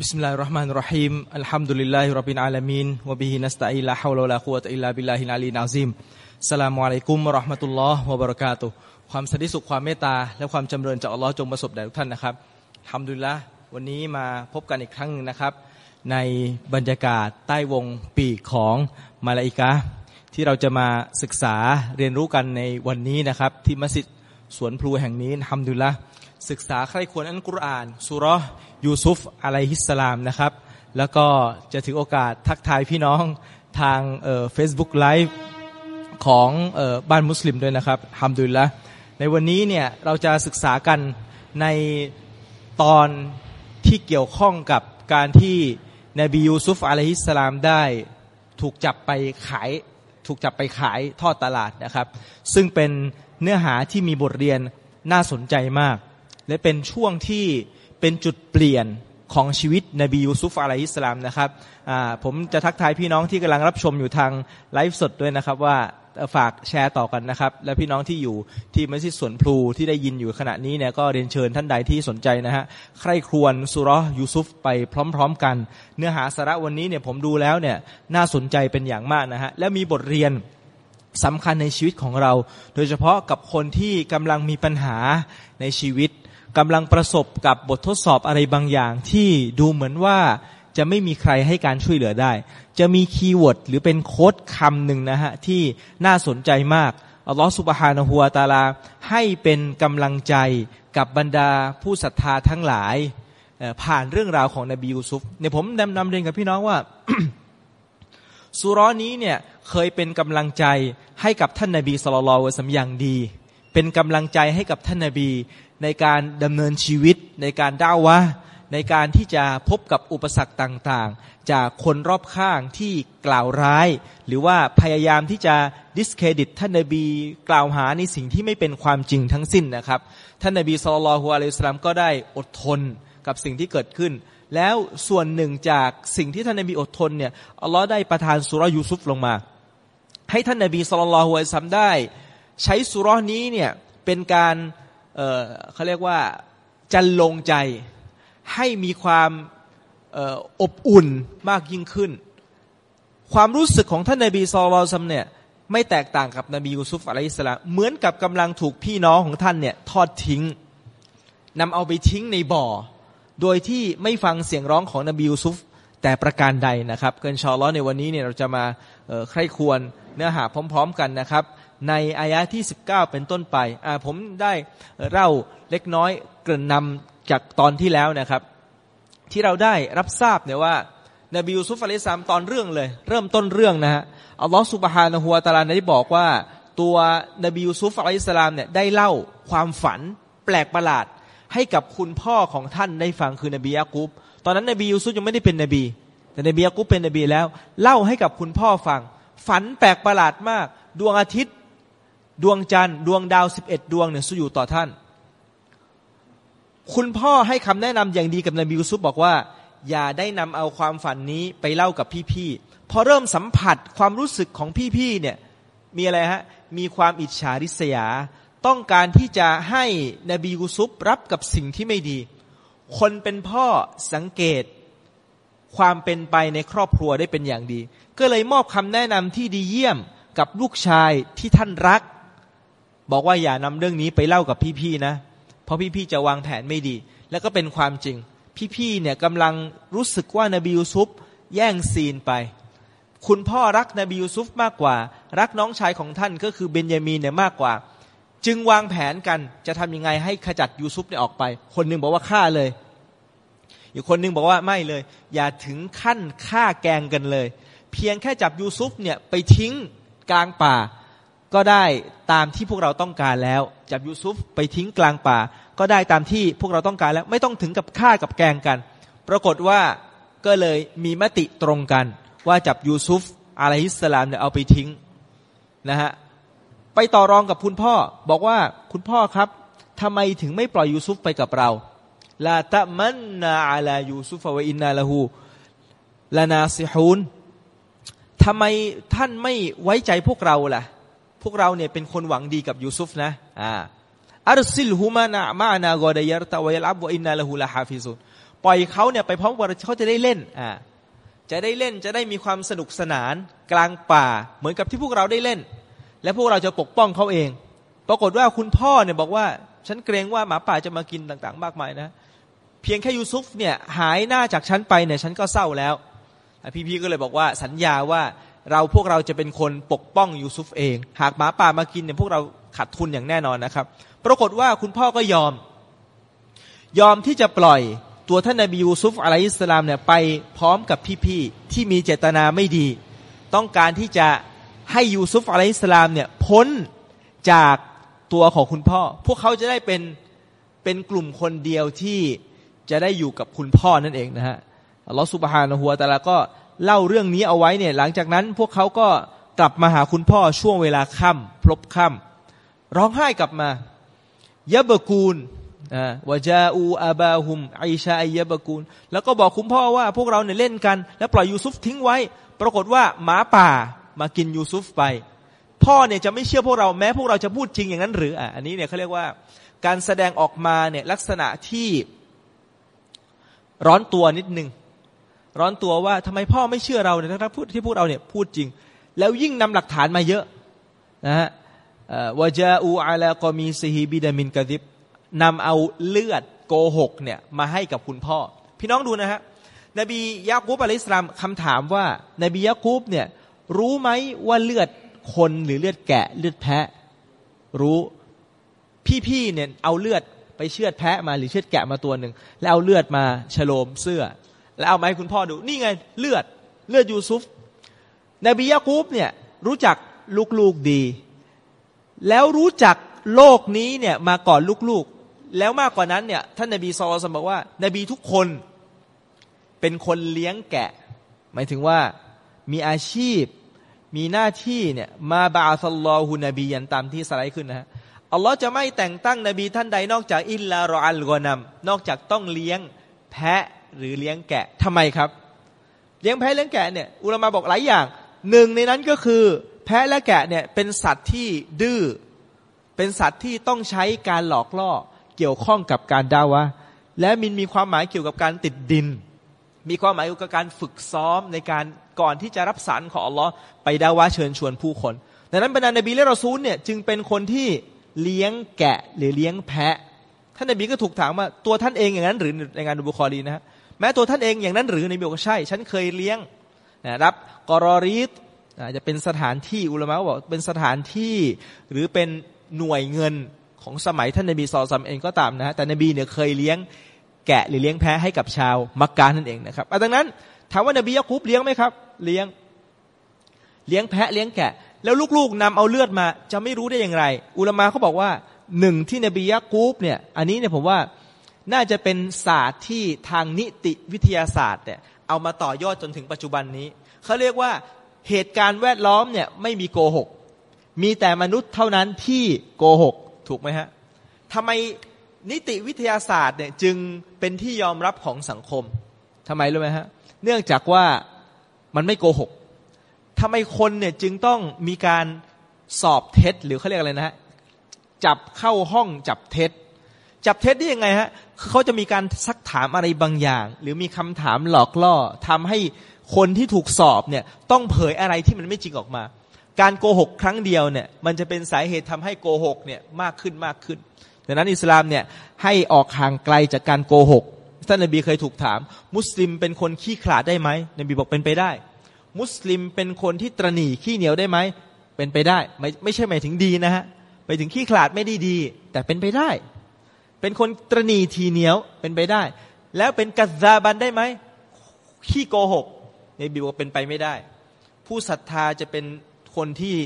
بسم الله الرحمن الرحيم الحمد لله رب العالمين وبه نستعين لا حول ولا قوة إلا بالله العلي العظيم السلام عليكم ورحمة الله وبركاته ความสันติสุขความเมตตาและความจำเริญจากอัลลอฮ์จงประสบแด่ทุกท่านนะครับทำดุลิละวันนี้มาพบกันอีกครั้งนึงนะครับ ในบรรยากาศใต้วงปีกของมาลาอิกะที่เราจะมาศึกษาเรียนรู้กันในวันนี้นะครับ ที่มัสยิดสวนพลูแห่งนี้ทำดุลิละ ศึกษาใคร่ครวญอัลกุรอานซูเราะฮฺยูซุฟอะลัยฮิสสลามนะครับ แล้วก็จะถือโอกาสทักทายพี่น้องทาง Facebook Live ของออบ้านมุสลิมด้วยนะครับฮัมดุลิลละในวันนี้เนี่ยเราจะศึกษากันในตอนที่เกี่ยวข้องกับการที่นบียูซุฟอะลัยฮิสสลามได้ถูกจับไปขายถูกจับไปขายทอดตลาดนะครับ ซึ่งเป็นเนื้อหาที่มีบทเรียนน่าสนใจมาก และเป็นช่วงที่เป็นจุดเปลี่ยนของชีวิตนบียูซุฟอะลัยฮิสลามนะครับผมจะทักทายพี่น้องที่กำลังรับชมอยู่ทางไลฟ์สดด้วยนะครับว่าฝากแชร์ต่อกันนะครับ และพี่น้องที่อยู่ที่มัสยิดสวนพลูที่ได้ยินอยู่ขณะนี้เนี่ยก็เรียนเชิญท่านใดที่สนใจนะฮะใครครวญสุราะห์ยูซุฟไปพร้อม ๆ กัน เนื้อหาสาระวันนี้เนี่ยผมดูแล้วเนี่ยน่าสนใจเป็นอย่างมากนะฮะและมีบทเรียนสำคัญในชีวิตของเรา โดยเฉพาะกับคนที่กำลังมีปัญหาในชีวิต กำลังประสบกับบททดสอบอะไรบางอย่าง ที่ดูเหมือนว่าจะไม่มีใครให้การช่วยเหลือได้ จะมี keyword หรือเป็นโค้ดคำหนึ่งนะฮะ ที่น่าสนใจมากอัลลอฮฺสุบฮานะฮูวะตะอาลา ให้เป็นกำลังใจกับบรรดาผู้ศรัทธาทั้งหลาย ผ่านเรื่องราวของนบียูซุฟเนี่ยผมนำนำเรียนกับพี่น้องว่าสุร้อนนี้เนี่ยเคยเป็นกำลังใจให้กับท่านนาบีสุลต่านละสัมอย่างดี เป็นกำลังใจให้กับท่านนาบีในการดำเนินชีวิต ในการด่าวะในการที่จะพบกับอุปสรรคต่างๆ จากคนรอบข้างที่กล่าวร้าย หรือว่าพยายามที่จะดิสเครดิตท่านนาบีกล่าวหาในสิ่งที่ไม่เป็นความจริงทั้งสิ้นนะครับ ท่านนาบีสุลต่านละฮุอะลัยสสลามก็ได้อดทนกับสิ่งที่เกิดขึ้น แล้วส่วนหนึ่งจากสิ่งที่ท่านนบีอดทนเนี่ยอัลลอฮ์ได้ประทานสุรยูซุฟลงมา ให้ท่านนบีสุลต่านละฮุอะลัยสลามได้ ใช้สุราะห์นี้เนี่ยเป็นการเเขาเรียกว่าจันลงใจให้มีความออบอุ่นมากยิ่งขึ้น ความรู้สึกของท่านนบีสุลลอซัมเนี่ยไม่แตกต่างกับนบียูซุฟอะลัยสลามเหมือนกับกำลังถูกพี่น้องของท่านเนี่ยทอดทิ้งนำเอาไปทิ้งในบ่อ โดยที่ไม่ฟังเสียงร้องของนบียูซุฟแต่ประการใดนะครับเกินชอล้อในวันนี้เนี่ยเราจะมาเอ่อใคร่ควรเนื้อหาพร้อม ๆ กันนะครับ ในอายะที่ 19 เป็นต้นไปผมได้เล่าเล็กน้อยเกริ่นนำจากตอนที่แล้วนะครับ ที่เราได้รับทราบเนี่ยว่านบียูซุฟอะลัยฮิสสลามตอนเรื่องเลย เริ่มต้นเรื่องนะฮะอัลลอฮฺสุบฮานะฮูวะตะอาลาได้บอกว่า ตัวนบียูซุฟอะลัยฮิสลามเนี่ยได้เล่าความฝันแปลกประหลาด ให้กับคุณพ่อของท่านได้ฟังคือนบียะกุบตอนนั้นนบียูซุฟยังไม่ได้เป็นนบี แต่นบียะกุบเป็นนบีแล้ว เล่าให้กับคุณพ่อฟัง ฝันแปลกประหลาดมาก ดวงอาทิตย์ ดวงจันทร์ ดวงดาวสิบเอ็ดดวงเนี่ยสุอยู่ต่อท่าน คุณพ่อให้คำแนะนำอย่างดีกับนบียูซุฟบอกว่า อย่าได้นำเอาความฝันนี้ไปเล่ากับพี่ๆพอเริ่มสัมผัสความรู้สึกของพี่ๆเนี่ยมีอะไรฮะมีความอิจฉาริษยา ต้องการที่จะให้นบียูซุฟรับกับสิ่งที่ไม่ดี คนเป็นพ่อสังเกตความเป็นไปในครอบครัวได้เป็นอย่างดี ก็เลยมอบคำแนะนำที่ดีเยี่ยมกับลูกชายที่ท่านรัก บอกว่าอย่านำเรื่องนี้ไปเล่ากับพี่ๆนะ เพราะพี่ๆจะวางแผนไม่ดี แล้วก็เป็นความจริง พี่ๆเนี่ยกำลังรู้สึกว่านบียูซุฟแย่งซีนไป คุณพ่อรักนบียูซุฟมากกว่า รักน้องชายของท่านก็คือเบนยามีนเนี่ยมากกว่า จึงวางแผนกันจะทำยังไงให้ขจัดยูซุฟเนี่ยออกไป คนหนึ่งบอกว่าฆ่าเลย อีกคนหนึ่งบอกว่าไม่เลย อย่าถึงขั้นฆ่าแกงกันเลย เพียงแค่จับยูซุฟเนี่ยไปทิ้งกลางป่า ก็ได้ตามที่พวกเราต้องการแล้ว จับยูซุฟไปทิ้งกลางป่า ก็ได้ตามที่พวกเราต้องการแล้ว ไม่ต้องถึงกับฆ่ากับแกงกัน ปรากฏว่าก็เลยมีมติตรงกัน ว่าจับยูซุฟอะลัยฮิสสลามเนี่ยเอาไปทิ้งนะฮะไปต่อรองกับคุณพ่อ บอกว่าคุณพ่อครับทำไมถึงไม่ปล่อยยูซุฟไปกับเราลาตะมันนาอาลายูซุฟวะอินนาละหูลานาซิฮูนทำไมท่านไม่ไว้ใจพวกเราล่ะ พวกเราเนี่ยเป็นคนหวังดีกับยูซุฟนะอ่าอารซิลฮูมานะมานะกอดยรตะวะยัลอับวอินนาละหูละฮาฟิซุนปล่อยเขาเนี่ยไปพร้อมกับเขาจะได้เล่นอ่าจะได้เล่นจะได้มีความสนุกสนานกลางป่า เหมือนกับที่พวกเราได้เล่น และพวกเราจะปกป้องเขาเอง ปรากฏว่าคุณพ่อเนี่ยบอกว่า ฉันเกรงว่าหมาป่าจะมากินต่างๆ มากมายนะ เพียงแค่ยูซุฟเนี่ยหายหน้าจากฉันไปเนี่ยฉันก็เศร้าแล้วพี่ๆก็เลยบอกว่าสัญญาว่า เราพวกเราจะเป็นคนปกป้องยูซุฟเอง หากหมาป่ามากินเนี่ยพวกเราขาดทุนอย่างแน่นอนนะครับ ปรากฏว่าคุณพ่อก็ยอม ยอมที่จะปล่อยตัวท่านนบียูซุฟอะลัยฮิสลามเนี่ยไปพร้อมกับพี่ๆที่มีเจตนาไม่ดี ต้องการที่จะให้ยูซุฟอะลัยฮิสลามเนี่ยพ้นจากตัวของคุณพ่อ พวกเขาจะได้เป็นเป็นกลุ่มคนเดียวที่จะได้อยู่กับคุณพ่อนั่นเองนะฮะอัลลอฮฺสุบฮานะฮัวแต่ละก็ เล่าเรื่องนี้เอาไว้เนี่ยหลังจากนั้นพวกเขาก็กลับมาหาคุณพ่อช่วงเวลาค่ำพลบค่ำร้องไห้กลับมายะบกูลวะจาอูอาบาฮุมไอชาอยะบกูล แล้วก็บอกคุณพ่อว่าพวกเราเนี่ยเล่นกัน แล้วปล่อยยูซุฟทิ้งไว้ ปรากฏว่าหมาป่ามากินยูซุฟไป พ่อเนี่ยจะไม่เชื่อพวกเราแม้พวกเราจะพูดจริงอย่างนั้นหรืออันนี้เนี่ยเขาเรียกว่าการแสดงออกมาเนี่ยลักษณะที่ร้อนตัวนิดนึง ร้อนตัวว่าทำไมพ่อไม่เชื่อเราเนี่ยถ้าพูดที่พูดเราเนี่ยพูดจริง แล้วยิ่งนำหลักฐานมาเยอะนะฮะวะจาอูอาลากอมีซีฮีบิดามินกะดิบนำเอาเลือดโกหกเนี่ยมาให้กับคุณพ่อ พี่น้องดูนะฮะนบียากูบอะลัยสลามคำถามว่านบียากูบเนี่ยรู้ไหมว่าเลือดคนหรือเลือดแกะเลือดแพะ รู้พี่ๆเนี่ยเอาเลือดไปเชือดแพะมาหรือเชือดแกะมาตัวหนึ่งแล้วเอาเลือดมาฉโลมเสื้อ แล้วเอามาให้คุณพ่อดู นี่ไงเลือดเลือดยูซุฟนบียากูบเนี่ยรู้จักลูกๆดี แล้วรู้จักโลกนี้เนี่ยมาก่อนลูกๆ แล้วมากกว่านั้นเนี่ยท่านนบีซอลสมบอกว่านบีทุกคนเป็นคนเลี้ยงแกะ หมายถึงว่ามีอาชีพมีหน้าที่เนี่ยมาบาซัลลอฮุนบียันตามที่สไลด์ขึ้นนะฮะอัลลอฮ์จะไม่แต่งตั้งนบีท่านใดนอกจากอิลลารออัลกอนำนอกจากต้องเลี้ยงแพะ หรือเลี้ยงแกะทำไมครับ เลี้ยงแพะเลี้ยงแกะเนี่ยอุลมาบอกหลายอย่างหนึ่งในนั้นก็คือ แพะและแกะเนี่ยเป็นสัตว์ที่ดื้อเป็นสัตว์ที่ต้องใช้การหลอกล่อเกี่ยวข้องกับการดาวะและมินมีความหมายเกี่ยวกับการติดดิน มีความหมายเกี่ยวกับการฝึกซ้อมในการก่อนที่จะรับสารของอัลลอฮ์ไปดาวะเชิญชวนผู้คนดังนั้นบรรดานบีและรอซูลเนี่ยจึงเป็นคนที่เลี้ยงแกะหรือเลี้ยงแพะ ท่านนบีก็ถูกถามว่าตัวท่านเองอย่างนั้นหรือในงานดูบุคอรีนะฮะ แม้ตัวท่านเองอย่างนั้นหรือในบิบอกใช่ ฉันเคยเลี้ยงนะครับกรอรีตจะเป็นสถานที่อุลมะบอกเป็นสถานที่หรือเป็นหน่วยเงินของสมัยท่านนบีซอซัมเองก็ตามนะฮะแต่นบีเนี่ยเคยเลี้ยงแกะหรือเลี้ยงแพะให้กับชาวมักกะนั่นเองนะครับดังนั้นถามว่านบียะคุบเลี้ยงไหมครับ เลี้ยงเลี้ยงแพะเลี้ยงแกะ แล้วลูกๆนำเอาเลือดมา จะไม่รู้ได้อย่างไร อุลมะเขาบอกว่าหนึ่งที่นบียะกูบเนี่ยอันนี้เนี่ยผมว่า น่าจะเป็นศาสตร์ที่ทางนิติวิทยาศาสตร์เนี่ยเอามาต่อยอดจนถึงปัจจุบันนี้ เขาเรียกว่าเหตุการณ์แวดล้อมเนี่ยไม่มีโกหก มีแต่มนุษย์เท่านั้นที่โกหก ถูกไหมฮะทำไมนิติวิทยาศาสตร์เนี่ยจึงเป็นที่ยอมรับของสังคมทำไมรู้ไหมฮะเนื่องจากว่ามันไม่โกหกทำไมคนเนี่ยจึงต้องมีการสอบเท็จหรือเขาเรียกอะไรนะฮะจับเข้าห้องจับเท็จ จับเท็จได้ยังไงฮะ เขาจะมีการซักถามอะไรบางอย่าง หรือมีคำถามหลอกล่อทำให้คนที่ถูกสอบเนี่ยต้องเผยอะไรที่มันไม่จริงออกมา การโกหกครั้งเดียวเนี่ยมันจะเป็นสาเหตุทำให้โกหกเนี่ยมากขึ้นมากขึ้นดังนั้นอิสลามเนี่ยให้ออกห่างไกลจากการโกหกท่านนบีเคยถูกถาม มุสลิมเป็นคนขี้ขลาดได้ไหมนบีบอกเป็นไปได้ มุสลิมเป็นคนที่ตรณีขี้เหนียวได้ไหมเป็นไปได้ ไม่ไม่ใช่หมายถึงดีนะฮะไปถึงขี้ขลาดไม่ได้ดี แต่เป็นไปได้ เป็นคนตรณีทีเหนียวเป็นไปได้ แล้วเป็นกัซาบันได้ไหมขี้โกหกในบิวเป็นไปไม่ได้ ผู้ศรัทธาจะเป็นคนที่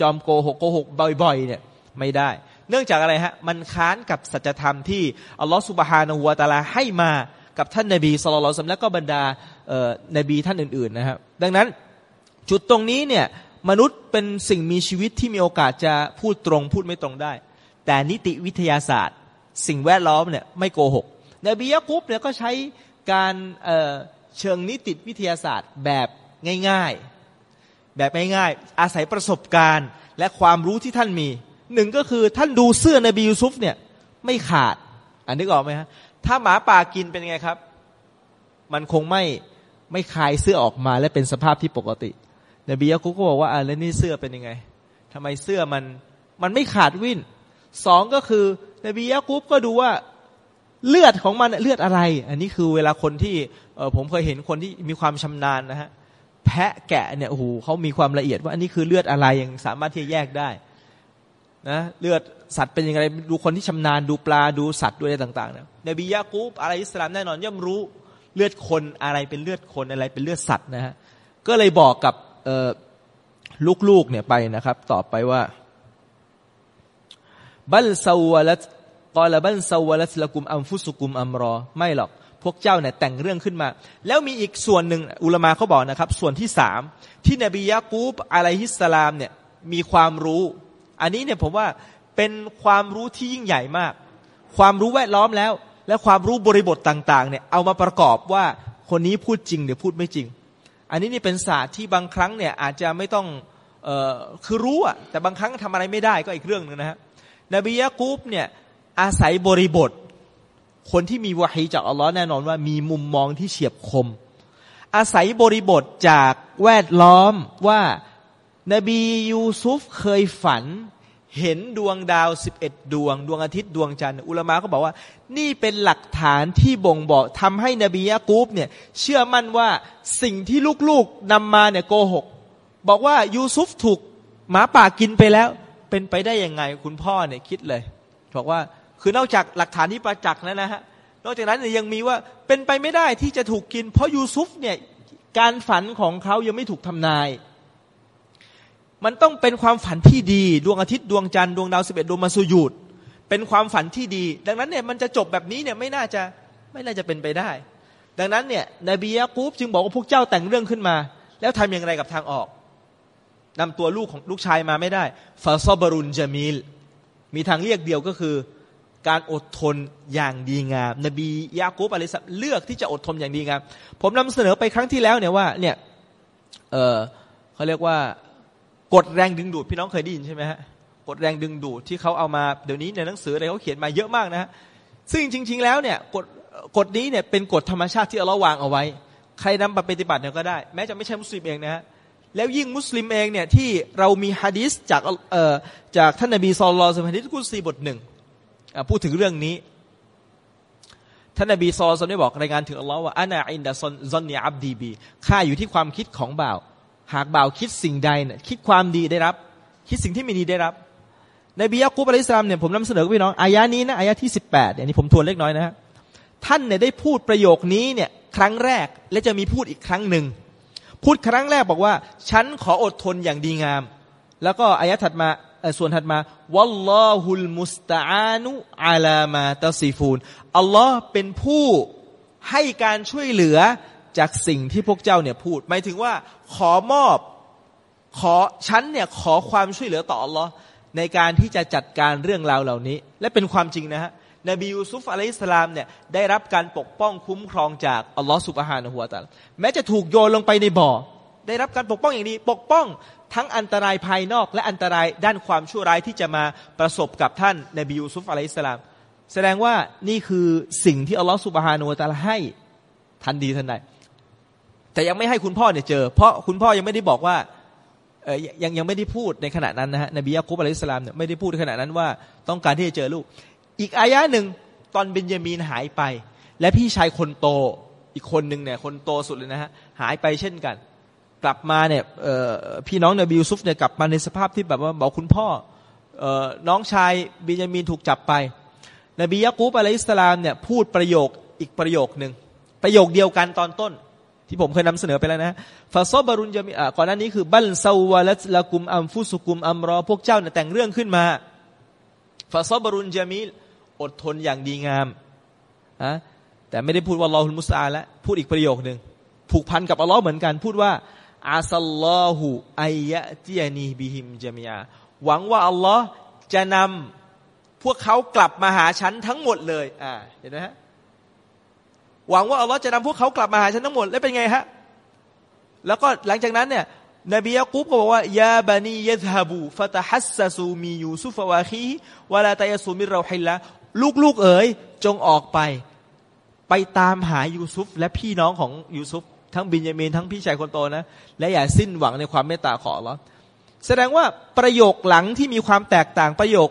จอมโกหกโกหกบ่อยๆเนี่ยไม่ได้ เนื่องจากอะไรฮะมันค้านกับสัจธรรมที่อัลลอฮฺสุบฮานะฮูวตาลาให้มากับท่านนาบีสุลต่านและก็บรรดานบีท่านอื่นๆนะครับดังนั้นจุดตรงนี้เนี่ยมนุษย์เป็นสิ่งมีชีวิตที่มีโอกาสจะพูดตรงพูดไม่ตรงได้ แต่นิติวิทยาศาสตร์ สิ่งแวดล้อมเนี่ยไม่โกหกนบียะกุบเนี่ยก็ใช้การเเชิงนิติวิทยาศาสตร์แบบง่ายๆ แบบง่ายๆ อาศัยประสบการณ์และความรู้ที่ท่านมี หนึ่งก็คือท่านดูเสื้อนบียูซุฟเนี่ยไม่ขาด อันนี้ออกไหมฮะถ้าหมาป่ากินเป็นไงครับ มันคงไม่ไม่คลายเสื้อออกมาและเป็นสภาพที่ปกติ นบียะกุบก็บอกว่าอ่าแล้วนี่เสื้อเป็นยังไงทำไมเสื้อมันมันไม่ขาดวิ่นสองก็คือ นบียะกุบก็ดูว่าเลือดของมันเลือดอะไร อันนี้คือเวลาคนที่ผมเคยเห็นคนที่มีความชำนาญนะฮะแพะแกะเนี่ยโอ้โหเขามีความละเอียดว่าอันนี้คือเลือดอะไรยังสามารถที่จะแยกได้นะเลือดสัตว์เป็นยังไงดูคนที่ชำนาญดูปลาดูสัตว์ดูอะไรต่างๆนะนบียะกูบอะไรอิสลามแน่นอนย่อมรู้เลือดคนอะไรเป็นเลือดคนอะไรเป็นเลือดสัตว์นะฮะก็เลยบอกกับลูกๆเนี่ยไปนะครับต่อไปว่า บัลซาวลัตกอลบัลซาวลัตละกุมอัมฟุสุกุมอัมรอ ไม่หรอก พวกเจ้าเนี่ยแต่งเรื่องขึ้นมา แล้วมีอีกส่วนหนึ่งอุลมาเขาบอกนะครับ ส่วนที่สามที่นบียะกูบอะลัยฮิสสลามเนี่ยมีความรู้ อันนี้เนี่ยผมว่าเป็นความรู้ที่ยิ่งใหญ่มาก ความรู้แวดล้อมแล้ว และความรู้บริบทต่าง ๆ เนี่ยเอามาประกอบว่าคนนี้พูดจริงหรือพูดไม่จริง อันนี้นี่เป็นศาสตร์ที่บางครั้งเนี่ยอาจจะไม่ต้องเออคือรู้อะแต่บางครั้งทำอะไรไม่ได้ก็อีกเรื่องหนึ่งนะฮะ นบียะกูบเนี่ยอาศัยบริบท คนที่มีวะฮีจากอัลลอฮ์แน่นอนว่ามีมุมมองที่เฉียบคม อาศัยบริบทจากแวดล้อมว่านบียูซุฟเคยฝัน เห็นดวงดาวสิบเอ็ดดวง ดวงอาทิตย์ดวงจันทร์อุลามะก็บอกว่า นี่เป็นหลักฐานที่บ่งบอกทำให้นบียะกูบเนี่ยเชื่อมั่นว่าสิ่งที่ลูกๆนำมาเนี่ยโกหก บอกว่ายูซุฟถูกหมาป่ากินไปแล้ว เป็นไปได้ยังไงคุณพ่อเนี่ยคิดเลยบอกว่าคือนอกจากหลักฐานที่ประจักษ์แล้วนะฮะนอกจากนั้นยังมีว่าเป็นไปไม่ได้ที่จะถูกกิน เพราะยูซุฟเนี่ยการฝันของเขายังไม่ถูกทำนาย มันต้องเป็นความฝันที่ดี ดวงอาทิตย์ดวงจันทร์ดวงดาวสิบเอ็ดดวงมาสุยุดเป็นความฝันที่ดี ดังนั้นเนี่ยมันจะจบแบบนี้เนี่ยไม่น่าจะไม่น่าจะเป็นไปได้ ดังนั้นเนี่ยนบียะกูบจึงบอกว่าพวกเจ้าแต่งเรื่องขึ้นมา แล้วทำอย่างไรกับทางออก นำตัวลูกของลูกชายมาไม่ได้ฟาซอบรุนจามิลมีทางเรียกเดียวก็คือ การอดทนอย่างดีงาม นบียากูบอะลัยสเลือกที่จะอดทนอย่างดีงาม ผมนำเสนอไปครั้งที่แล้วเนี่ยว่า เนี่ย เออเขาเรียกว่ากดแรงดึงดูดพี่น้องเคยได้ยินใช่ไหมฮะกดแรงดึงดูดที่เขาเอามาเดี๋ยวนี้ในหนังสืออะไรเขาเขียนมาเยอะมากนะฮะซึ่งจริง ๆ แล้วเนี่ยกฎกฎนี้เนี่ยเป็นกฎธรรมชาติที่เราวางเอาไว้ ใครนำไปปฏิบัติเนี่ยก็ได้ แม้จะไม่ใช่มุสลิมเองนะฮะ แล้วยิ่งมุสลิมเองเนี่ยที่เรามีฮะดิษจากเอ่อจากท่านนบีซอลลอสฮะดิษกุซีบทหนึ่งพูดถึงเรื่องนี้ ท่านนบีซอลได้บอกรายงานถึงอัลลอฮ์ว่าอานาอินดาซอนซอนเนียอับดีบีค่าอยู่ที่ความคิดของบ่าว หากบ่าวคิดสิ่งใดเนี่ยคิดความดีได้รับ คิดสิ่งที่ไม่ดีได้รับในบียากุบอะลัยสลามเนี่ยผมนำเสนอพี่น้องอายานี้นะอายาที่สิบแปดเนี่ยนี่ผมทวนเล็กน้อยนะฮะท่านเนี่ยได้พูดประโยคนี้เนี่ยครั้งแรกและจะมีพูดอีกครั้งหนึ่ง พูดครั้งแรกบอกว่า ฉันขออดทนอย่างดีงาม แล้วก็อายะถัดมาส่วนถัดมาวัลลอฮุลมุสตาานุอาลามาตซีฟูนอัลลอฮ์เป็นผู้ให้การช่วยเหลือจากสิ่งที่พวกเจ้าเนี่ยพูด หมายถึงว่าขอมอบขอฉันเนี่ยขอความช่วยเหลือต่ออัลลอฮ์ในการที่จะจัดการเรื่องราวเหล่านี้ และเป็นความจริงนะฮะ นบียูซุฟอะลัยสลามเนี่ยได้รับการปกป้องคุ้มครองจากอัลลอฮ์สุบฮานะฮุวาตาลแม้จะถูกโยนลงไปในบ่อ ได้รับการปกป้องอย่างนี้ปกป้องทั้งอันตรายภายนอก และอันตรายด้านความชั่วร้ายที่จะมาประสบกับท่านนบียูซุฟอะลัยสลาม แสดงว่านี่คือสิ่งที่อัลลอฮฺสุบฮานุตาลให้ทันดีทันใดแต่ยังไม่ให้คุณพ่อเนี่ยเจอ เพราะคุณพ่อยังไม่ได้บอกว่าเออยังยังไม่ได้พูดในขณะนั้นนะฮะนบียะคุบอะลัยสลามเนี่ยไม่ได้พูดในขณะนั้นว่าต้องการที่จะเจอลูก อีกอายะหนึ่งตอนเบนยามีนหายไป และพี่ชายคนโตอีกคนหนึ่งเนี่ยคนโตสุดเลยนะฮะหายไปเช่นกัน กลับมาเนี่ยพี่น้องนบียูซุฟเนี่ยกลับมาในสภาพที่แบบว่าบอกคุณพ่อน้องชายเบิญามีนถูกจับไป นบียะกูบอะลัยสลามเนี่ยพูดประโยคอีกประโยคหนึ่งประโยคเดียวกันตอนต้นที่ผมเคยนำเสนอไปแล้วนะฟาซอบารุนจะมีก่อนหน้านี้คือบัลซาวะลัตละกุมอัมฟุสุกุมอัมรอ พวกเจ้าเนี่ยแต่งเรื่องขึ้นมาฟาซอบารุนจามี อดทนอย่างดีงามอะแต่ไม่ได้พูดว่าลอฮุลมุสอาแล้วพูดอีกประโยคหนึ่งผูกพันกับอัลลอฮ์เหมือนกัน พูดว่าอาซัลลอฮุอายะตียนีบิฮิมจามียาหวังว่าอัลลอฮ์จะนำพวกเขากลับมาหาฉันทั้งหมดเลยอ่าเห็นไหมฮะหวังว่าอัลลอฮ์จะนำพวกเขากลับมาหาฉันทั้งหมดแล้วเป็นไงฮะแล้วก็หลังจากนั้นเนี่ยนบียะกุบก็บอกว่ายาบานียะฮาบูฟะตะฮัสซูมียูซุฟวาคีولا تيأسوا من روح الله ลูกๆเอ๋ยจงออกไป ไปตามหายูซุฟ และพี่น้องของยูซุฟ ทั้งบินยามีนทั้งพี่ชายคนโตนะ และอย่าสิ้นหวังในความเมตตาของอัลลอแสดงว่าประโยคหลังที่มีความแตกต่างประโยค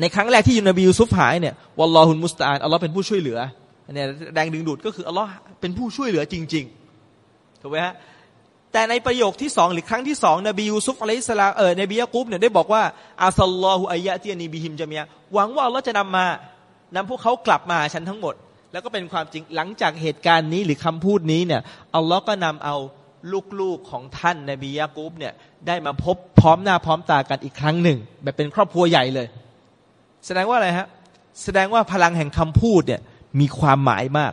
ในครั้งแรกที่ยูนบียูซุฟหายเนี่ยوالله المستعان อัลลอฮ์เป็นผู้ช่วยเหลือเนี่ยแรงดึงดูดก็คืออัลลอฮ์เป็นผู้ช่วยเหลือจริง ๆถูกไหมฮะ แต่ในประโยคที่สองหรือครั้งที่สองนบียูซุฟอะลัยสลามเออนบียะกุบเนี่ยได้บอกว่าอาซัลลอฮุอายะตีนีบิฮิมจะมีหวังว่าอัลลอฮ์จะนำมานำพวกเขากลับมาฉันทั้งหมด แล้วก็เป็นความจริงหลังจากเหตุการณ์นี้หรือคำพูดนี้เนี่ยอัลลอฮ์ก็นำเอาลูกๆของท่านนบียะกุบเนี่ยได้มาพบพร้อมหน้าพร้อมตากันอีกครั้งหนึ่ง แบบเป็นครอบครัวใหญ่เลย แสดงว่าอะไรฮะแสดงว่าพลังแห่งคำพูดเนี่ยมีความหมายมาก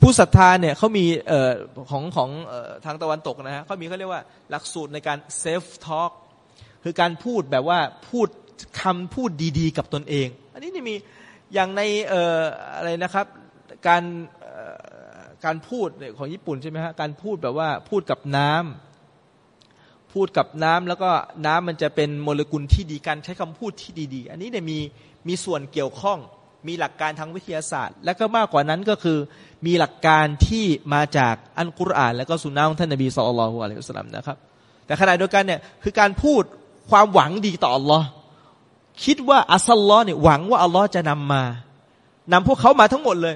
ผู้ศรัทธาเนี่ยเขามีออของของออทางตะวันตกนะฮะเขามีเขาเรียกว่าหลักสูตรในการเซฟทอล์กคือการพูดแบบว่าพูดคำพูดดีๆ กับตนเอง อันนี้นี่มีอย่างในอออะไรนะครับการการพูดของญี่ปุ่นใช่ไหมฮะการพูดแบบว่าพูดกับน้ำพูดกับน้ำแล้วก็น้ำมันจะเป็นโมเลกุลที่ดีการใช้คำพูดที่ดีๆ อันนี้เนี่ยมีมีส่วนเกี่ยวข้อง มีหลักการทางวิทยาศาสตร์ และก็มากกว่านั้นก็คือมีหลักการที่มาจากอันกุรอาน และก็สุนนะของท่านนบีสุลต่านละฮ์อะลัยฮิสลามนะครับ แต่ขณะเดียวกันเนี่ยคือการพูดความหวังดีต่ออัลลอฮ์คิดว่าอัสลลอฮ์เนี่ยหวังว่าอัลลอฮ์จะนำมานำพวกเขามาทั้งหมดเลย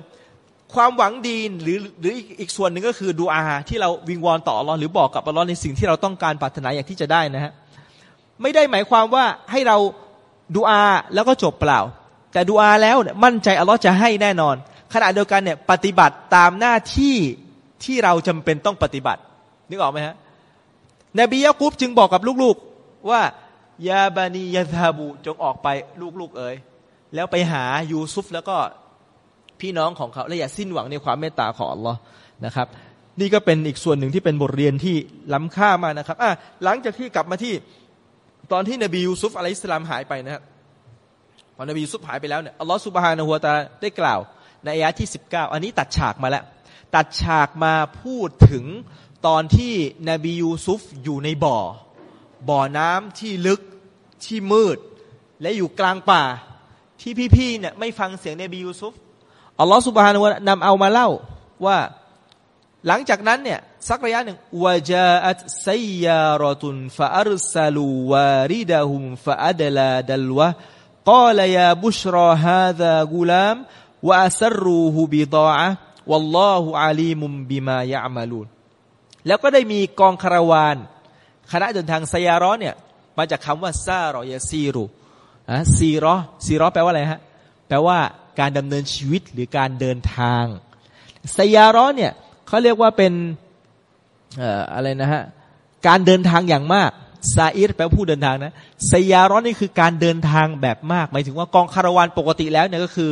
ความหวังดีหรือหรืออีกส่วนหนึ่งก็คือดูอาที่เราวิงวอนต่ออัลลอฮ์หรือบอกกับอัลลอฮ์ในสิ่งที่เราต้องการปรารถนาอย่างที่จะได้นะฮะไม่ได้หมายความว่าให้เราดูอาแล้วก็จบเปล่า แต่ดูอาแล้วมั่นใจอัลลอฮ์จะให้แน่นอน ขณะเดียวกันเนี่ยปฏิบัติตามหน้าที่ที่เราจำเป็นต้องปฏิบัติ นึกออกไหมฮะนบียะกุบจึงบอกกับลูกๆว่ายาบานียาซาบูจงออกไปลูกๆเอ๋ยแล้วไปหายูซุฟแล้วก็พี่น้องของเขาและอย่าสิ้นหวังในความเมตตาของอัลลอฮ์นะครับ นี่ก็เป็นอีกส่วนหนึ่งที่เป็นบทเรียนที่ล้ำค่ามากนะครับอะหลังจากที่กลับมาที่ตอนที่นบียูซุฟอะลัยสลามหายไปนะครับ พอนบียูซุฟหายไปแล้วเนี่ยอัลลอฮฺสุบฮานะฮัวตาได้กล่าว ในอายะที่สิบเก้าอันนี้ตัดฉากมาแล้ว ตัดฉากมาพูดถึงตอนที่นบียูซุฟอยู่ในบ่อ บ่อน้ำที่ลึกที่มืด และอยู่กลางป่า ที่พี่ๆเนี่ยไม่ฟังเสียงนบียูซุฟอัลลอฮฺสุบฮานะฮุวานำเอามาเล่าว่าหลังจากนั้นเนี่ยสักระยะหนึ่งวาจาอัตไซยารตุนฟาอัลซาลูวาริดะฮุมฟาอัดลาดัลวะ กอลยาบุชรอฮาดากุลามวะสรูฮูบิตาอะวัลลอฮุอาลีมุมบิมายะมาลูนแล้วก็ได้มีกองคาราวาน คณะเดินทางซยาร้อนเนี่ยมาจากคำว่าซารอยซีรูนะซีรอซีรอแปลว่าอะไรฮะแปลว่าการดำเนินชีวิตหรือการเดินทางสยาร้อนเนี่ยเขาเรียกว่าเป็นอะไรนะฮะการเดินทางอย่างมาก ซาอิรแปลว่าผู้เดินทางนะสยารอนนี่คือการเดินทางแบบมาก หมายถึงว่ากองคาราวานปกติแล้วเนี่ยก็คือ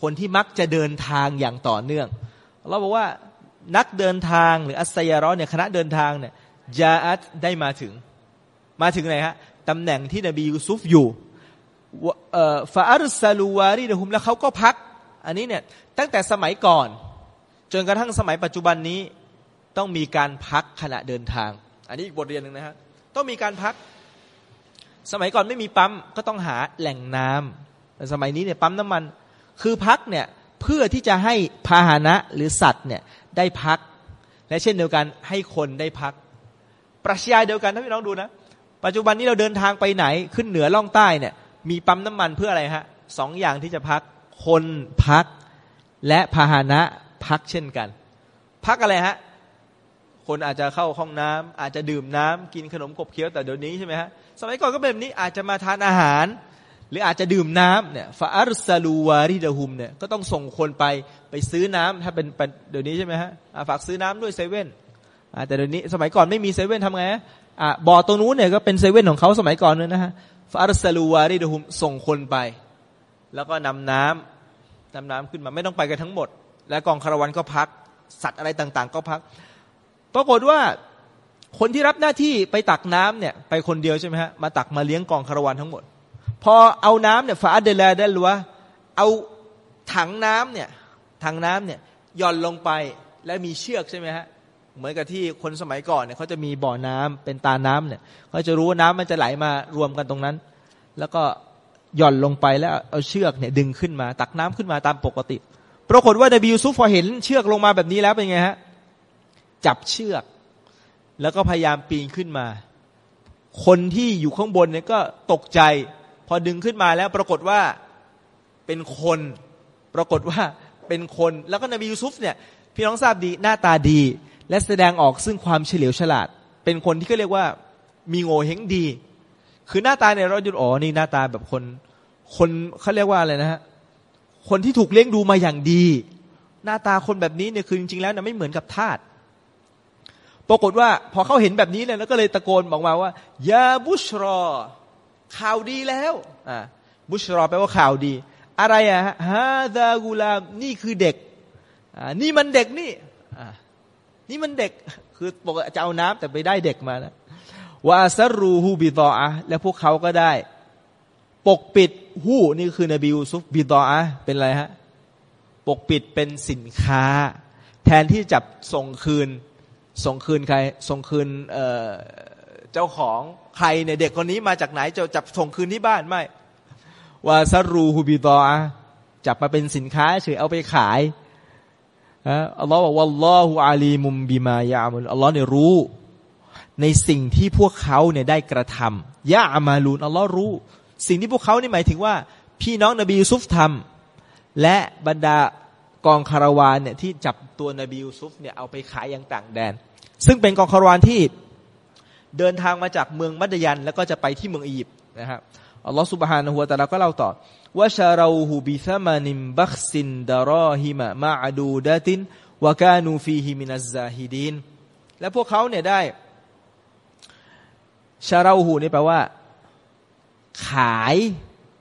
คนที่มักจะเดินทางอย่างต่อเนื่อง เราบอกว่านักเดินทางหรืออัสยารอนเนี่ยคณะเดินทางเนี่ยยาอัตได้มาถึง มาถึงไหนฮะตำแหน่งที่นบียูซุฟอยู่ฟาอัลซาลูวารีเดฮุมแล้วเขาก็พัก อันนี้เนี่ยตั้งแต่สมัยก่อน จนกระทั่งสมัยปัจจุบันนี้ต้องมีการพักขณะเดินทาง อันนี้อีกบทเรียนหนึ่งนะฮะ ต้องมีการพัก สมัยก่อนไม่มีปั๊มก็ต้องหาแหล่งน้ำแต่สมัยนี้เนี่ยปั๊มน้ำมัน คือพักเนี่ยเพื่อที่จะให้พาหนะหรือสัตว์เนี่ยได้พัก และเช่นเดียวกันให้คนได้พัก ปรัชญาเดียวกันถ้าพี่น้องดูนะ ปัจจุบันนี้เราเดินทางไปไหนขึ้นเหนือล่องใต้เนี่ยมีปั๊มน้ำมันเพื่ออะไรฮะสองอย่างที่จะพักคนพักและพาหนะพักเช่นกัน พักอะไรฮะ คนอาจจะเข้าห้องน้ำอาจจะดื่มน้ำกินขนมกบเคี้ยวแต่เดี๋ยวนี้ใช่ไหมฮะสมัยก่อนก็แบบนี้อาจจะมาทานอาหาร หรืออาจจะดื่มน้ำเนี่ยฟาอัลซาลูวาริดะฮุมเนี่ยก็ต้องส่งคนไปไปซื้อน้ำถ้าเป็นเดี๋ยวนี้ใช่ไหมฮะฝากซื้อน้ำด้วยเซเว่นแต่เดี๋ยวนี้สมัยก่อนไม่มีเซเว่นทำไงอะบ่อตรงนู้นเนี่ยก็เป็นเซเว่นของเขาสมัยก่อนเลยนะฮะฟาอัลซาลูวาริดะฮุมส่งคนไป แล้วก็นำน้ำนำน้ำขึ้นมาไม่ต้องไปกันทั้งหมด และกองคารวันก็พักสัตว์อะไรต่างๆ ก็พัก ปรากฏว่าคนที่รับหน้าที่ไปตักน้ำเนี่ย ไปคนเดียวใช่ไหมฮะมาตักมาเลี้ยงกองคารวานทั้งหมด พอเอาน้ำเนี่ยฝาเดลาได้หรือว่าเอาถังน้ำเนี่ยถังน้ำเนี่ยย่อนลงไปและมีเชือกใช่ไหมฮะเหมือนกับที่คนสมัยก่อนเนี่ยเขาจะมีบ่อน้ำเป็นตาน้ำเนี่ยเขาจะรู้ว่าน้ำมันจะไหลมารวมกันตรงนั้น แล้วก็หย่อนลงไปแล้วเอาเชือกเนี่ยดึงขึ้นมา ตักน้ำขึ้นมาตามปกติ ปรากฏว่านบียูซุฟพอเห็นเชือกลงมาแบบนี้แล้วเป็นไงฮะ จับเชือก แล้วก็พยายามปีนขึ้นมา คนที่อยู่ข้างบนเนี่ยก็ตกใจ พอดึงขึ้นมาแล้วปรากฏว่าเป็นคน ปรากฏว่าเป็นคน แล้วก็นบียูซุฟเนี่ยพี่น้องทราบดีหน้าตาดี และแสดงออกซึ่งความเฉลียวฉลาด เป็นคนที่เขาเรียกว่ามีโง่เฮงดี คือหน้าตาเนี่ยเราดูอ๋อนี่หน้าตาแบบคน คนเขาเรียกว่าอะไรนะฮะคนที่ถูกเลี้ยงดูมาอย่างดี หน้าตาคนแบบนี้เนี่ยคือจริงๆแล้วนะไม่เหมือนกับทาส ปรากฏว่าพอเขาเห็นแบบนี้เนี่ยแล้วก็เลยตะโกนบอกมาว่ายาบุชรอ ข่าวดีแล้วอ่าบุชรอแปลว่าข่าวดี อะไรอะฮะดากุลามนี่คือเด็กอ่านี่มันเด็กนี่อ่านี่มันเด็กคือปกติจะเอาน้ำแต่ไปได้เด็กมานะวาซรูฮูบิตออะและพวกเขาก็ได้ ปกปิดฮู้นี่คือนบียูซุฟบิตออะเป็นอะไรฮะปกปิดเป็นสินค้า แทนที่จับส่งคืน ส่งคืนใครส่งคืนเเจ้าของใครเนี่ยเด็กคนนี้มาจากไหนจะจับส่งคืนที่บ้านไม่วาซรูฮูบิตออะจับมาเป็นสินค้าเฉยเอาไปขายอัลลอฮ์บอกว่าอัลลอฮฺอาลีมุมบิมายามุลอัลลอฮ์เนี่ยรู้ ในสิ่งที่พวกเขาเนี่ยได้กระทำยะอามาลูนอัลลอฮ์รู้ สิ่งที่พวกเขานี่หมายถึงว่า พี่น้องนบียูซุฟทำและบรรดากองคาราวานเนี่ยที่จับตัวนบียูซุฟเนี่ยเอาไปขายอย่างต่างแดน ซึ่งเป็นกองคารวานที่เดินทางมาจากเมืองมัดยัน แล้วก็จะไปที่เมืองอียิปต์นะครับอัลลอฮ์สุบฮานะฮูวะตะลาก็เล่าต่อว่าชาราหูบิซามานิมบักซินดารอฮิมะมาอดูดาตินวะกานูฟีฮิมินัซซาฮิดีนและพวกเขาเนี่ยได้ชาราหูนี่แปลว่า ขาย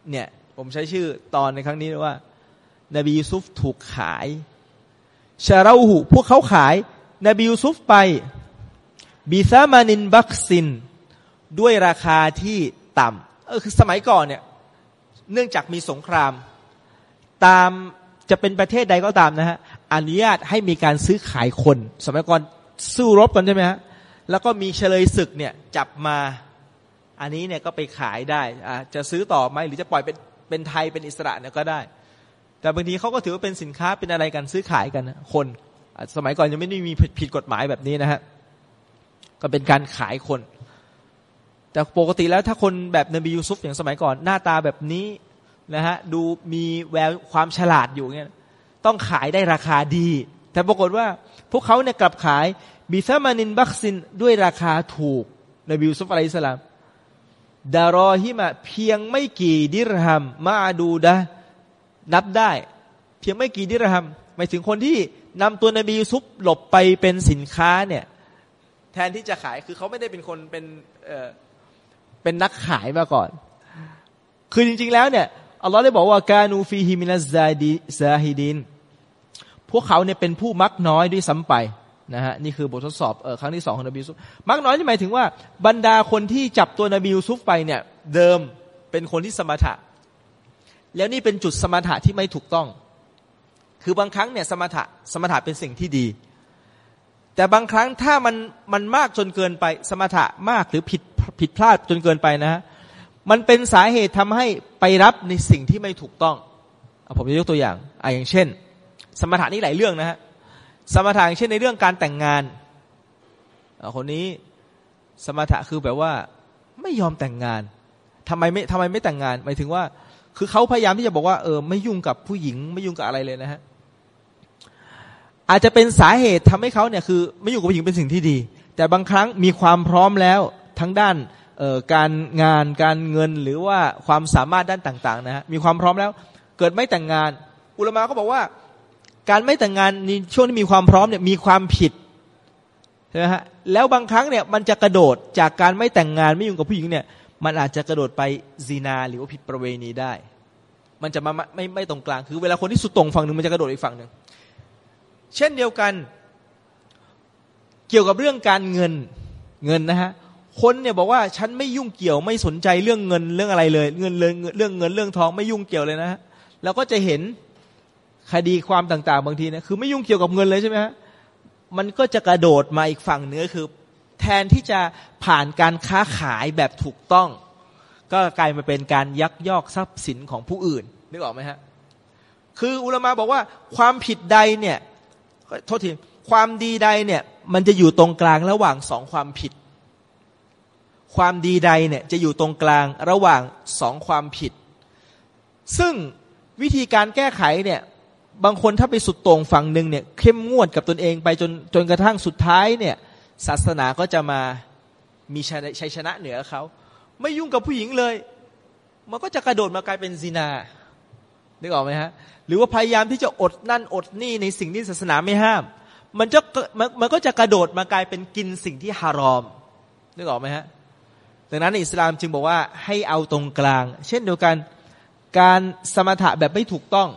เนี่ยผมใช้ชื่อตอนในครั้งนี้ว่า นบียูซุฟถูกขายชาราหูพวกเขาขาย นบียูซุฟไปบิซามานินบักซิน ด้วยราคาที่ต่ำเออคือสมัยก่อนเนี่ย เนื่องจากมีสงคราม ตามจะเป็นประเทศใดก็ตามนะฮะอนุญาตให้มีการซื้อขายคน สมัยก่อนสู้รบกันใช่ไหมฮะแล้วก็มีเฉลยศึกเนี่ยจับมาอันนี้เนี่ยก็ไปขายได้อ่าจะซื้อต่อไหมหรือจะปล่อยเป็นเป็นไทยเป็นอิสระเนี่ยก็ได้ แต่บางทีเขาก็ถือว่าเป็นสินค้าเป็นอะไรกันซื้อขายกันคน สมัยก่อนยังไม่ได้มีผิดกฎหมายแบบนี้นะฮะก็เป็นการขายคน แต่ปกติแล้วถ้าคนแบบนบียูซุฟอย่างสมัยก่อนหน้าตาแบบนี้นะฮะดูมีแววความฉลาดอยู่เงี้ยต้องขายได้ราคาดี แต่ปรากฏว่าพวกเขาเนี่ยกลับขายบิซามานินบักซินด้วยราคาถูกนบียูซุฟอะลัยสลามดารอฮิมะเพียงไม่กี่ดิรหัมมาดูดะนับได้ เพียงไม่กี่ดิรหัม หมายถึงคนที่นำตัวนบียูซุฟหลบไปเป็นสินค้าเนี่ยแทนที่จะขายคือเขาไม่ได้เป็นคนเป็นเอ่อเป็นนักขายมาก่อน คือจริง ๆ แล้วเนี่ยอัลลอฮ์ได้บอกว่าการูฟีฮิมินัซาดีซาฮิดิน พวกเขาเนี่ยเป็นผู้มักน้อยด้วยซ้ำไปนะฮะนี่คือบททดสอบออครั้งที่สองของนบียูซุฟมักน้อยนี่หมายถึงว่าบรรดาคนที่จับตัวนบียูซุฟไปเนี่ยเดิมเป็นคนที่สมถะ แล้วนี่เป็นจุดสมถะที่ไม่ถูกต้อง คือบางครั้งเนี่ยสมถะสมถะเป็นสิ่งที่ดี แต่บางครั้งถ้ามันมันมากจนเกินไป สมถะมากหรือผิดผิดพลาดจนเกินไปนะฮะมันเป็นสาเหตุทำให้ไปรับในสิ่งที่ไม่ถูกต้องอผมจะยกตัวอย่างอะอย่างเช่น สมถะนี่หลายเรื่องนะฮะสมถะเช่นในเรื่องการแต่งงานคนนี้สมถะคือแบบว่าไม่ยอมแต่งงานทำไมไม่ทำไมไม่แต่งงานหมายถึงว่า คือเขาพยายามที่จะบอกว่าเออไม่ยุ่งกับผู้หญิง ไม่ยุ่งกับอะไรเลยนะฮะ อาจจะเป็นสาเหตุทำให้เขาเนี่ยคือไม่อยุ่กับผู้หญิงเป็นสิ่งที่ดี แต่บางครั้งมีความพร้อมแล้วทั้งด้านการงานการเงินหรือว่าความสามารถด้านต่างๆนะฮะมีความพร้อมแล้ว เกิดไม่แต่งงาน อุลมะก็บอกว่า การไม่แต่งงานในช่วงที่มีความพร้อมเนี่ยมีความผิดใช่ไหมฮะแล้วบางครั้งเนี่ยมันจะกระโดดจากการไม่แต่งงานไม่ยุ่งกับผู้หญิงเนี่ยมันอาจจะกระโดดไปซีนาหรือว่าผิดประเวณีได้ มันจะมาไม่ไม่ตรงกลางคือเวลาคนที่สุดตรงฝั่งหนึ่งมันจะกระโดดอีกฝั่งหนึ่ง เช่นเดียวกัน เกี่ยวกับเรื่องการเงินเงินนะฮะคนเนี่ยบอกว่าฉันไม่ยุ่งเกี่ยวไม่สนใจเรื่องเงินเรื่องอะไรเลย เงินเรื่องเรื่องเงินเรื่องทองไม่ยุ่งเกี่ยวเลยนะฮะเราก็จะเห็นคดีความต่างๆ บางทีนะคือไม่ยุ่งเกี่ยวกับเงินเลยใช่ไหมฮะมันก็จะกระโดดมาอีกฝั่งเนื้อคือ แทนที่จะผ่านการค้าขายแบบถูกต้อง ก็กลายมาเป็นการยักยอกทรัพย์สินของผู้อื่นนึกออกไหมฮะคืออุลมะบอกว่าความผิดใดเนี่ย โทษทีความดีใดเนี่ยมันจะอยู่ตรงกลางระหว่างสองความผิด ความดีใดเนี่ยจะอยู่ตรงกลางระหว่างสองความผิด ซึ่งวิธีการแก้ไขเนี่ยบางคนถ้าไปสุดตรงฝั่งหนึ่งเนี่ยเข้มงวดกับตนเองไปจนจนกระทั่งสุดท้ายเนี่ยศาสนาก็จะมามีชัยชนะเหนือเขา ไม่ยุ่งกับผู้หญิงเลย มันก็จะกระโดดมากลายเป็นซีนา นึกออกไหมฮะ หรือว่าพยายามที่จะอดนั่นอดนี่ในสิ่งที่ศาสนาไม่ห้าม มันจะมันก็จะกระโดดมากลายเป็นกินสิ่งที่ฮารอม นึกออกไหมฮะ ดังนั้นอิสลามจึงบอกว่าให้เอาตรงกลาง เช่นเดียวกันการสมถะแบบไม่ถูกต้อง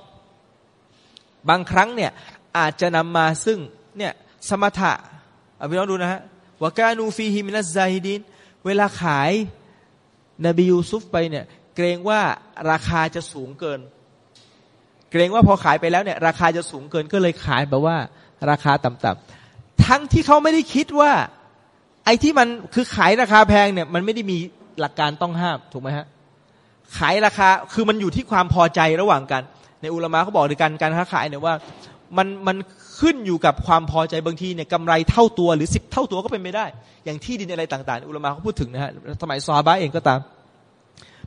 บางครั้งเนี่ยอาจจะนำมาซึ่งเนี่ยสมถะเอาไปลองดูนะฮะวากานูฟีฮิมินัสไซดินเวลาขายนบียูซุฟไปเนี่ยเกรงว่าราคาจะสูงเกิน เกรงว่าพอขายไปแล้วเนี่ย ราคาจะสูงเกินก็เลยขายแบบว่า ราคาต่ำๆทั้งที่เขาไม่ได้คิดว่า ไอ้ที่มันคือขายราคาแพงเนี่ย มันไม่ได้มีหลักการต้องห้ามถูกไหมฮะขายราคาคือมันอยู่ที่ความพอใจระหว่างกัน ในอุลมะเขาบอกในการการค้าขายเนี่ยว่ามันมันขึ้นอยู่กับความพอใจบางทีเนี่ยกำไรเท่าตัวหรือสิบเท่าตัวก็เป็นไม่ได้ อย่างที่ดินอะไรต่างๆ อุลมะเขาพูดถึงนะฮะสมัยซอฮาบะเองก็ตาม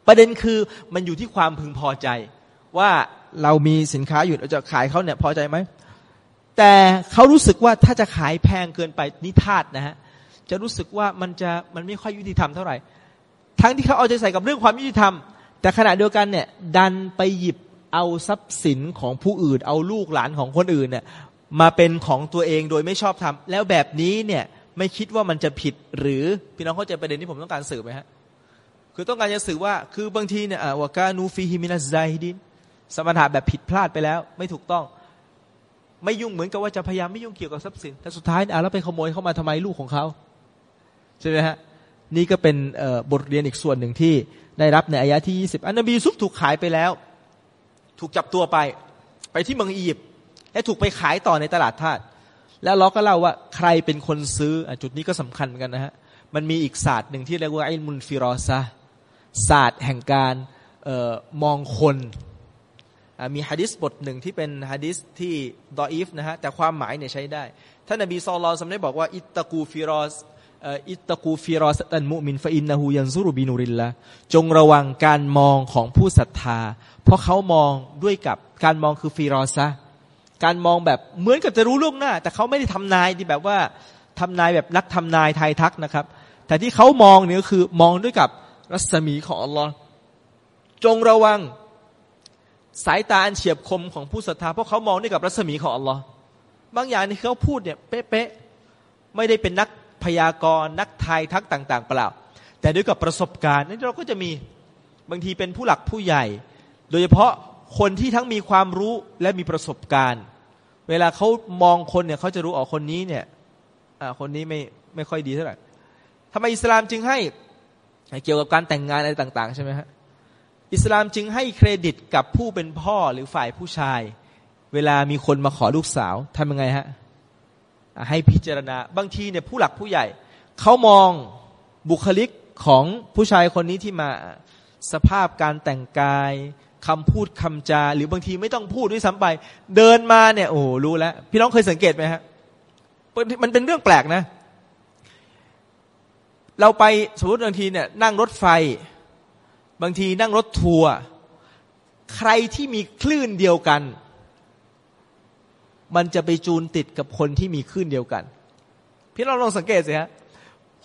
ประเด็นคือมันอยู่ที่ความพึงพอใจว่า เรามีสินค้าอยู่เราจะขายเขาเนี่ยพอใจไหมแต่เขารู้สึกว่าถ้าจะขายแพงเกินไปนิทาตนะฮะจะรู้สึกว่ามันจะมันไม่ค่อยยุติธรรมเท่าไหร่ทั้งที่เขาเอาใจใส่กับเรื่องความยุติธรรม แต่ขณะเดียวกันเนี่ยดันไปหยิบเอาทรัพย์สินของผู้อื่น เอาลูกหลานของคนอื่นเนี่ยมาเป็นของตัวเองโดยไม่ชอบทำแล้วแบบนี้เนี่ยไม่คิดว่ามันจะผิดหรือพี่น้องเข้าใจประเด็นที่ผมต้องการสื่อไหมฮะคือต้องการจะสื่อว่าคือบางทีเนี่ยวากานูฟีฮิมินัสไซดิน สมถะแบบผิดพลาดไปแล้ว ไม่ถูกต้อง ไม่ยุ่งเหมือนกับว่าจะพยายามไม่ยุ่งเกี่ยวกับทรัพย์สินแต่สุดท้ายอะแล้วไปขโมยเข้ามาทำไมลูกของเขาใช่ไหมฮะนี่ก็เป็นบทเรียนอีกส่วนหนึ่งที่ได้รับในอายะที่20อันนบีซุฟถูกขายไปแล้ว ถูกจับตัวไป ไปที่เมืองอียิปต์และถูกไปขายต่อในตลาดทาสแล้วเราก็เล่าว่าใครเป็นคนซื้อจุดนี้ก็สำคัญเหมือนกันนะฮะมันมีอีกศาสตร์หนึ่งที่เรียกว่าไอ้มุนฟิรอซาศาสตร์แห่งการออมองคน มีฮะดิษบทหนึ่งที่เป็นฮะดิษที่ดออีฟนะฮะแต่ความหมายเนี่ยใช้ได้ ท่านนบีซอลลอสมได้บอกว่า اتقوا فراسة اتقوا فراسة المؤمن فإنه ينظر بنور الله จงระวังการมองของผู้ศรัทธา เพราะเขามองด้วยกับการมองคือفراسة การมองแบบเหมือนกับจะรู้ล่วงหน้า แต่เขาไม่ได้ทำนายที่แบบว่าทำนายแบบนักทำนายทายทักนะครับ แต่ที่เขามองเนี่ยก็คือมองด้วยกับรัศมีของอัลลอฮ์จงระวัง สายตาอันเฉียบคมของผู้ศรัทธาเพราะเขามองด้วยกับรัศมีของอัลลอฮ์บางอย่างที่เขาพูดเนี่ยเป๊ะๆไม่ได้เป็นนักพยากรณ์นักทายทักต่าง ๆ เปล่า แต่ด้วยกับประสบการณ์นี่เราก็จะมีบางทีเป็นผู้หลักผู้ใหญ่ โดยเฉพาะคนที่ทั้งมีความรู้และมีประสบการณ์ เวลาเขามองคนเนี่ยเขาจะรู้ออกคนนี้เนี่ยคนนี้ไม่ไม่ค่อยดีเท่าไหร่ทำไมอิสลามจึงให้เกี่ยวกับการแต่งงานอะไรต่าง ๆ ใช่ไหมฮะ อิสลามจึงให้เครดิตกับผู้เป็นพ่อหรือฝ่ายผู้ชาย เวลามีคนมาขอลูกสาวทำยังไงฮะให้พิจารณาบางทีเนี่ยผู้หลักผู้ใหญ่ เขามองบุคลิกของผู้ชายคนนี้ที่มาสภาพการแต่งกายคำพูดคำจา หรือบางทีไม่ต้องพูดด้วยซ้ำไป เดินมาเนี่ยโอ้รู้แล้ว พี่น้องเคยสังเกตไหมฮะมันเป็นเรื่องแปลกนะ เราไปสมมติบางทีเนี่ยนั่งรถไฟ บางทีนั่งรถทัวร์ใครที่มีคลื่นเดียวกัน มันจะไปจูนติดกับคนที่มีคลื่นเดียวกัน พี่เราลองสังเกตสิฮะ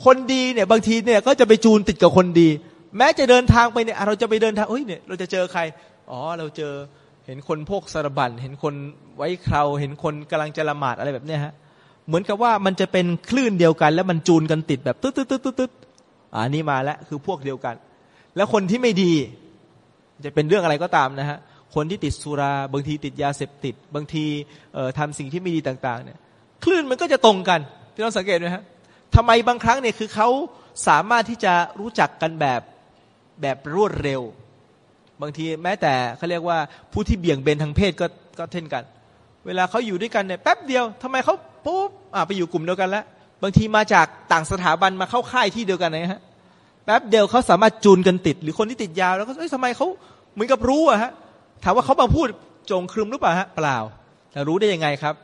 คนดีเนี่ยบางทีเนี่ยก็จะไปจูนติดกับคนดี แม้จะเดินทางไปเนี่ยเราจะไปเดินทางเอ้ยเนี่ยเราจะเจอใคร อ๋อเราเจอเห็นคนพวกสารบันเห็นคนไว้คราวเห็นคนกำลังจะละหมาดอะไรแบบเนี้ยฮะเหมือนกับว่ามันจะเป็นคลื่นเดียวกัน แล้วมันจูนกันติดแบบตึ๊ดตึ๊ดตึ๊ดตึ๊ดอ่านี่มาแล้วคือพวกเดียวกัน แล้วคนที่ไม่ดี จะเป็นเรื่องอะไรก็ตามนะฮะคนที่ติดสุรา บางทีติดยาเสพติด บางทีเอ่อทำสิ่งที่ไม่ดีต่างๆเนี่ยคลื่นมันก็จะตรงกันพี่น้องสังเกตไหมฮะทำไมบางครั้งเนี่ยคือเขาสามารถที่จะรู้จักกันแบบแบบรวดเร็ว บางทีแม้แต่เขาเรียกว่าผู้ที่เบี่ยงเบนทางเพศก็ก็เท่นกัน เวลาเขาอยู่ด้วยกันเนี่ยแป๊บเดียวทำไมเขาปุ๊บอ่าไปอยู่กลุ่มเดียวกันแล้ว บางทีมาจากต่างสถาบันมาเข้าค่ายที่เดียวกันนะฮะ แป๊บเดียวเขาสามารถจูนกันติด หรือคนที่ติดยาวแล้วก็เอ้ยทำไมเขาเหมือนกับรู้อะฮะถามว่าเขามาพูดจงครึมหรือเปล่าฮะเปล่าแต่รู้ได้ยังไงครับ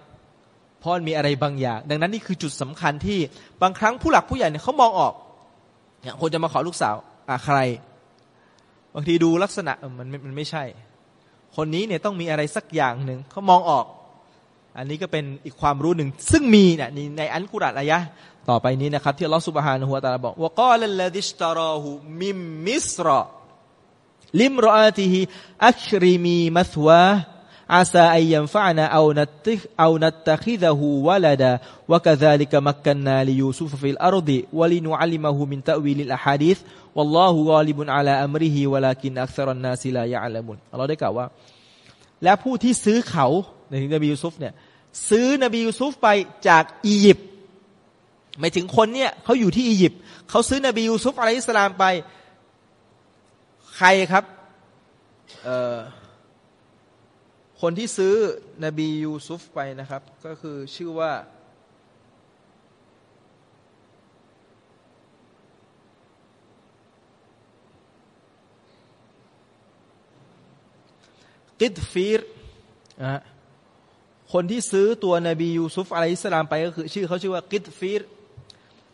เพราะมีอะไรบางอย่าง ดังนั้นนี่คือจุดสำคัญที่บางครั้งผู้หลักผู้ใหญ่เนี่ยเขามองออกเนี่ยคนจะมาขอลูกสาวอะใคร บางทีดูลักษณะมันมันไม่ใช่ คนนี้เนี่ยต้องมีอะไรสักอย่างหนึ่งเขามองออก อันนี้ก็เป็นอีกความรู้หนึ่งซึ่งมีเนี่ยในอัลกุรอานอายะ ต่อไปนี้นะครับ ที่อัลลอฮฺสุบฮานะฮูวะตาลาบอกว่าوقال الذي اشتراه من مصر لامرأته أكرمي مثواه عسى أن ينفعنا أو نتخذ أو نتخذه ولدا وكذلك مكنا ليوسف في الأرض ولنعلمه من تأويل الأحاديثวัลลอฮุกาลิบุนอะลาอัมริฮิวะลากินอักษรันนาซิลายะอัลมุนเราได้กล่าวว่า และผู้ที่ซื้อเขาในถึงนบียูซุฟเนี่ยซื้อนบียูซุฟไปจากอียิปต์ หมายถึงคนเนี่ยเขาอยู่ที่อียิปต์เขาซื้อนบียูซุฟอะลัยฮิสสลามไป ใครครับคนที่ซื้อนบียูซุฟไปนะครับ ก็คือชื่อว่ากิดฟีรนะคนที่ซื้อตัวนบียูซุฟอะลัยฮิสลามไปก็คือ ชื่อเขาชื่อว่ากิดฟีร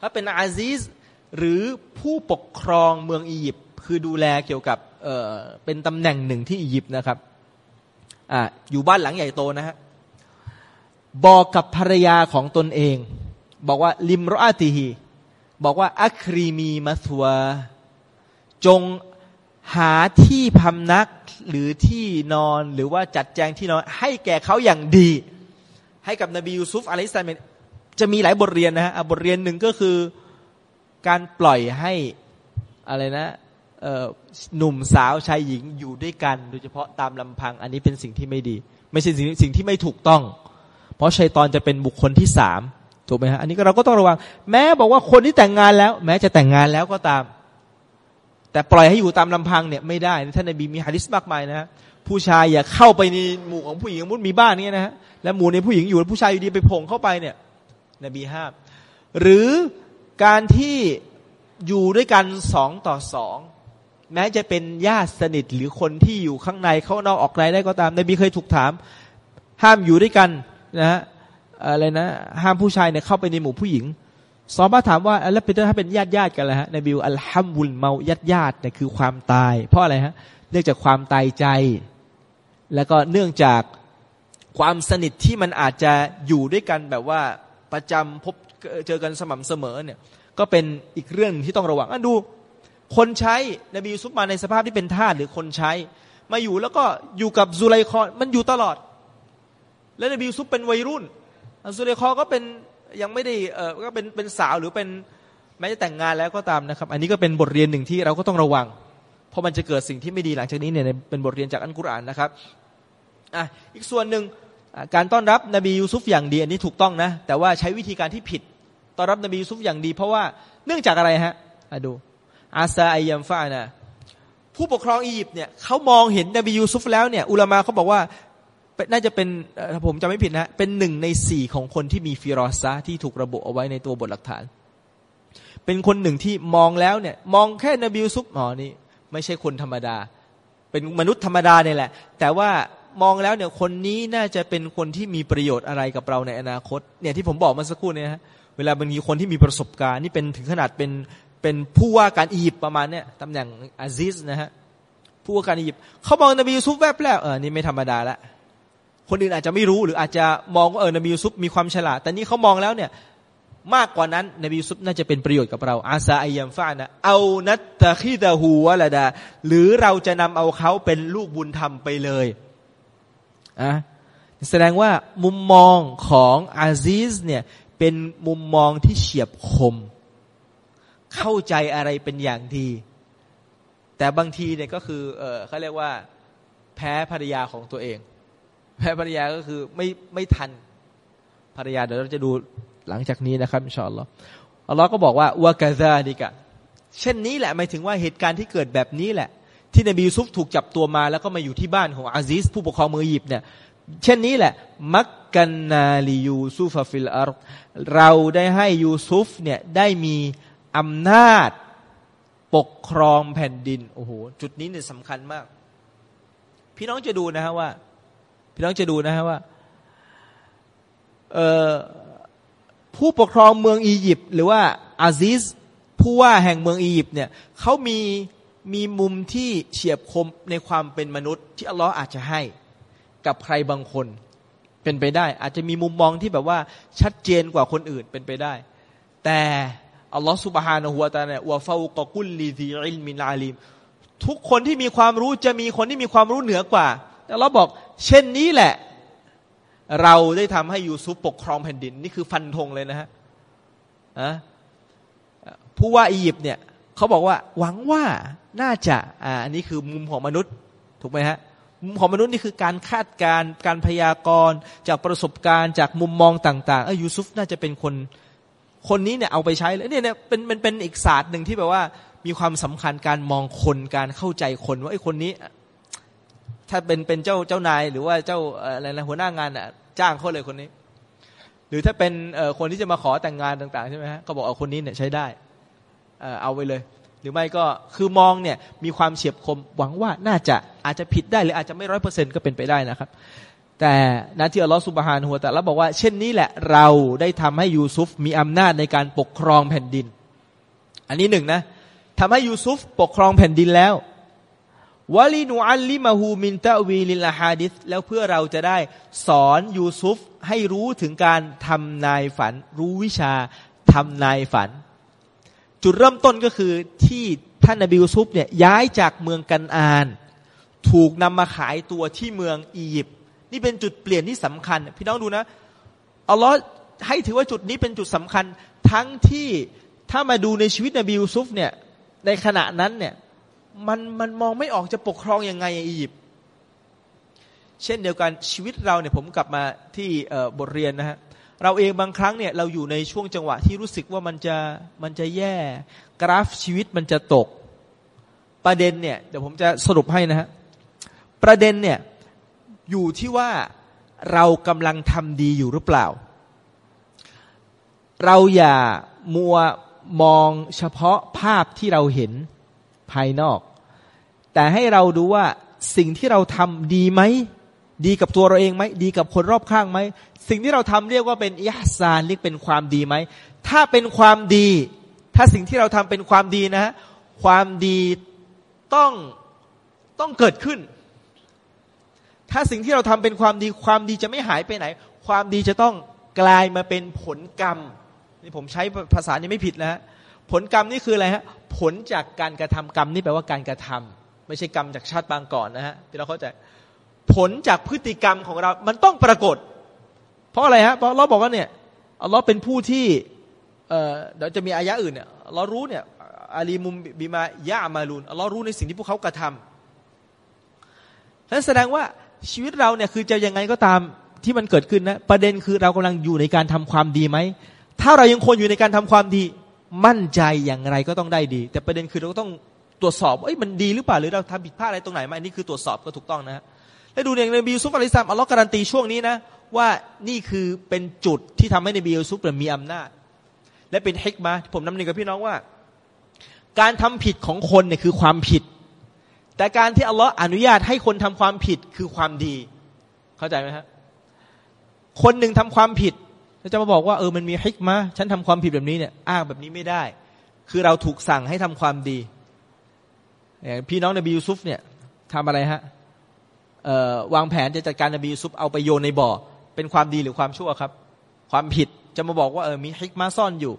ถ้าเป็นอาซีสหรือผู้ปกครองเมืองอียิปต์คือดูแลเกี่ยวกับเเป็นตำแหน่งหนึ่งที่อียิปต์นะครับออยู่บ้านหลังใหญ่โตนะฮะบอกกับภรรยาของตนเอง บอกว่าลิมรอติฮีบอกว่าอัครีมีมัสวาจงหาที่พำนักหรือที่นอนหรือว่าจัดแจงที่นอนให้แก่เขาอย่างดี ให้กับนบียูซุฟอะลัยฮิสลาม จะมีหลายบทเรียนนะฮะบทเรียนหนึ่งก็คือการปล่อยให้อะไรนะหนุ่มสาวชายหญิงอยู่ด้วยกัน โดยเฉพาะตามลำพัง อันนี้เป็นสิ่งที่ไม่ดี ไม่ใช่สิ่งสิ่งที่ไม่ถูกต้อง เพราะชัยตอนจะเป็นบุคคลที่สามถูกไหมฮะอันนี้เราก็ต้องระวัง แม้บอกว่าคนที่แต่งงานแล้ว แม้จะแต่งงานแล้วก็ตาม แต่ปล่อยให้อยู่ตามลำพังเนี่ยไม่ได้ท่านนบีมีฮะดิษมากมายนะฮะผู้ชายอย่าเข้าไปในหมู่ของผู้หญิงมุดมีบ้านนี่นะฮะแล้วหมู่ในผู้หญิงอยู่ผู้ชายอยู่ดีไปพงเข้าไปเนี่ย นบีห้ามหรือการที่อยู่ด้วยกันสองต่อสองแม้จะเป็นญาติสนิทหรือคนที่อยู่ข้างในเขานอกออกในได้ก็ตามนบีเคยถูกถาม ห้ามอยู่ด้วยกันนะฮะอะไรนะ ห้ามผู้ชายเนี่ยเข้าไปในหมู่ผู้หญิงซอบ้าถามว่าแล้วเป็นถ้าเป็นญาติญาติกันละฮะนบิวอัลฮัมบุลเมาญาติญาติเนี่ยคือความตาย เพราะอะไรฮะเนื่องจากความตายใจ แล้วก็เนื่องจากความสนิทที่มันอาจจะอยู่ด้วยกันแบบว่า ประจำพบเจอกันสม่ำเสมอเนี่ยก็เป็นอีกเรื่องที่ต้องระวังอันดูคนใช้นบียูซุฟมาในสภาพที่เป็นทาสหรือคนใช้ มาอยู่แล้วก็อยู่กับซุไลคอนมันอยู่ตลอด และนบียูซุฟเป็นวัยรุ่นซุไลคอก็เป็นยังไม่ได้เออก็เป็นเป็นสาวหรือเป็นแม้จะแต่งงานแล้วก็ตามนะครับ อันนี้ก็เป็นบทเรียนหนึ่งที่เราก็ต้องระวัง เพราะมันจะเกิดสิ่งที่ไม่ดีหลังจากนี้เนี่ยเป็นบทเรียนจากอันกุรอานนะครับอะอีกส่วนหนึ่ง การต้อนรับนบียูซุฟอย่างดีอันนี้ถูกต้องนะ แต่ว่าใช้วิธีการที่ผิด ต้อนรับนบียูซุฟอย่างดี เพราะว่าเนื่องจากอะไรฮะดูอาซาไอยัมฟานะผู้ปกครองอียิปต์เนี่ยเขามองเห็นนบียูซุฟแล้วเนี่ย อุลามาเขาบอกว่าน่าจะเป็นถ้าผมจำไม่ผิดนะ เป็นหนึ่งในสี่ของคนที่มีฟิรอซาที่ถูกระบุเอาไว้ในตัวบทหลักฐาน เป็นคนหนึ่งที่มองแล้วเนี่ย มองแค่นบิวซุปอ๋อนี่ไม่ใช่คนธรรมดา เป็นมนุษย์ธรรมดาเนี่ยแหละ แต่ว่า มองแล้วเนี่ยคนนี้น่าจะเป็นคนที่มีประโยชน์อะไรกับเราในอนาคตเนี่ยที่ผมบอกมาสักครู่เนี่ยฮะเวลาบางทีคนที่มีประสบการณ์นี่เป็นถึงขนาดเป็นเป็นผู้ว่าการอียิปต์ประมาณเนี่ยตำแหน่งอาซิสนะฮะผู้ว่าการอียิปต์เขามองนบียูซุฟแวบแล้วเออนี่ไม่ธรรมดาละคนอื่นอาจจะไม่รู้หรืออาจจะมองว่าเออนบียูซุปมีความฉลาด แต่นี่เขามองแล้วเนี่ยมากกว่านั้นนบียูซุปน่าจะเป็นประโยชน์กับเรา อาซาอิยัมฟานะเอานัตตะคีดะฮูวะละดา หรือเราจะนำเอาเขาเป็นลูกบุญธรรมไปเลย อะแสดงว่ามุมมองของอาซีสเนี่ยเป็นมุมมองที่เฉียบคม เข้าใจอะไรเป็นอย่างดี แต่บางทีเนี่ยก็คือเออเขาเรียกว่าแพ้ภรรยาของตัวเอง แพ้ภรรยาก็คือไม่ไม่ทันภรรยาเดี๋ยวเราจะดูหลังจากนี้นะครับอินชาอัลลอฮ์อัลลอฮ์ก็บอกว่าวากาซาดิกะเช่นนี้แหละหมายถึงว่าเหตุการณ์ที่เกิดแบบนี้แหละ ที่นบียูซุฟถูกจับตัวมาแล้วก็มาอยู่ที่บ้านของอาซิสผู้ปกครองเมืองอียิปต์เนี่ยเช่นนี้แหละمكنا ليوسف في الأرض เราได้ให้ยูซุฟเนี่ยได้มีอำนาจปกครองแผ่นดินโอ้โหจุดนี้เนี่ยสำคัญมาก พี่น้องจะดูนะฮะว่า พี่น้องจะดูนะฮะว่าผู้ปกครองเมืองอียิปต์หรือว่าอาซิสผู้ว่าแห่งเมืองอียิปต์เนี่ยเขามี มีมุมที่เฉียบคมในความเป็นมนุษย์ ที่อัลลอฮ์อาจจะให้กับใครบางคนเป็นไปได้ อาจจะมีมุมมองที่แบบว่าชัดเจนกว่าคนอื่นเป็นไปได้ แต่อัลลอฮ์สุบฮานะฮัวตาเนี่ยวะฟาวกกุลลีซีอิลมินอาลีมทุกคนที่มีความรู้จะมีคนที่มีความรู้เหนือกว่าแต่เราบอก เช่นนี้แหละ เราได้ทำให้ยูซุฟปกครองแผ่นดิน นี่คือฟันธงเลยนะฮะผู้ว่าอียิปต์เนี่ย เขาบอกว่าหวังว่าน่าจะอ่าอันนี้คือมุมของมนุษย์ถูกไหมฮะมุมของมนุษย์นี่คือการคาดการการพยากรณ์จากประสบการณ์จากมุมมองต่างๆเออยูซุฟน่าจะเป็นคนคนนี้เนี่ยเอาไปใช้เลยเนี่ยเป็นเป็นเป็นอีกศาสตร์หนึ่งที่แบบว่ามีความสำคัญการมองคนการเข้าใจคนว่าไอ้คนนี้ ถ้าเป็นเป็นเจ้าเจ้านาย หรือว่าเจ้าอะไรนะหัวหน้างานอะจ้างเขาเลยคนนี้ หรือถ้าเป็นคนที่จะมาขอแต่งงานต่าง ๆ ใช่ไหมฮะก็บอกเอาคนนี้เนี่ยใช้ได้ เอาไปเลย หรือไม่ก็คือมองเนี่ยมีความเฉียบคมหวังว่าน่าจะอาจจะผิดได้หรืออาจจะไม่ร้อยเปอร์เซ็นต์ก็เป็นไปได้นะครับ แต่นาที่อัลลอฮฺสุบฮานะฮูวะตะอาลาบอกว่าเช่นนี้แหละเราได้ทำให้ยูซุฟมีอำนาจในการปกครองแผ่นดิน อันนี้หนึ่งนะทำให้ยูซุฟปกครองแผ่นดินแล้วولنعلمه من تأويل الأحاديث แล้วเพื่อเราจะได้สอนยูซุฟให้รู้ถึงการทำนายฝัน รู้วิชาทำนายฝัน จุดเริ่มต้นก็คือที่ท่านนบียูซุฟเนี่ยย้ายจากเมืองกันอาน ถูกนำมาขายตัวที่เมืองอียิปต์นี่เป็นจุดเปลี่ยนที่สำคัญ พี่น้องดูนะอัลลอฮ์ให้ถือว่าจุดนี้เป็นจุดสำคัญทั้งที่ถ้ามาดูในชีวิตนบียูซุฟเนี่ยในขณะนั้นเนี่ยมันมันมองไม่ออกจะปกครองยังไงอียิปต์เช่นเดียวกันชีวิตเราเนี่ยผมกลับมาที่บทเรียนนะฮะ เราเองบางครั้งเนี่ยเราอยู่ในช่วงจังหวะที่รู้สึกว่ามันจะมันจะแย่ กราฟชีวิตมันจะตก ประเด็นเนี่ยเดี๋ยวผมจะสรุปให้นะฮะประเด็นเนี่ยอยู่ที่ว่าเรากำลังทำดีอยู่หรือเปล่า เราอย่ามัวมองเฉพาะภาพที่เราเห็นภายนอก แต่ให้เราดูว่าสิ่งที่เราทำดีไหม ดีกับตัวเราเองไหมดีกับคนรอบข้างไหมสิ่งที่เราทำเรียกว่าเป็นอิฮซานเรียกเป็นความดีไหมถ้าเป็นความดี ถ้าสิ่งที่เราทำเป็นความดีนะ ความดีต้องต้องเกิดขึ้น ถ้าสิ่งที่เราทำเป็นความดี ความดีจะไม่หายไปไหน ความดีจะต้องกลายมาเป็นผลกรรมนี่ผมใช้ภาษานี้ไม่ผิดนะฮะผลกรรมนี่คืออะไรฮะผลจากการกระทำกรรมนี่แปลว่าการกระทำไม่ใช่กรรมจากชาติบางก่อนนะฮะที่เราเข้าใจ ผลจากพฤติกรรมของเรา มันต้องปรากฏ เพราะอะไรฮะเพราะเราบอกว่าเนี่ยอัลลอฮ์เป็นผู้ที่เเดี๋ยวจะมีอายะอื่นเนี่ยเรารู้เนี่ยอาลีมุมบิมายะมาลูนเรารู้ในสิ่งที่พวกเขากระทำนั้นแสดงว่าชีวิตเราเนี่ยคือจะยังไงก็ตามที่มันเกิดขึ้นนะประเด็นคือเรากำลังอยู่ในการทำความดีไหมถ้าเรายังคนอยู่ในการทำความดี มั่นใจอย่างไรก็ต้องได้ดี แต่ประเด็นคือเราต้องตรวจสอบเอ้ยมันดีหรือเปล่าหรือเราทำผิดพลาดอะไรตรงไหนไหมอันี่คือตรวจสอบก็ถูกต้องนะ และดูอย่างในบียูซุฟอะลัยสลามอัลลอฮ์การันตีช่วงนี้นะ ว่านี่คือเป็นจุดที่ทำให้ในบียูซุฟมีอำนาจ และเป็นเฮกมาผมนำเรียนกับพี่น้องว่า การทำผิดของคนเนี่ยคือความผิด แต่การที่อัลลอฮ์อนุญาตให้คนทำความผิดคือความดี เข้าใจไหมครับคนหนึ่งทำความผิดแล้วจะมาบอกว่าเออมันมีฮิกมาฉันทำความผิดแบบนี้เนี่ยอ้างแบบนี้ไม่ได้ คือเราถูกสั่งให้ทำความดีอย่างพี่น้องในบียูซุฟเนี่ยทำอะไรฮะ วางแผนจะจัดการนบียูซุฟเอาไปโยนในบ่อ เป็นความดีหรือความชั่วครับ ความผิดจะมาบอกว่าเออมีฮิกมาซ่อนอยู่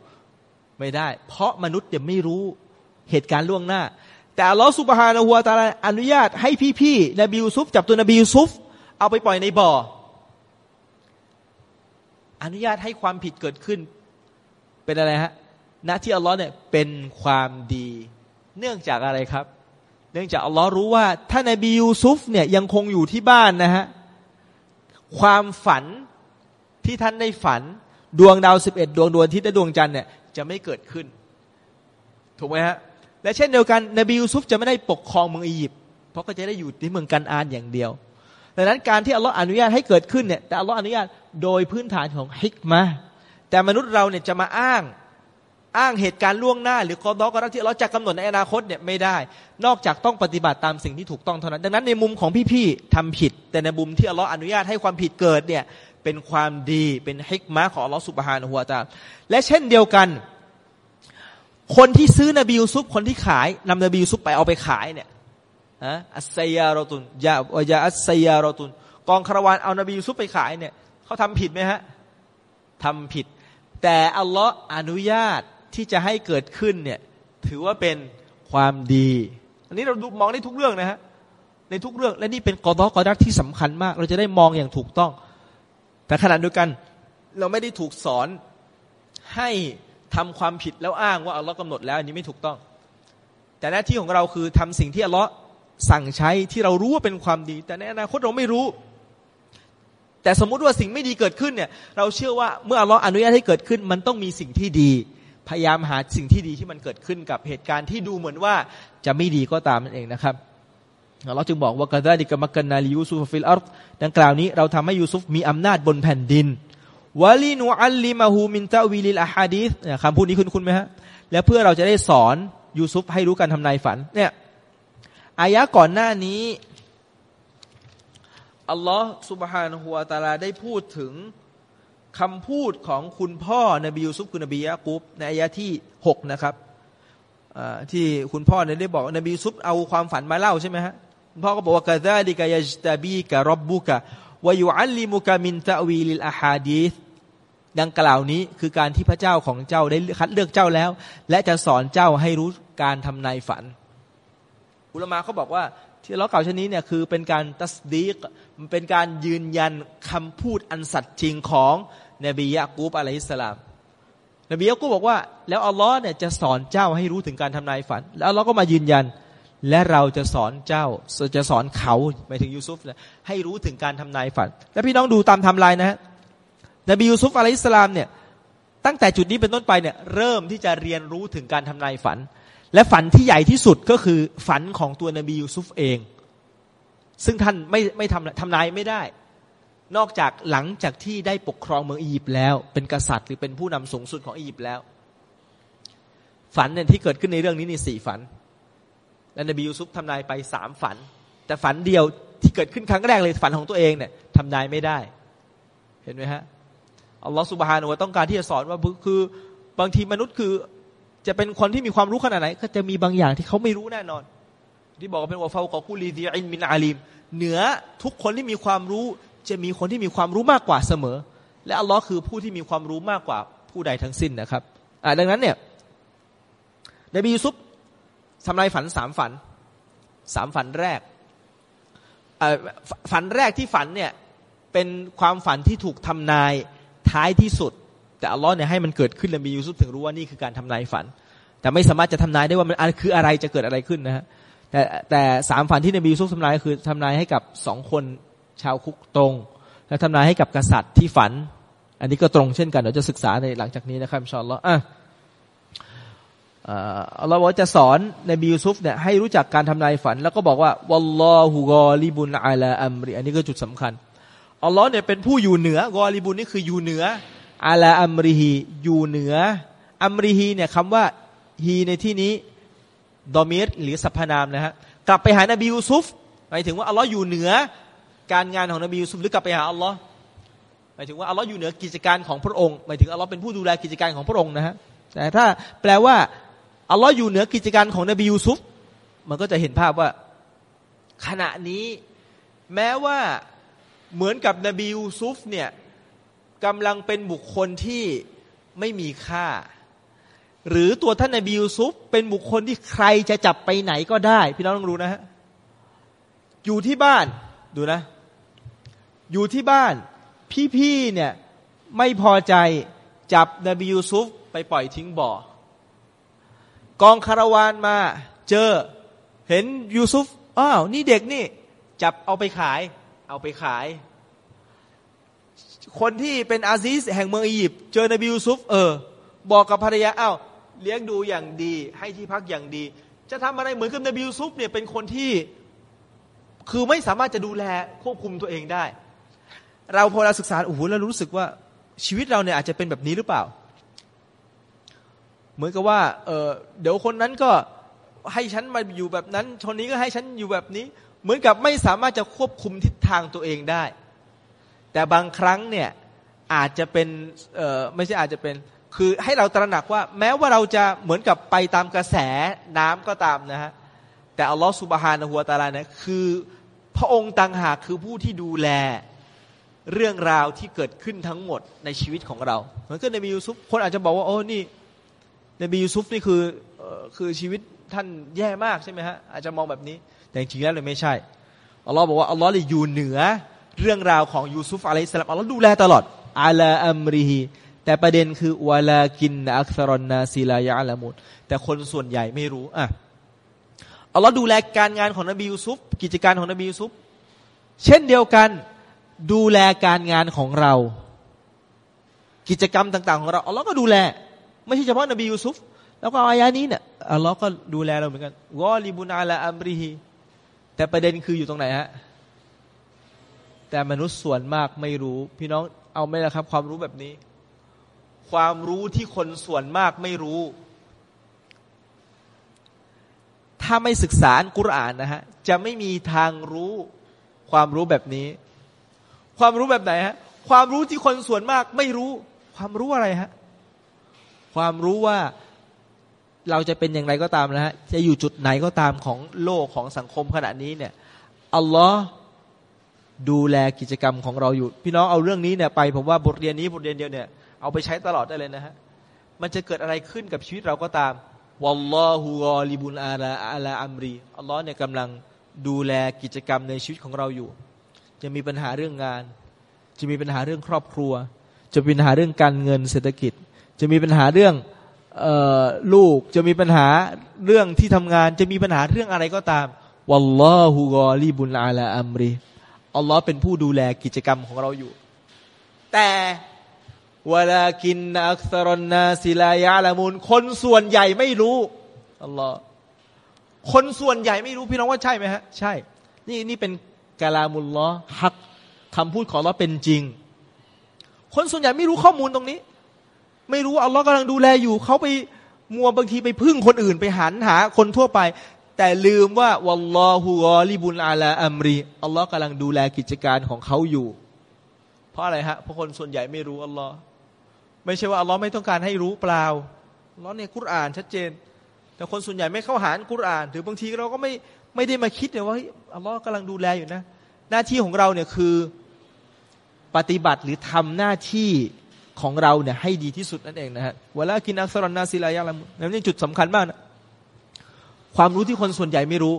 ไม่ได้ เพราะมนุษย์ยังไม่รู้เหตุการณ์ล่วงหน้า แต่ลอสุบฮานะฮัวตาลาอนุญาตให้พี่ๆนบียูซุฟจับตัวนบียูซุฟเอาไปปล่อยในบ่อ อนุญาตให้ความผิดเกิดขึ้น เป็นอะไรฮะณที่อัลลอฮ์เนี่ยเป็นความดี เนื่องจากอะไรครับ เนื่องจากอัลลอฮ์รู้ว่าถ้านบียูซุฟเนี่ยยังคงอยู่ที่บ้านนะฮะความฝันที่ท่านได้ฝันดวงดาวสิบเอ็ดดวงดวงทิตย์และดวงจันทร์เนี่ยจะไม่เกิดขึ้น ถูกไหมฮะและเช่นเดียวกันนบียูซุฟจะไม่ได้ปกครองเมืองอียิปต์เพราะก็จะได้อยู่ที่เมืองกันอานอย่างเดียวดังนั้นการที่อัลลอฮ์อนุญาตให้เกิดขึ้นเนี่ยแต่อัลลอฮ์อนุญาตโดยพื้นฐานของฮิกมาแต่มนุษย์เราเนี่ยจะมาอ้าง อ้างเหตุการณ์ล่วงหน้า หรือกอดอกรักที่เราจะกำหนดในอนาคตเนี่ยไม่ได้ นอกจากต้องปฏิบัติตามสิ่งที่ถูกต้องเท่านั้น ดังนั้นในมุมของพี่ๆทำผิด แต่ในมุมที่อัลลอฮ์อนุญาตให้ความผิดเกิดเนี่ยเป็นความดีเป็นฮิกมะของอัลลอฮ์สุบฮานะฮัวตาและเช่นเดียวกัน คนที่ซื้อนบียูซุปคนที่ขายนำนบียูซุปไปเอาไปขายเนี่ยอะอัสยารตุนยาวยาอัสยารตุนกองคารวานเอานบียูซุปไปขายเนี่ยเขาทำผิดไหมฮะทำผิด แต่อัลลอฮ์อนุญาต ที่จะให้เกิดขึ้นเนี่ยถือว่าเป็นความดี อันนี้เราดูมองได้ทุกเรื่องนะฮะในทุกเรื่องและนี่เป็นกอดอกอดักที่สำคัญมาก เราจะได้มองอย่างถูกต้อง แต่ขณะเดียวกันเราไม่ได้ถูกสอนให้ทำความผิดแล้วอ้างว่าอัลลอฮ์กำหนดแล้ว อันนี้ไม่ถูกต้อง แต่หน้าที่ของเราคือทำสิ่งที่อัลลอฮ์สั่งใช้ที่เรารู้ว่าเป็นความดี แต่ในอนาคตเราไม่รู้ แต่สมมุติว่าสิ่งไม่ดีเกิดขึ้นเนี่ย เราเชื่อว่าเมื่ออัลลอฮ์อนุญาตให้เกิดขึ้น มันต้องมีสิ่งที่ดี พยายามหาสิ่งที่ดีที่มันเกิดขึ้นกับเหตุการณ์ที่ดูเหมือนว่าจะไม่ดีก็ตามนั่นเองนะครับเราจึงบอกว่าكذلك مكنا ليوسف في الأرض ดังกล่าวนี้เราทำให้ยูซุฟมีอำนาจบนแผ่นดินولنعلمه من تأويل الأحاديثคำพูดนี้คุ้นคุ้นไหมฮะและเพื่อเราจะได้สอนยูซุฟให้รู้การทำนายฝันเนี่ยอายะก่อนหน้านี้อัลลอฮ์سبحانه وتعالىได้พูดถึง คำพูดของคุณพ่อนบียูซุฟคือนบียะกุบในอายะที่หกนะครับที่คุณพ่อเนี่ยได้บอกนบียูซุฟเอาความฝันมาเล่าใช่ไหมฮะพ่อก็บอกว่าكذلك يجتبيك ربك ويعلمك من تأويل الأحاديثดังกล่าวนี้คือการที่พระเจ้าของเจ้าได้คัดเลือกเจ้าแล้ว และจะสอนเจ้าให้รู้การทำนายฝัน อุลมะเขาบอกว่าที่เรากล่าวนี้เนี่ยคือเป็นการتصديقมันเป็นการยืนยันคำพูดอันสัตย์จริงของ นบียะกูบอะลัยฮิสสลามนบียะกูบบอกว่า แล้วอัลลอฮ์เนี่ยจะสอนเจ้าให้รู้ถึงการทำนายฝัน แล้วอัลลอฮ์ก็มายืนยัน และเราจะสอนเจ้าจะสอนเขาหมายถึงยูซุฟให้รู้ถึงการทำนายฝัน แล้วพี่น้องดูตามทำลายนะฮะนบียูซุฟอะลัยฮิสสลามเนี่ยตั้งแต่จุดนี้เป็นต้นไปเนี่ยเริ่มที่จะเรียนรู้ถึงการทำนายฝัน และฝันที่ใหญ่ที่สุดก็คือฝันของตัวนบียูซุฟเอง ซึ่งท่านไม่ไม่ทำทำนายไม่ได้ นอกจากหลังจากที่ได้ปกครองเมืองอียิปต์แล้ว เป็นกษัตริย์หรือเป็นผู้นำสูงสุดของอียิปต์แล้ว ฝันเนี่ยที่เกิดขึ้นในเรื่องนี้นี่สี่ฝัน และนบียูซุฟทำนายไปสามฝัน แต่ฝันเดียวที่เกิดขึ้นครั้งแรกเลยฝันของตัวเองเนี่ยทำนายไม่ได้ เห็นไหมฮะอัลลอฮฺสุบฮานุวะต้องการที่จะสอนว่าคือบางทีมนุษย์คือจะเป็นคนที่มีความรู้ขนาดไหน ก็จะมีบางอย่างที่เขาไม่รู้แน่นอน ที่บอกว่าเป็นวาฟาวกอคูลีดีอินมินอาลีมเหนือทุกคนที่มีความรู้ จะมีคนที่มีความรู้มากกว่าเสมอ และอัลลอฮ์คือผู้ที่มีความรู้มากกว่าผู้ใดทั้งสิ้นนะครับอ่าดังนั้นเนี่ยนบียูซุปทำนายฝันสามฝันสามฝันแรกฝันแรกที่ฝันเนี่ยเป็นความฝันที่ถูกทำนายท้ายที่สุด แต่อัลลอฮ์เนี่ยให้มันเกิดขึ้นนบียูซุปถึงรู้ว่านี่คือการทำนายฝัน แต่ไม่สามารถจะทำนายได้ว่ามันคืออะไรจะเกิดอะไรขึ้นนะฮะแต่แต่สามฝันที่นบียูซุปทำนายคือทำนายให้กับสองคน ชาวคุกตรง และทำนายให้กับกษัตริย์ที่ฝัน อันนี้ก็ตรงเช่นกันเราจะศึกษาในหลังจากนี้นะครับชอนลออะเราบอกจะสอนในบิยูซุฟเนี่ยให้รู้จักการทำนายฝัน แล้วก็บอกว่าวัลลอฮุกอลิบุนอาลาอัมรีอันนี้ก็จุดสำคัญอัลลอฮ์เนี่ยเป็นผู้อยู่เหนือกอลิบุนนี่คืออยู่เหนืออาลาอัมรีฮีอยู่เหนืออัมรีฮีเนี่ยคำว่าฮีในที่นี้ดอมิรหรือสรรพนามนะฮะกลับไปหานบียูซุฟหมายถึงว่าอัลลอฮ์อยู่เหนือ การงานของนบียูซุฟหรือกลับไปหาอัลลอฮ์หมายถึงว่าอัลลอฮ์อยู่เหนือกิจการของพระองค์หมายถึงอัลลอฮ์เป็นผู้ดูแลกิจการของพระองค์นะฮะแต่ถ้าแปลว่าอัลลอฮ์อยู่เหนือกิจการของนบียูซุฟมันก็จะเห็นภาพว่าขณะนี้แม้ว่าเหมือนกับนบียูซุฟเนี่ยกำลังเป็นบุคคลที่ไม่มีค่า หรือตัวท่านนบียูซุฟเป็นบุคคลที่ใครจะจับไปไหนก็ได้ พี่น้องต้องรู้นะฮะอยู่ที่บ้านดูนะ อยู่ที่บ้าน พี่ๆเนี่ยไม่พอใจจับนบียูซุฟไปปล่อยทิ้งบ่อ กองคาราวานมาเจอเห็นยูซุฟอ้าวนี่เด็กนี่ จับเอาไปขาย เอาไปขาย คนที่เป็นอาซิสแห่งเมืองอียิปต์เจอนบียูซุฟเออ บอกกับภรรยาอ้าวเลี้ยงดูอย่างดี ให้ที่พักอย่างดี จะทำอะไรเหมือนกับนบียูซุฟเนี่ยเป็นคนที่ คือไม่สามารถจะดูแลควบคุมตัวเองได้ เราพอเราศึกษาโอ้โหเรารู้สึกว่าชีวิตเราเนี่ยอาจจะเป็นแบบนี้หรือเปล่า เหมือนกับว่าเออเดี๋ยวคนนั้นก็ให้ฉันมาอยู่แบบนั้นคนนี้ก็ให้ฉันอยู่แบบนี้ เหมือนกับไม่สามารถจะควบคุมทิศทางตัวเองได้ แต่บางครั้งเนี่ยอาจจะเป็นเออไม่ใช่อาจจะเป็นคือให้เราตระหนักว่าแม้ว่าเราจะเหมือนกับไปตามกระแสน้ำก็ตามนะฮะแต่อัลลอฮฺสุบฮานะฮัวตาลาเนี่ยคือพระองค์ต่างหากคือผู้ที่ดูแล เรื่องราวที่เกิดขึ้นทั้งหมดในชีวิตของเรา เหมือนกับนบียูซุฟคนอาจจะบอกว่าโอ้นี่นบียูซุฟนี่คือคือชีวิตท่านแย่มากใช่ไหมฮะอาจจะมองแบบนี้ แต่จริงๆแล้วเลยไม่ใช่อัลลอฮ์บอกว่าอัลลอฮ์เลยอยู่เหนือเรื่องราวของยูซุฟอะลัยสลามอัลลอฮ์ดูแลตลอดอาลาอัมริฮีแต่ประเด็นคือวาลากินอักษรนาซีลายะละมุดแต่คนส่วนใหญ่ไม่รู้อะอัลลอฮ์ดูแลการงานของนบียูซุฟกิจการของนบียูซุฟเช่นเดียวกัน ดูแลการงานของเรา กิจกรรมต่าง ๆ ของเราอัลลอฮ์ก็ดูแล ไม่ใช่เฉพาะนบียูซุฟแล้วก็อายานี้เนี่ยอัลลอฮ์ก็ดูแลเราเหมือนกันวอลิบุนาละอัมริฮีแต่ประเด็นคืออยู่ตรงไหนฮะแต่มนุษย์ส่วนมากไม่รู้ พี่น้องเอาไหมล่ะครับ ความรู้แบบนี้ ความรู้ที่คนส่วนมากไม่รู้ ถ้าไม่ศึกษาอัลกุรอานนะฮะจะไม่มีทางรู้ความรู้แบบนี้ ความรู้แบบไหนฮะ ความรู้ที่คนส่วนมากไม่รู้ ความรู้อะไรฮะ ความรู้ว่าเราจะเป็นอย่างไรก็ตามนะฮะ จะอยู่จุดไหนก็ตามของโลกของสังคมขณะนี้เนี่ย อัลลอฮ์ดูแลกิจกรรมของเราอยู่ พี่น้องเอาเรื่องนี้เนี่ยไปผมว่าบทเรียนนี้บทเรียนเดียวเนี่ยเอาไปใช้ตลอดได้เลยนะฮะ มันจะเกิดอะไรขึ้นกับชีวิตเราก็ตามวัลลอฮุกอลิบุนอาลาอาลาอัมรี อัลลอฮ์เนี่ยกำลังดูแลกิจกรรมในชีวิตของเราอยู่ จะมีปัญหาเรื่องงาน จะมีปัญหาเรื่องครอบครัว จะมีปัญหาเรื่องการเงินเศรษฐกิจ จะมีปัญหาเรื่องลูกจะมีปัญหาเรื่องที่ทำงาน จะมีปัญหาเรื่องอะไรก็ตามวัลลอฮุกอลีบุนอาลาอัมรีอัลลอฮ์เป็นผู้ดูแลกิจกรรมของเราอยู่ แต่เวลากินอักษรนาศิลายาละมูล คนส่วนใหญ่ไม่รู้อัลลอฮ์คนส่วนใหญ่ไม่รู้พี่น้องว่าใช่ไหมฮะ ใช่ นี่นี่เป็น กาลามุลลอฮักคำพูดของเราเป็นจริง คนส่วนใหญ่ไม่รู้ข้อมูลตรงนี้ ไม่รู้อัลลอฮ์กำลังดูแลอยู่ เขาไปมัวบางทีไปพึ่งคนอื่นไปหันหาคนทั่วไป แต่ลืมว่าวัลลอฮุอลิบุนอาลาอัมรีอัลลอฮ์กำลังดูแลกิจการของเขาอยู่ เพราะอะไรฮะเพราะคนส่วนใหญ่ไม่รู้อัลลอฮ์ไม่ใช่ว่าอัลลอฮ์ไม่ต้องการให้รู้เปล่าอัลลอฮ์เนี่ยกุรอานชัดเจน แต่คนส่วนใหญ่ไม่เข้าหานกุรอาน หรือบางทีเราก็ไม่ ไม่ได้มาคิดเลยว่าอัลลอฮ์กำลังดูแลอยู่นะ หน้าที่ของเราเนี่ยคือปฏิบัติหรือทำหน้าที่ของเราเนี่ยให้ดีที่สุดนั่นเองนะฮะเวลากินอักษรนาซิลายะละมุนี่จุดสำคัญมากนะความรู้ที่คนส่วนใหญ่ไม่รู้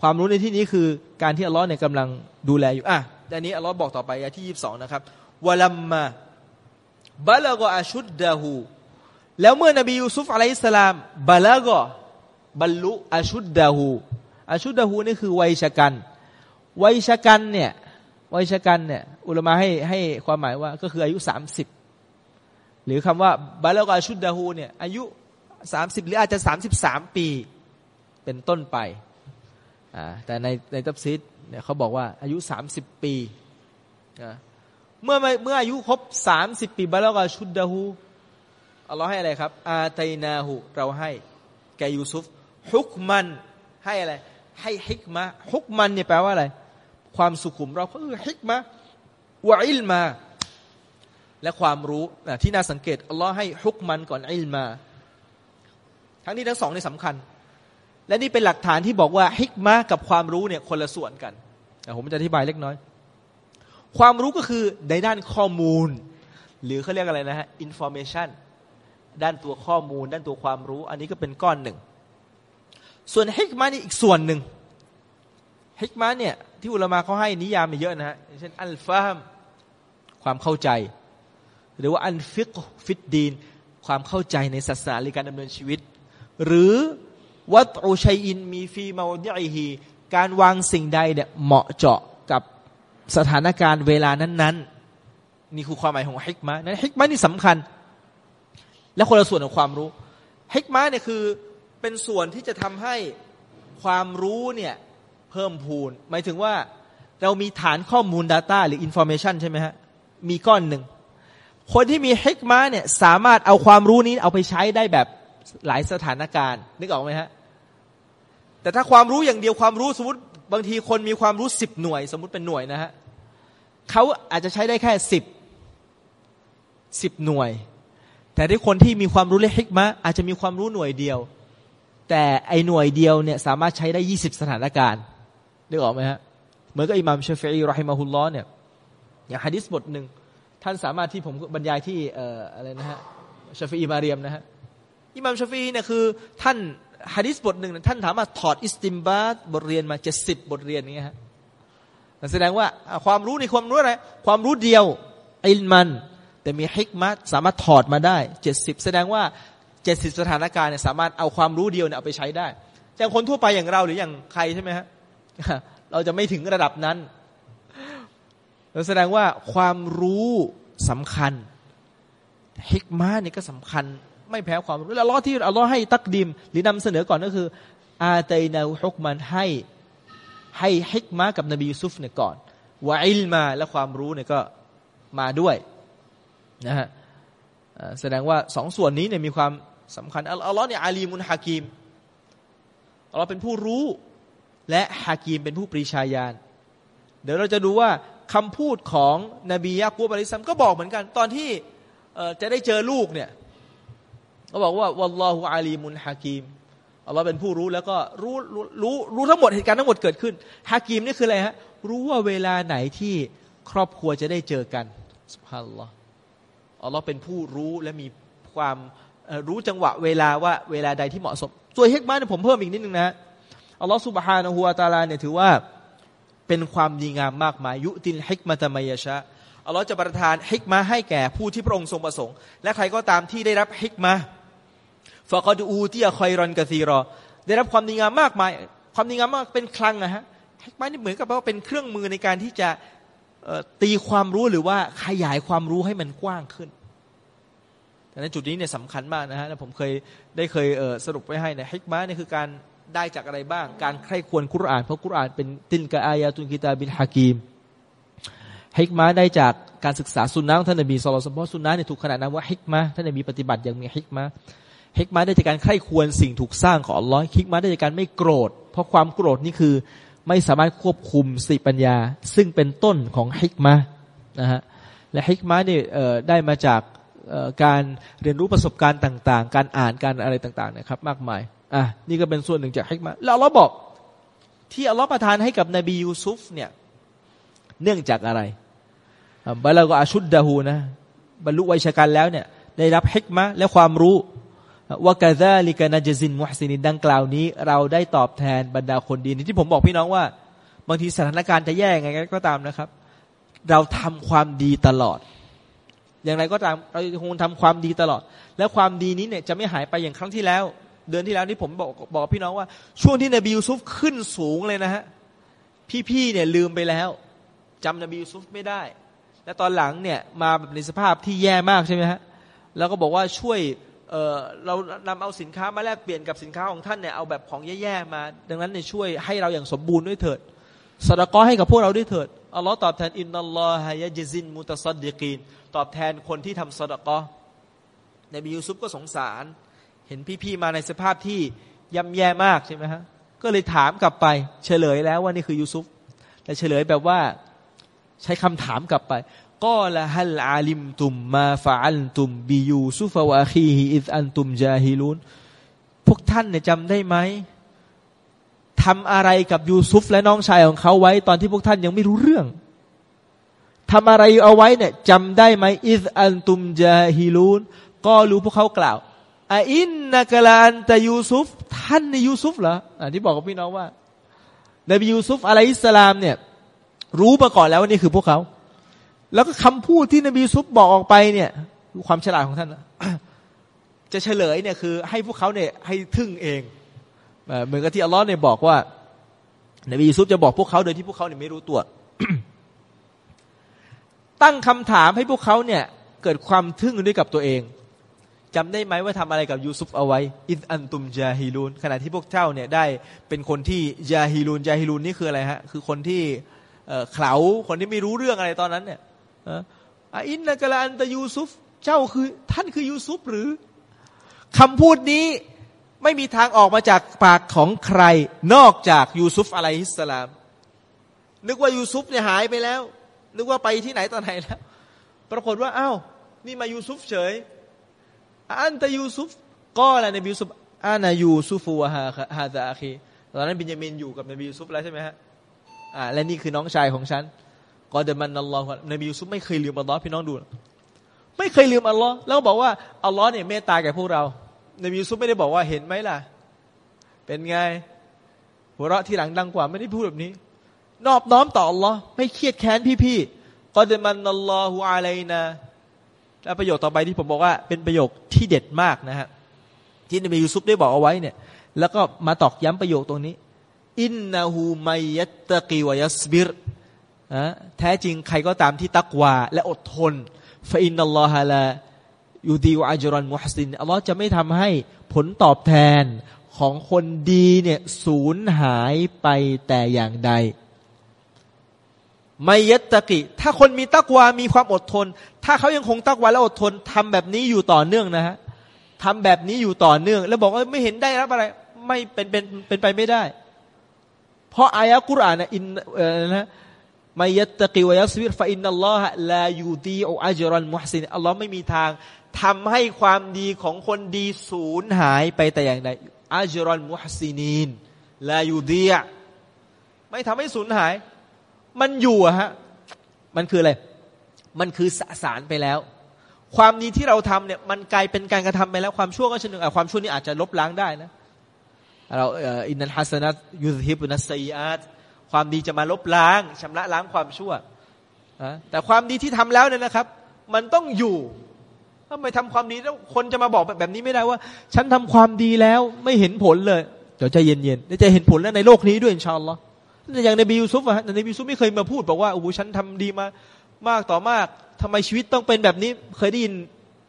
ความรู้ในที่นี้คือการที่อัลลอฮ์เนี่ยกำลังดูแลอยู่อะแต่นี้อัลลอฮ์บอกต่อไปอที่ยี่สิบสองนะครับวะลัมมาบาลากอาชุดดาหูแล้วเมื่อนบียูซุฟอะลัยสลามบาลากบรรลุอาชุดดาหู อาชุดาหูนี่คือวัยชกันวัยชกันเนี่ยวัยชกันเนี่ยอุลมะให้ให้ความหมายว่าก็คืออายุสามสิบหรือคำว่าบาลกาชุดดาฮูเนี่ยอายุสามสิบหรืออาจจะสามสิบสามปีเป็นต้นไปอ่าแต่ในในตับซิดเนี่ยเขาบอกว่าอายุสามสิบปีเมื่อเมื่ออายุครบสามสิบปีบาลกาชุดดาฮูอัลลอฮ์ให้อะไรครับ อาตัยนาหูเราให้แกยูซุฟฮุกมันให้อะไร ให้ฮิกมะฮุกมันเนี่ยแปลว่าอะไร ความสุขุมเราก็คือฮิกมะวะอิลมา และความรู้ที่น่าสังเกตอัลลอฮ์ให้حكماก่อนعلما ทั้งนี้ทั้งสองนี่สำคัญ และนี่เป็นหลักฐานที่บอกว่าฮิกมะกับความรู้เนี่ยคนละส่วนกันผมจะอธิบายเล็กน้อย ความรู้ก็คือในด้านข้อมูล หรือเขาเรียกอะไรนะฮะ information ด้านตัวข้อมูล ด้านตัวความรู้ อันนี้ก็เป็นก้อนหนึ่ง ส่วนฮิกมานี่อีกส่วนหนึ่งฮิกมาเนี่ยที่อุลามะเขาให้นิยามมาเยอะนะฮะเช่นالفهمความเข้าใจ หรือว่าالفقه في الدين ความเข้าใจในศาสนาหรือการดำเนินชีวิต หรือوضع الشيء في موضعهการวางสิ่งใดเนี่ยเหมาะเจาะกับสถานการณ์เวลานั้น ๆ นี่คือความหมายของฮิกมานั้นฮิกมานี่สำคัญ และคนละส่วนของความรู้ฮิกมาเนี่ยคือ เป็นส่วนที่จะทำให้ความรู้เนี่ยเพิ่มพูน หมายถึงว่าเรามีฐานข้อมูล Data หรือ Information ใช่ไหมฮะ มีก้อนหนึ่ง คนที่มีฮิกมาเนี่ยสามารถเอาความรู้นี้เอาไปใช้ได้แบบหลายสถานการณ์ นึกออกไหมฮะ แต่ถ้าความรู้อย่างเดียวความรู้สมมติบางทีคนมีความรู้สิบหน่วย สมมติเป็นหน่วยนะฮะเขาอาจจะใช้ได้แค่สิบสิบหน่วย แต่ที่คนที่มีความรู้และฮิกมะอาจจะมีความรู้หน่วยเดียว แต่ไอหน่วยเดียวเนี่ยสามารถใช้ได้ยี่สิบสถานการณ์นึกออกไหมฮะเหมือนกับอิหม่ามชาฟีرحمه اللهเนี่ยอย่างฮะดิษบทหนึ่งท่านสามารถที่ผมบรรยายที่เอ่ออะไรนะฮะชาฟีมาเรียมนะฮะอิหม่ามชาฟีเนี่ยคือท่านฮะดิษบทหนึ่งท่านสามารถถอด استنباطบทเรียนมาเจ็ดสิบบทเรียนนี้ฮะแสดงว่าความรู้ในความรู้อะไรความรู้เดียวอิลมัน แต่มีฮิกมัตสามารถถอดมาได้เจ็ดสิบแสดงว่า เจ็ดสิบสถานการณ์เนี่ยสามารถเอาความรู้เดียวเนี่ยเอาไปใช้ได้อย่างคนทั่วไปอย่างเราหรืออย่างใครใช่ไหมฮะเราจะไม่ถึงระดับนั้นแสดงว่าความรู้สำคัญฮิกมาเนี่ยก็สำคัญ ไม่แพ้ความรู้แล้วล้อที่อัลลอฮ์ให้ตักดิม หรือนำเสนอก่อนก็คือ อาเตยนาฮุกมันให้ให้ฮิกมากับนบียูซุฟเนี่ยก่อนวะอิลมาและความรู้เนี่ยก็มาด้วยนะฮะแสดงว่าสองส่วนนี้เนี่ยมีความ สำคัญอัลลอฮ์เนี่ยอาลีมุนฮากีมอัลลอฮ์เป็นผู้รู้ และฮากีมเป็นผู้ปรีชาญาณเดี๋ยวเราจะดูว่าคำพูดของนบียะกูบะลิซัมก็บอกเหมือนกัน ตอนที่จะได้เจอลูกเนี่ยเขาบอกว่าวัลลอฮุอาลีมุนฮากีมอัลลอฮ์เป็นผู้รู้แล้วก็รู้รู้รู้รู้ทั้งหมดเหตุการณ์ทั้งหมดเกิดขึ้นฮากีมนี่คืออะไรฮะรู้ว่าเวลาไหนที่ครอบครัวจะได้เจอกันสุภาพอัลลอฮ์อัลลอฮ์เป็นผู้รู้และมีความ รู้จังหวะเวลาว่าเวลาใดที่เหมาะสมส่วนเฮกมาเนี่ยผมเพิ่มอีกนิดนึงนะอัลลอฮ์สุบฮานะฮูวาตาลาเนี่ยถือว่าเป็นความดีงามมากมายยุตินฮิกมาตมายชะอัลลอฮ์จะประทานฮิกมาให้แก่ผู้ที่พระองค์ทรงประสงค์ และใครก็ตามที่ได้รับฮิกมาฟะกอดูที่อะคอยรอนกะซีรอ ได้รับความดีงามมากมาย ความดีงามมากเป็นคลังนะฮะฮิกมานี่เหมือนกับว่าเป็นเครื่องมือในการที่จะตีความรู้หรือว่าขยายความรู้ให้มันกว้างขึ้น แต่ในจุดนี้เนี่ยสำคัญมากนะฮะผมเคยได้เคยสรุปไว้ให้นะฮิกมาเนี่ยคือการได้จากอะไรบ้าง การใคร่ควรคุรานเพราะคุรานเป็นตินกะอายาตุนกิตาบินฮากีมฮิกมาได้จากการศึกษาสุนนะท่านนบีสุลต่านเพราะสุนนะเนี่ยถูกขนาดนั้นว่าฮิกมาท่านนบีปฏิบัติอย่างมีฮิกมาฮิกมาได้จากการใคร่ควรสิ่งถูกสร้างของอัลลอฮ์ฮิกมาได้จากการไม่โกรธ เพราะความโกรธนี่คือไม่สามารถควบคุมสติปัญญา ซึ่งเป็นต้นของฮิกมานะฮะและฮิกมาเนี่ยได้มาจาก การเรียนรู้ประสบการณ์ต่าง ๆ การอ่านการอะไรต่างๆนะครับ มากมายอะนี่ก็เป็นส่วนหนึ่งจากฮิกมาแล้วเราบอกที่อัลลอฮ์ประทานให้กับนบียูซุฟเนี่ยเนื่องจากอะไรبلغ أشدهนะบรรลุวัยฉกรรจ์แล้วเนี่ยได้รับฮิกมะและความรู้وكذلك نجزي المحسنينดังกล่าวนี้ เราได้ตอบแทนบรรดาคนดีที่ผมบอกพี่น้องว่า บางทีสถานการณ์จะแย่ไงก็ตามนะครับ เราทำความดีตลอด อย่างไรก็ตามเราคงทำความดีตลอด และความดีนี้เนี่ยจะไม่หายไปอย่างครั้งที่แล้ว เดือนที่แล้วนี่ผมบอกบอกพี่น้องว่า ช่วงที่นบียูซุฟขึ้นสูงเลยนะฮะพี่ๆเนี่ยลืมไปแล้วจำนบียูซุฟไม่ได้ และตอนหลังเนี่ยมาแบบในสภาพที่แย่มากใช่ไหมฮะแล้วก็บอกว่าช่วยเเรานำเอาสินค้ามาแลกเปลี่ยนกับสินค้าของท่านเนี่ยเอาแบบของแย่ๆมา ดังนั้นเนี่ยช่วยให้เราอย่างสมบูรณ์ด้วยเถิดสดกอให้กับพวกเราด้วยเถิดอัลลอฮ์ตอบแทนอินนัลลอฮะยะจิซินมุตซัดดิกีน ตอบแทนคนที่ทำสดกอนบียูซุฟก็สงสาร เห็นพี่ๆมาในสภาพที่ย่ำแย่มากใช่ไหมฮะก็เลยถามกลับไป เฉลยแล้วว่านี่คือยูซุฟแต่เฉลยแบบว่าใช้คำถามกลับไปก็ละฮัลอาลิมตุมมาฟาอัลตุมบิยูซุฟวาคีฮิอิอันตุมจาฮิลุนพวกท่านเนี่ยจำได้ไหมทำอะไรกับยูซุฟและน้องชายของเขาไว้ ตอนที่พวกท่านยังไม่รู้เรื่อง ทำอะไรเอาไว้เนี่ยจำได้ไหมอิดอันตุมจาฮิลุนก็รู้พวกเขากล่าวอินนักลานตยูซุฟ ท่านในยูซุฟเหรออที่บอกกับพี่น้องว่านบียูซุฟอะลัยฮิสลามเนี่ย รู้มาก่อนแล้วว่านี่คือพวกเขา แล้วก็คำพูดที่นบียูซุฟบอกออกไปเนี่ยความฉลาดของท่านจะเฉลยเนี่ยคือ ให้พวกเขาเนี่ยให้ทึ่งเองเหมือนกับที่อัลลอฮ์เนี่ยบอกว่า นบียูซุฟจะบอกพวกเขาโดยที่พวกเขาเนี่ยไม่รู้ตัว ตั้งคำถามให้พวกเขาเนี่ยเกิดความทึ่งด้วยกับตัวเองจำได้ไหมว่าทำอะไรกับยูซุฟเอาไว้ إذ أنتم جاهلونขณะที่พวกเจ้าเนี่ยได้เป็นคนที่جاهلون جاهلونนี่คืออะไรฮะ คือคนที่เขลาคนที่ไม่รู้เรื่องอะไรตอนนั้นเนี่ยإنك لأنت يوسفเจ้าคือท่านคือยูซุฟหรือคำพูดนี้ไม่มีทางออกมาจากปากของใคร นอกจากยูซุฟอะลัยฮิสสลาม นึกว่ายูซุฟเนี่ยหายไปแล้ว นึกว่าไปที่ไหนตอนไหนแล้ว ปรากฏว่าอ้าวนี่มายูซุฟเฉย อันตะยูซุฟก็อะไรในยูซุฟอานายูซุฟูฮาฮาซาคีตอนนั้นบินยามินอยู่กับนบียูซุฟแล้วใช่ไหมฮะอ่าและนี่คือน้องชายของฉันกอเดมันอัลลอฮ์นบียูซุฟไม่เคยลืมอัลลอฮ์พี่น้องดู ไม่เคยลืมอัลลอฮ์แล้วบอกว่าอัลลอฮ์เนี่ยเมตตาแก่พวกเรา นบียูซุฟไม่ได้บอกว่าเห็นไหมล่ะ เป็นไง หัวเราะที่หลังดังกว่าไม่ได้พูดแบบนี้ นอบน้อมต่ออัลลอฮ์ไม่เครียดแค้นพี่ๆกอเดมันอัลลอฮุอะลัยนะแล้วประโยคต่อไปที่ผมบอกว่าเป็นประโยคที่เด็ดมากนะฮะที่นบียูซุฟได้บอกเอาไว้เนี่ย แล้วก็มาตอกย้ำประโยคตรงนี้ อินนาหูไมยัตตะกีวยัสบิรแท้จริงใครก็ตามที่ตักวา และอดทนฟอินนัลลอฮะลายูดีวอัจรอนมุฮัสินอัลลอฮ์จะไม่ทำให้ผลตอบแทนของคนดีเนี่ยสูญหายไปแต่อย่างใด ไมยัตตะกิ ถ้าคนมีตักวา มีความอดทน ถ้าเขายังคงตักวาและอดทนทำแบบนี้อยู่ต่อเนื่องนะฮะทำแบบนี้อยู่ต่อเนื่อง แล้วบอกว่าไม่เห็นได้รับอะไร ไม่เป็นเป็นเป็นไปไม่ได้ เพราะอายะกุรอานนะอินนะมยัตตะกิวยัสวิรฟะอินนัลลอฮะลายูดีออัจรันมุฮซินอัลลอฮ์ไม่มีทางทำให้ความดีของคนดีสูญหายไปแต่อย่างใดอัจรันมุฮซินีนลายูดีไม่ทำให้สูญหาย มันอยู่อะฮะ มันคืออะไร มันคือสสารไปแล้ว ความดีที่เราทำเนี่ย มันกลายเป็นการกระทำไปแล้ว ความชั่วก็ชนเดียวกันความชั่วนี้อาจจะลบล้างได้นะ เราอินนันฮัสนัตยูซิบุนัสซีอาตความดีจะมาลบล้างชำระล้างความชั่วแต่ความดีที่ทำแล้วเนี่ยนะครับ มันต้องอยู่ถ้าไม่ทำความดีแล้วคนจะมาบอกแบบนี้ไม่ได้ว่า ฉันทำความดีแล้วไม่เห็นผลเลย เดี๋ยวใจเย็นๆเดี๋ยวจะเห็นผลแล้วในโลกนี้ด้วยอินชาอัลลอฮ์ อย่างในบิยูซุฟอะในบิยูซุฟไม่เคยมาพูดบอกว่าโอ้โหฉันทำดีมามากต่อมากทำไมชีวิตต้องเป็นแบบนี้ เคยได้ยิน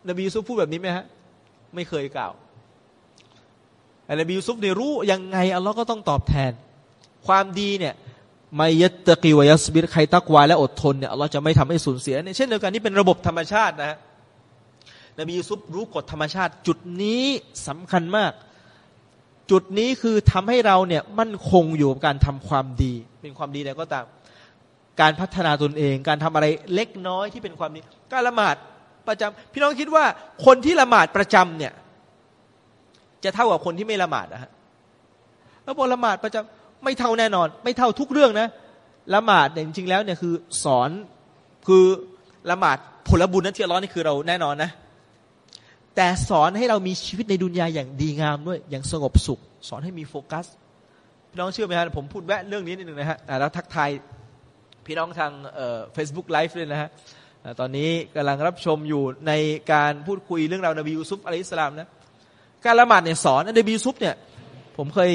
นบียูซุฟพูดแบบนี้ไหมฮะ ไม่เคยกล่าวแต่นบียูซุฟเนี่ยรู้ยังไงอัลลอฮ์ก็ต้องตอบแทน ความดีเนี่ยไม่ยัตะกีวยัสบิรใครตักวาและอดทนเนี่ยอัลลอฮ์จะไม่ทำให้สูญเสียเนี่ยเช่นเดียวกันนี่เป็นระบบธรรมชาตินะฮะนบียูซุฟรู้กฎธรรมชาติ จุดนี้สำคัญมาก จุดนี้คือทำให้เราเนี่ยมั่นคงอยู่กับการทำความดี เป็นความดีแล้วก็ตาม การพัฒนาตนเอง การทำอะไรเล็กน้อยที่เป็นความดี การละหมาดประจำพี่น้องคิดว่าคนที่ละหมาดประจำเนี่ย จะเท่ากับคนที่ไม่ละหมาดนะฮะแล้วพอละหมาดประจำไม่เท่าแน่นอน ไม่เท่าทุกเรื่องนะละหมาดเนี่ยจริงๆแล้วเนี่ยคือสอนคือละหมาดผลบุญนั้นที่ร้อนนี่คือเราแน่นอนนะ แต่สอนให้เรามีชีวิตในดุนยาอย่างดีงามด้วย อย่างสงบสุข สอนให้มีโฟกัส พี่น้องเชื่อไหมฮะผมพูดแวะเรื่องนี้นิดนึงนะฮะแล้วทักทายพี่น้องทาง Facebook Live เลยนะฮะตอนนี้กำลังรับชมอยู่ในการพูดคุยเรื่องราวนบียูซุฟعليه السلامนะการละหมาดเนี่ยสอนนบียูซุฟเนี่ยผมเคย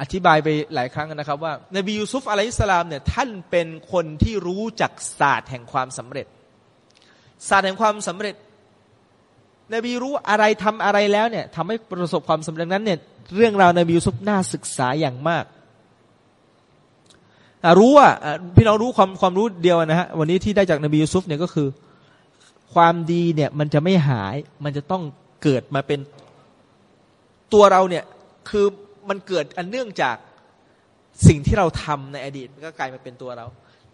อธิบายไปหลายครั้งนะครับ ว่านบียูซุฟعليه السلامเนี่ยท่านเป็นคนที่รู้จักศาสตร์แห่งความสำเร็จ ศาสตร์แห่งความสำเร็จ นบีรู้อะไรทำอะไรแล้วเนี่ยทำให้ประสบความสำเร็จนั้นเนี่ยเรื่องราวนบียูซุฟน่าศึกษาอย่างมากรู้ว่าพี่น้องรู้ความความรู้เดียวนะฮะวันนี้ที่ได้จากนบียูซุฟเนี่ยก็คือ ความดีเนี่ยมันจะไม่หายมันจะต้องเกิดมาเป็นตัวเราเนี่ยคือมันเกิดอันเนื่องจากสิ่งที่เราทำในอดีตมันก็กลายมาเป็นตัวเรา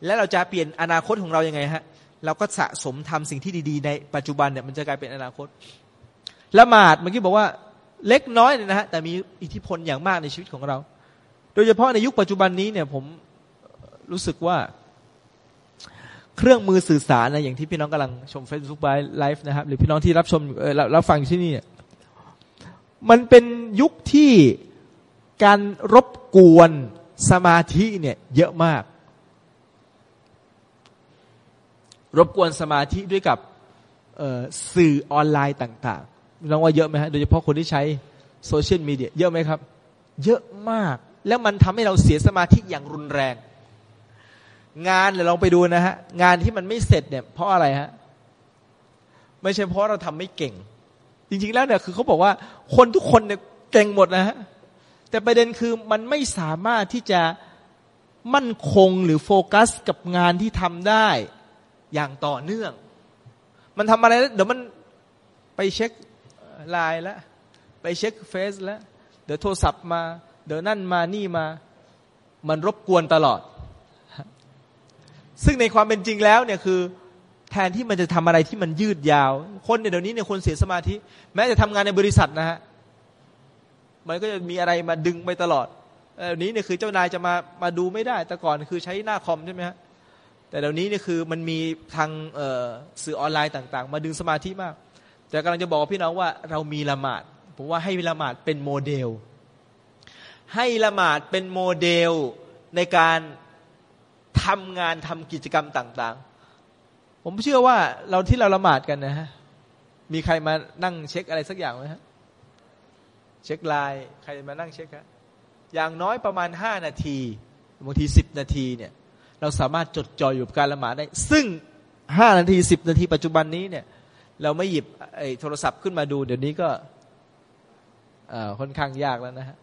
และเราจะเปลี่ยนอนาคตของเรายังไงฮะ เราก็สะสมทำสิ่งที่ดีๆ ในปัจจุบันเนี่ยมันจะกลายเป็นอนาคตละหมาดเมื่อกี้บอกว่าเล็กน้อยเนี่ยนะฮะแต่มีอิทธิพลอย่างมากในชีวิตของเรา โดยเฉพาะในยุคปัจจุบันนี้เนี่ยผมรู้สึกว่า เครื่องมือสื่อสารนะอย่างที่พี่น้องกำลังชม Facebook ไลฟ์นะครับ หรือพี่น้องที่รับชมเรับฟังที่นี่มันเป็นยุคที่การรบกวนสมาธิเนี่ยเยอะมาก รบกวนสมาธิด้วยกับสื่อออนไลน์ต่างๆน้องว่าเยอะไหมฮะ โดยเฉพาะคนที่ใช้โซเชียลมีเดียเยอะไหมครับ เยอะมาก แล้วมันทำให้เราเสียสมาธิอย่างรุนแรง งานเดี๋ยวลองไปดูนะฮะ งานที่มันไม่เสร็จเนี่ย เพราะอะไรฮะ ไม่ใช่เพราะเราทำไม่เก่ง จริงๆแล้วเนี่ยคือเขาบอกว่าคนทุกคนเนี่ยเก่งหมดนะฮะ แต่ประเด็นคือมันไม่สามารถที่จะมั่นคงหรือโฟกัสกับงานที่ทำได้ อย่างต่อเนื่อง มันทำอะไรเดี๋ยวมันไปเช็คไลน์แล้วไปเช็คเฟซแล้วเดี๋ยวโทรศัพท์มา เดี๋ยวนั่นมานี่มา มันรบกวนตลอด ซึ่งในความเป็นจริงแล้วเนี่ยคือแทนที่มันจะทำอะไรที่มันยืดยาว คนเดี๋ยวนี้เนี่ยคนเสียสมาธิ แม้จะทำงานในบริษัทนะฮะ มันก็จะมีอะไรมาดึงไปตลอดเดี๋ยวนี้เนี่ยคือเจ้านายจะมามาดูไม่ได้ แต่ก่อนคือใช้หน้าคอมใช่ไหมฮะ แต่เดี๋ยวนี้เนี่ยคือมันมีทางสื่อออนไลน์ต่าง ๆ มาดึงสมาธิมาก แต่กำลังจะบอกพี่น้องว่าเรามีละหมาดผมว่าให้ละหมาดเป็นโมเดล ให้ละหมาดเป็นโมเดลในการทำงานทำกิจกรรมต่าง ๆ ผมเชื่อว่าเราที่เราละหมาดกันนะฮะมีใครมานั่งเช็คอะไรสักอย่างไหมฮะเช็คไลน์ใครมานั่งเช็คครับอย่างน้อยประมาณห้านาทีบางทีสิบนาทีเนี่ย เราสามารถจดจ่ออยู่กับการละหมาดได้ ซึ่งห้านาทีสิบนาทีปัจจุบันนี้เนี่ย เราไม่หยิบไอ้โทรศัพท์ขึ้นมาดู เดี๋ยวนี้ก็ค่อนข้างยากแล้วนะฮะ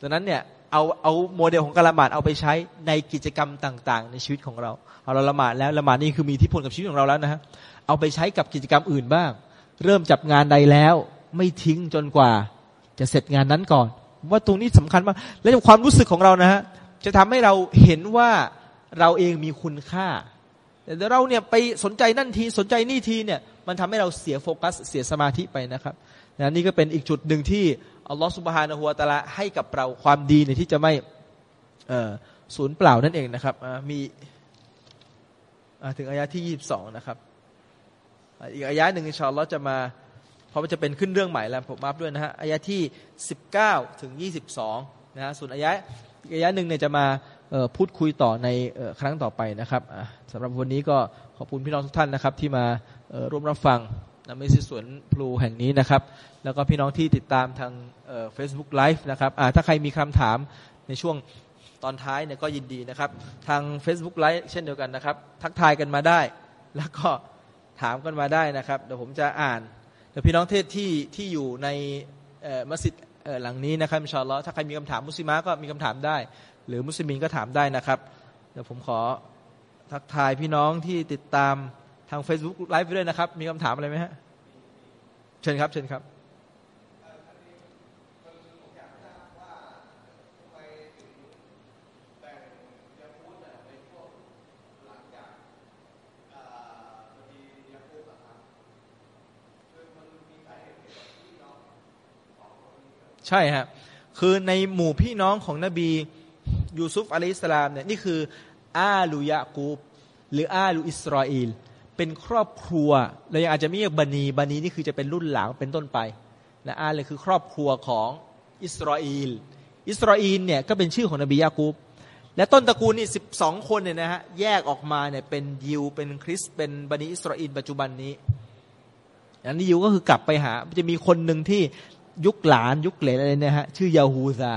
ดังนั้นเนี่ยเอาเอาโมเดลของการละหมาดเอาไปใช้ในกิจกรรมต่าง ๆ ในชีวิตของเราเอาเราละหมาดแล้วละหมาดนี่คือมีที่พลกับชีวิตของเราแล้วนะฮะเอาไปใช้กับกิจกรรมอื่นบ้าง เริ่มจับงานใดแล้ว ไม่ทิ้งจนกว่า จะเสร็จงานนั้นก่อน ว่าตรงนี้สำคัญมากและความรู้สึกของเรานะฮะจะทำให้เราเห็นว่า เราเองมีคุณค่า แต่เราเนี่ยไปสนใจนั่นทีสนใจนี่ทีเนี่ยมันทำให้เราเสียโฟกัสเสียสมาธิไปนะครับนะนี่ก็เป็นอีกจุดหนึ่งที่อัลลอฮฺสุบฮานะฮัวตะละให้กับเราความดีเนี่ยที่จะไม่สูญเปล่านั่นเองนะครับมีถึงอายะที่ยี่สิบสองนะครับ อีกอายะหนึ่งอินชาอัลลอฮ์จะมา เพราะมันจะเป็นขึ้นเรื่องใหม่แล้วผมมาด้วยนะฮะอายะที่สิบเก้าถึงยี่สิบสองนะฮะส่วนอายะอีกอายะหนึ่งเนี่ยจะมา พูดคุยต่อในครั้งต่อไปนะครับสำหรับวันนี้ก็ขอบคุณพี่น้องทุกท่านนะครับ ที่มาร่วมรับฟังนะไม่ใช่สวนพลูแห่งนี้นะครับ แล้วก็พี่น้องที่ติดตามทางFacebook Live นะครับถ้าใครมีคำถามในช่วงตอนท้ายเนี่ยก็ยินดีนะครับ ทาง Facebook ไลฟ์เช่นเดียวกันนะครับ ทักทายกันมาได้ แล้วก็ถามกันมาได้นะครับ เดี๋ยวผมจะอ่าน เดี๋ยวพี่น้องเทศที่ที่อยู่ในมัสยิดหลังนี้นะครับإن شاء اللهถ้าใครมีคำถามมุสลิมก็มีคำถามได้ หรือมุสลิมก็ถามได้นะครับ เดี๋ยวผมขอทักทายพี่น้องที่ติดตามทาง Facebook ไลฟ์ไปด้วยนะครับ มีคำถามอะไรไหมฮะ เชิญครับ เชิญครับใช่ฮะคือในหมู่พี่น้องของนบี ยูซุฟอะลัยฮิสลามเนี่ยนี่คืออาลูยากูบหรืออาลูอิสราเอลเป็นครอบครัวเรายังอาจจะไม่เรียกบันีบันีนี่คือจะเป็นรุ่นหลังเป็นต้นไปนะอาเลยคือครอบครัวของอิสราเอลอิสราเอลเนี่ยก็เป็นชื่อของนบียากูบและต้นตระกูลนี่สิบสองคนเนี่ยนะฮะแยกออกมาเนี่ยเป็นยิวเป็นคริสเป็นบันีอิสราเอลปัจจุบันนี้อันนี้ยิวก็คือกลับไปหาจะมีคนหนึ่งที่ยุคหลานยุคเหลนอะไรเนี่ยฮะชื่อยาฮูซา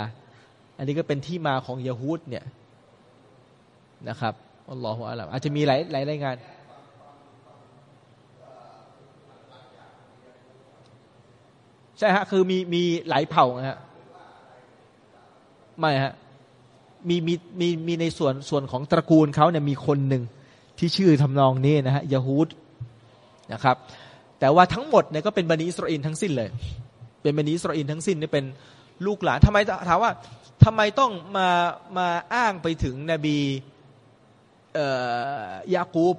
อันนี้ก็เป็นที่มาของยาฮูดเนี่ยนะครับอัลลอฮฺอัลลอฮฺอาจจะมีหลายหลายรายงานใช่ฮะคือมีมีหลายเผ่าฮะไม่ฮะมีมีมีมีในส่วนส่วนของตระกูลเขาเนี่ยมีคนหนึ่งที่ชื่อทำนองนี้นะฮะยาฮูดนะครับ แต่ว่าทั้งหมดเนี่ยก็เป็นบันิอิสราเอลทั้งสิ้นเลย เป็นบันิอิสราเอลทั้งสิ้นนี่เป็นลูกหลานทำไมถามว่า ทำไมต้องมามาอ้างไปถึงนบียากูบ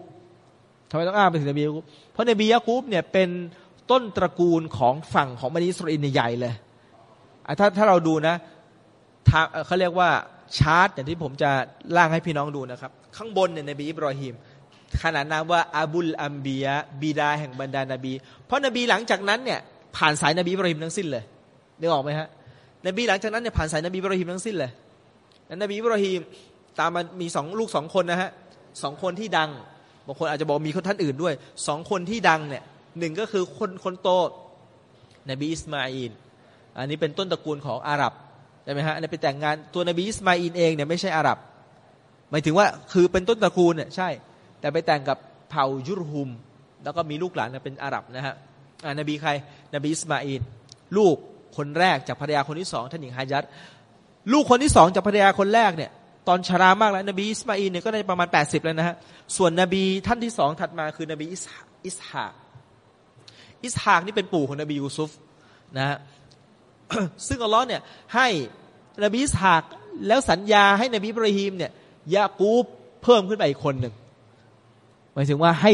ทำไมต้องอ้างไปถึงนบียากูบเพราะนบียากูบเนี่ยเป็นต้นตระกูลของฝั่งของบันิสราเอลใหญ่เลยถ้าถ้าเราดูนะเขาเรียกว่าชาร์ตอย่างที่ผมจะล่างให้พี่น้องดูนะครับ ข้างบนเนี่ยนบีอิบรอฮิมขนาดนามว่าอาบุลอัมบียะบิดาแห่งบรรดานบี เพราะนบีหลังจากนั้นเนี่ยผ่านสายนบีอิบรอฮิมทั้งสิ้นเลยนึกออกไหมฮะ นบีหลังจากนั้นเนี่ยผ่านสายนบีบรอฮิมทั้งสิ้นเลยแล้วนบีบรอฮิมตามมันมีสองลูกสองคนนะฮะสองคนที่ดังบางคนอาจจะบอกมีคนท่านอื่นด้วยสองคนที่ดังเนี่ยหนึ่งก็คือคนคนโตนบีอิสมาอินอันนี้เป็นต้นตระกูลของอาหรับใช่ไหมฮะอันนี้ไปแต่งงานตัวนบีอิสมาอินเองเนี่ยไม่ใช่อาหรับหมายถึงว่าคือเป็นต้นตระกูลเนี่ยใช่ แต่ไปแต่งกับเผ่ายุรฮุม แล้วก็มีลูกหลานเป็นอาหรับนะฮะนบีใครนบีอิสมาอีลลูก คนแรกจากภรรยาคนที่สองท่านหญิงฮาญัรลูกคนที่สองจากภรรยาคนแรกเนี่ยตอนชรามากแล้วนบีอิสมาอีลเนี่ยก็ได้ประมาณ 80 แล้วนะฮะส่วนนบีท่านที่สองถัดมาคือนบีอิสฮากอิสฮากนี่เป็นปู่ของนบียูซุฟนะฮะซึ่งอัลลอฮ์เนี่ยให้นบีอิสฮากแล้วสัญญาให้นบีอิบรอฮีมเนี่ยยากูบเพิ่มขึ้นไปอีกคนหนึ่งหมายถึงว่าให้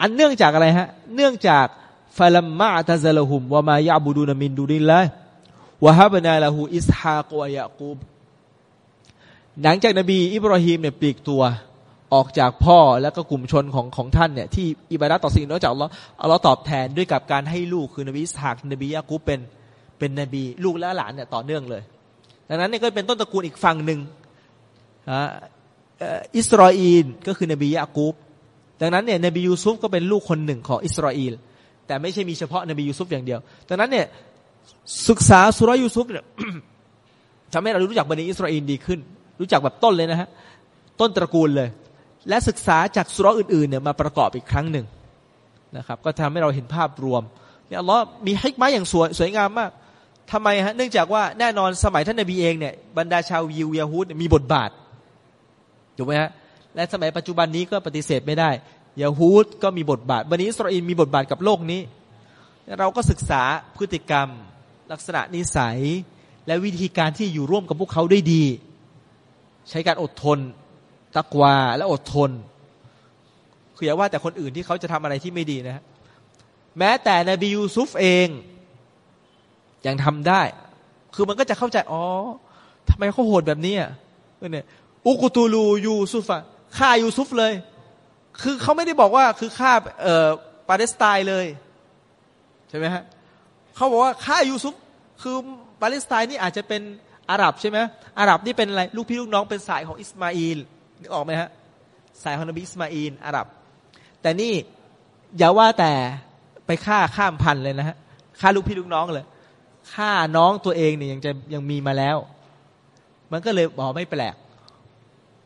อันเนื่องจากอะไรฮะเนื่องจาก ฟาลัมมาตะซาลหุมวามายาบูดูนามินดูนิลละวะฮับนาละหูอิสฮากวะยากูบหลังจากนบีอิบราฮิมเนี่ยปลีกตัวออกจากพ่อแล้วก็กลุ่มชนของของท่านเนี่ยที่อิบาดะต่อสิ่งนอกจากอัลลอฮ์อัลลอฮ์ตอบแทนด้วยกับการให้ลูกคือนบีอิสฮากนบียากูบเป็นเป็นนบีลูกและหลานเนี่ยต่อเนื่องเลย ดังนั้นเนี่ยก็เป็นต้นตระกูลอีกฝั่งหนึ่งอิสราเอลก็คือนบียากูบดังนั้นเนี่ยนบียูซุฟก็เป็นลูกคนหนึ่งของอิสราเอล แต่ไม่ใช่มีเฉพาะนบียูซุฟอย่างเดียวดังนั้นเนี่ยศึกษาสุรยูซุฟเนี่ยทำให้เรารู้จักบันิอิสราเอลดีขึ้น รู้จักแบบต้นเลยนะฮะต้นตระกูลเลย และศึกษาจากสุรอื่นๆเนี่ยมาประกอบอีกครั้งหนึ่งนะครับ ก็ทำให้เราเห็นภาพรวมเนี่ยอัลลอฮ์มีฮิกมาอย่างสวยสวยงามมากทำไมฮะเนื่องจากว่าแน่นอนสมัยท่านนบีเองเนี่ยบรรดาชาวยิวยาฮูดมีบทบาทถูกไหมฮะและสมัยปัจจุบันนี้ก็ปฏิเสธไม่ได้ ยาฮูดก็มีบทบาทบันิอิสราเอลมีบทบาทกับโลกนี้ เราก็ศึกษาพฤติกรรม ลักษณะนิสัย และวิธีการที่อยู่ร่วมกับพวกเขาได้ดี ใช้การอดทน ตักวาและอดทนคืออย่าว่าแต่คนอื่นที่เขาจะทำอะไรที่ไม่ดีนะฮะแม้แต่นบียูซุฟเองยังทำได้ คือมันก็จะเข้าใจ อ๋อทำไมเขาโหดแบบนี้อะเนี่ยอุกุตูลูยูซุฟะฆ่ายูซุฟเลย คือเขาไม่ได้บอกว่าคือฆ่าเอ่อปาเลสไตน์เลย ใช่ไหมฮะเขาบอกว่าฆ่ายูซุฟคือปาเลสไตน์นี่อาจจะเป็นอาหรับใช่ไหมอาหรับนี่เป็นอะไรลูกพี่ลูกน้องเป็นสายของอิสมาอิลนึกออกไหมฮะสายของนบีอิสมาอิลอาหรับ แต่นี่อย่าว่าแต่ไปฆ่าข้ามพันเลยนะฮะฆ่าลูกพี่ลูกน้องเลยฆ่าน้องตัวเองเนี่ยยังจะยังมีมาแล้ว มันก็เลยบอกไม่แปลก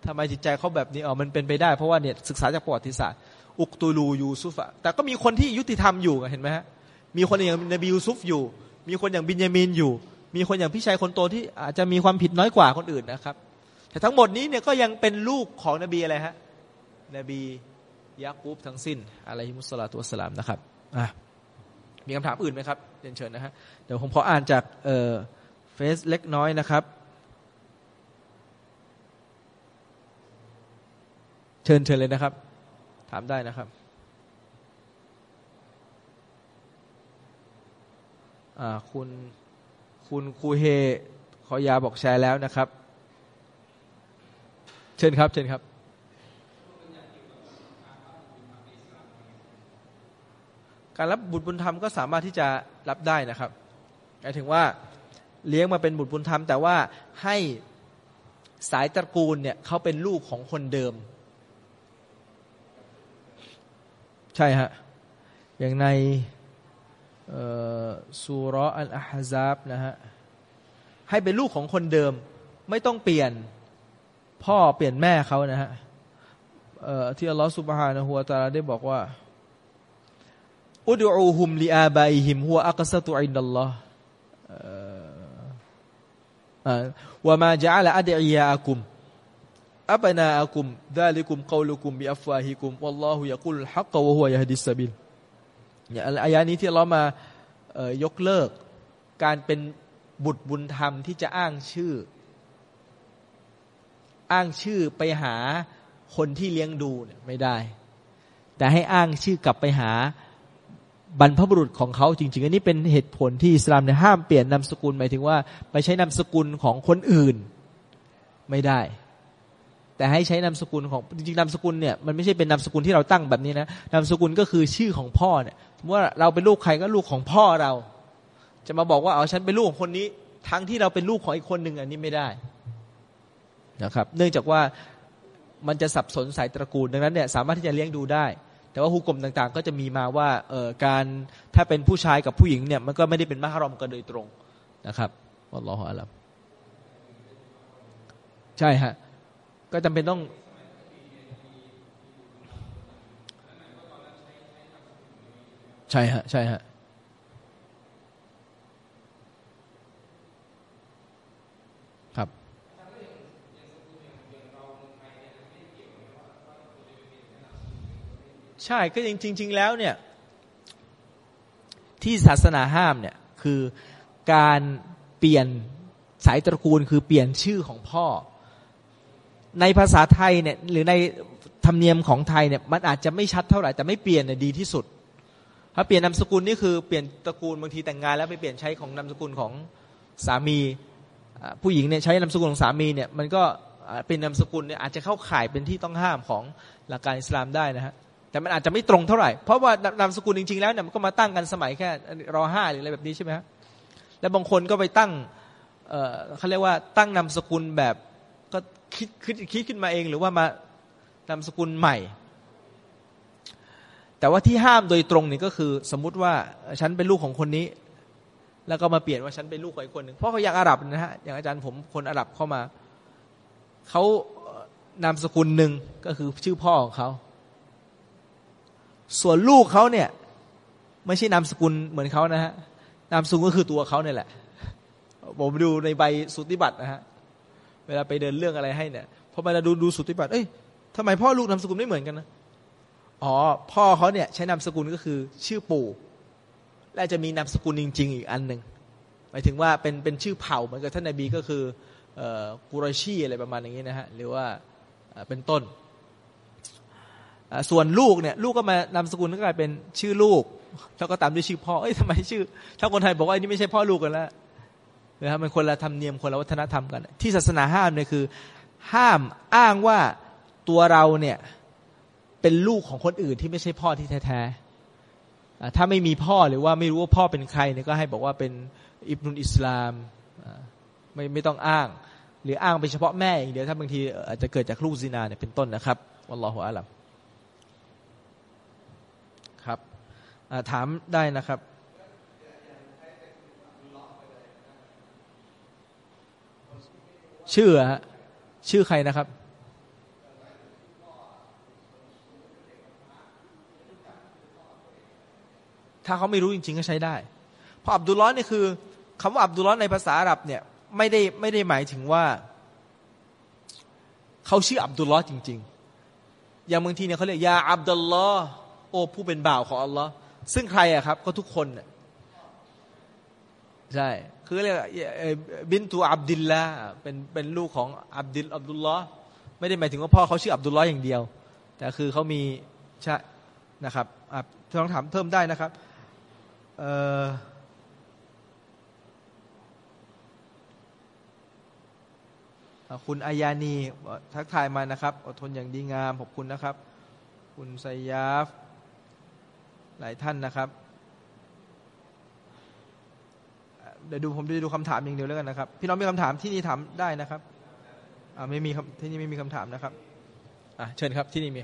ทำไมจิตใจเขาแบบนี้อ๋อมันเป็นไปได้ เพราะว่าเนี่ยศึกษาจากประวัติศาสตร์ อุกตูลูยูซุฟอะแต่ก็มีคนที่ยุติธรรมอยู่เห็นไหมฮะมีคนอย่างนบียูซุฟอยู่ มีคนอย่างบินยามินอยู่ มีคนอย่างพี่ชายคนโตที่อาจจะมีความผิดน้อยกว่าคนอื่นนะครับ แต่ทั้งหมดนี้เนี่ยก็ยังเป็นลูกของนบีอะไรฮะนบียากูบทั้งสิ้นอะลัยฮิมุสลาตุสลามนะครับอะมีคำถามอื่นไหมครับเรียนเชิญนะฮะเดี๋ยวผมขออ่านจากเฟซเล็กน้อยนะครับ ชิญเชิญเลยนะครับ ถามได้นะครับคุณคุณครูเฮขอยาบอกแชร์แล้วนะครับ เชิญครับเชิญครับ การรับบุตรบุญธรรมก็สามารถที่จะรับได้นะครับหมายถึงว่าเลี้ยงมาเป็นบุตรบุญธรรม แต่ว่าให้สายตระกูลเนี่ยเขาเป็นลูกของคนเดิม ใช่ฮะ อย่างในสุรอัลอาฮซาบนะฮะ ให้เป็นลูกของคนเดิม ไม่ต้องเปลี่ยนพ่อเปลี่ยนแม่เขานะฮะที่อัลลอฮฺสุบฮานะฮัวตาลาได้บอกว่าอุดูฮุมลีอาบายฮิมฮัวอักษตุอินดัลลอฮ์ว่ามาจัลอัดอียากุม อับนาอักุมذلكم قولكم بأفواهكم والله يقول الحق وهو يهدي السبيل เนี่ยอายานี้ที่เรามายกเลิกการเป็นบุตรบุญธรรมที่จะอ้างชื่อ อ้างชื่อไปหาคนที่เลี้ยงดูเนี่ยไม่ได้ แต่ให้อ้างชื่อกลับไปหาบรรพบุรุษของเขาจริง ๆ อันนี้เป็นเหตุผลที่อิสลามเนี่ยห้ามเปลี่ยนนามสกุลหมายถึงว่า ไปใช้นามสกุลของคนอื่นไม่ได้ แต่ให้ใช้นามสกุลของจริงๆนามสกุลเนี่ยมันไม่ใช่เป็นนามสกุลที่เราตั้งแบบนี้นะนามสกุลก็คือชื่อของพ่อเนี่ยว่าเราเป็นลูกใครก็ลูกของพ่อเรา จะมาบอกว่าเอาฉันเป็นลูกของคนนี้ ทั้งที่เราเป็นลูกของอีกคนหนึ่งอันนี้ไม่ได้นะครับ เนื่องจากว่ามันจะสับสนสายตระกูลดังนั้นเนี่ยสามารถที่จะเลี้ยงดูได้ แต่ว่าฮุกกลมต่างๆ ก็จะมีมาว่าเออการถ้าเป็นผู้ชายกับผู้หญิงเนี่ยมันก็ไม่ได้เป็นมหารอมกันโดยตรงนะครับอัลลอฮฺอัลลัมใช่ฮะ ก็จำเป็นต้อง ใช่ฮะ ใช่ฮะครับใช่ก็จริงจริงแล้วเนี่ย ที่ศาสนาห้ามเนี่ย คือการเปลี่ยนสายตระกูลคือเปลี่ยนชื่อของพ่อ ในภาษาไทยเนี่ยหรือในธรรมเนียมของไทยเนี่ยมันอาจจะไม่ชัดเท่าไหร่แต่ไม่เปลี่ยนเนี่ยดีที่สุด ถ้าเปลี่ยนนามสกุลนี่คือเปลี่ยนตระกูลบางทีแต่งงานแล้วไปเปลี่ยนใช้ของนามสกุลของสามีผู้หญิงเนี่ยใช้นามสกุลของสามีเนี่ยมันก็เป็นนามสกุลเนี่ยอาจจะเข้าข่ายเป็นที่ต้องห้ามของหลักการอิสลามได้นะฮะแต่มันอาจจะไม่ตรงเท่าไหร่ เพราะว่านามสกุลจริงๆแล้วเนี่ยมันก็มาตั้งกันสมัยแค่รอห้าหรืออะไรแบบนี้ใช่ไหมฮะแล้วบางคนก็ไปตั้งเขาเรียกว่าตั้งนามสกุลแบบ คิดคิดคิดขึ้นมาเอง หรือว่ามานามสกุลใหม่ แต่ว่าที่ห้ามโดยตรงนี่ก็คือ สมมุติว่าฉันเป็นลูกของคนนี้ แล้วก็มาเปลี่ยนว่าฉันเป็นลูกของอีกคนหนึ่งเพราะเขาอย่างอาหรับนะฮะอย่างอาจารย์ผมคนอาหรับเข้ามาเขานามสกุลหนึ่งก็คือชื่อพ่อของเขา ส่วนลูกเขาเนี่ย ไม่ใช่นามสกุลเหมือนเขานะฮะนามสกุลก็คือตัวเขาเนี่ยแหละ ผมดูในใบสุติบัตรนะฮะ เวลาไปเดินเรื่องอะไรให้เนี่ยพอเวลาดูดูสุติบัตรเอ้ยทำไมพ่อลูกนามสกุลไม่เหมือนกันนะอ๋อพ่อเขาเนี่ยใช้นามสกุลก็คือชื่อปู่ และจะมีนามสกุลจริง ๆ อีกอันหนึ่งหมายถึงว่าเป็นเป็นชื่อเผ่าเหมือนกับท่านนบีก็คือกุรชีอะไรประมาณอย่างนี้นะฮะหรือว่าเป็นต้น ส่วนลูกเนี่ยลูกก็มานามสกุลก็กลายเป็นชื่อลูก แล้วก็ตามด้วยชื่อพ่อเอ้ยทำไมชื่อถ้าคนไทยบอกว่าอันนี้ไม่ใช่พ่อลูกกันแล้ว นะครับมันคนละธรรมเนียมคนละวัฒนธรรมกัน ที่ศาสนาห้ามเนี่ยคือ ห้ามอ้างว่าตัวเราเนี่ยเป็นลูกของคนอื่นที่ไม่ใช่พ่อที่แท้ๆถ้าไม่มีพ่อหรือว่าไม่รู้ว่าพ่อเป็นใครเนี่ยก็ให้บอกว่าเป็นอิบนุนอิสลามไม่ไม่ต้องอ้าง หรืออ้างไปเฉพาะแม่อย่างเดียวถ้าบางทีอาจจะเกิดจากลูกซินาเนี่ยเป็นต้นนะครับวัลลอฮฺอัลลัมครับถามได้นะครับ ชื่อฮะชื่อใครนะครับ ถ้าเขาไม่รู้จริง ๆ ก็ใช้ได้ เพราะอับดุลลอฮ์นี่คือคำว่าอับดุลลอฮ์ในภาษาอาหรับเนี่ยไม่ได้ไม่ได้หมายถึงว่า เขาชื่ออับดุลลอฮ์จริง ๆ อย่างบางทีเนี่ยเขาเรียกยาอับดุลลอฮ์โอ้ผู้เป็นบ่าวของอัลลอฮ์ซึ่งใครอะครับ ก็ทุกคนใช่ คือเรียกบินตูอับดิลละเป็นเป็นลูกของอับดิลอับดุลลอฮ์ไม่ได้หมายถึงว่าพ่อเขาชื่ออับดุลลอฮ์อย่างเดียว แต่คือเขามีใช่นะครับลองถามเพิ่มได้นะครับคุณอายานีทักทายมานะครับ อดทนอย่างดีงามขอบคุณนะครับ คุณไซยาฟ หลายท่านนะครับ เดี๋ยวดูผมจะดูคำถามอย่างเดียวแล้วกันนะครับ พี่น้องมีคำถามที่นี่ถามได้นะครับอ่าไม่มีที่นี่ไม่มีคำถามนะครับอ่าเชิญครับที่นี่มี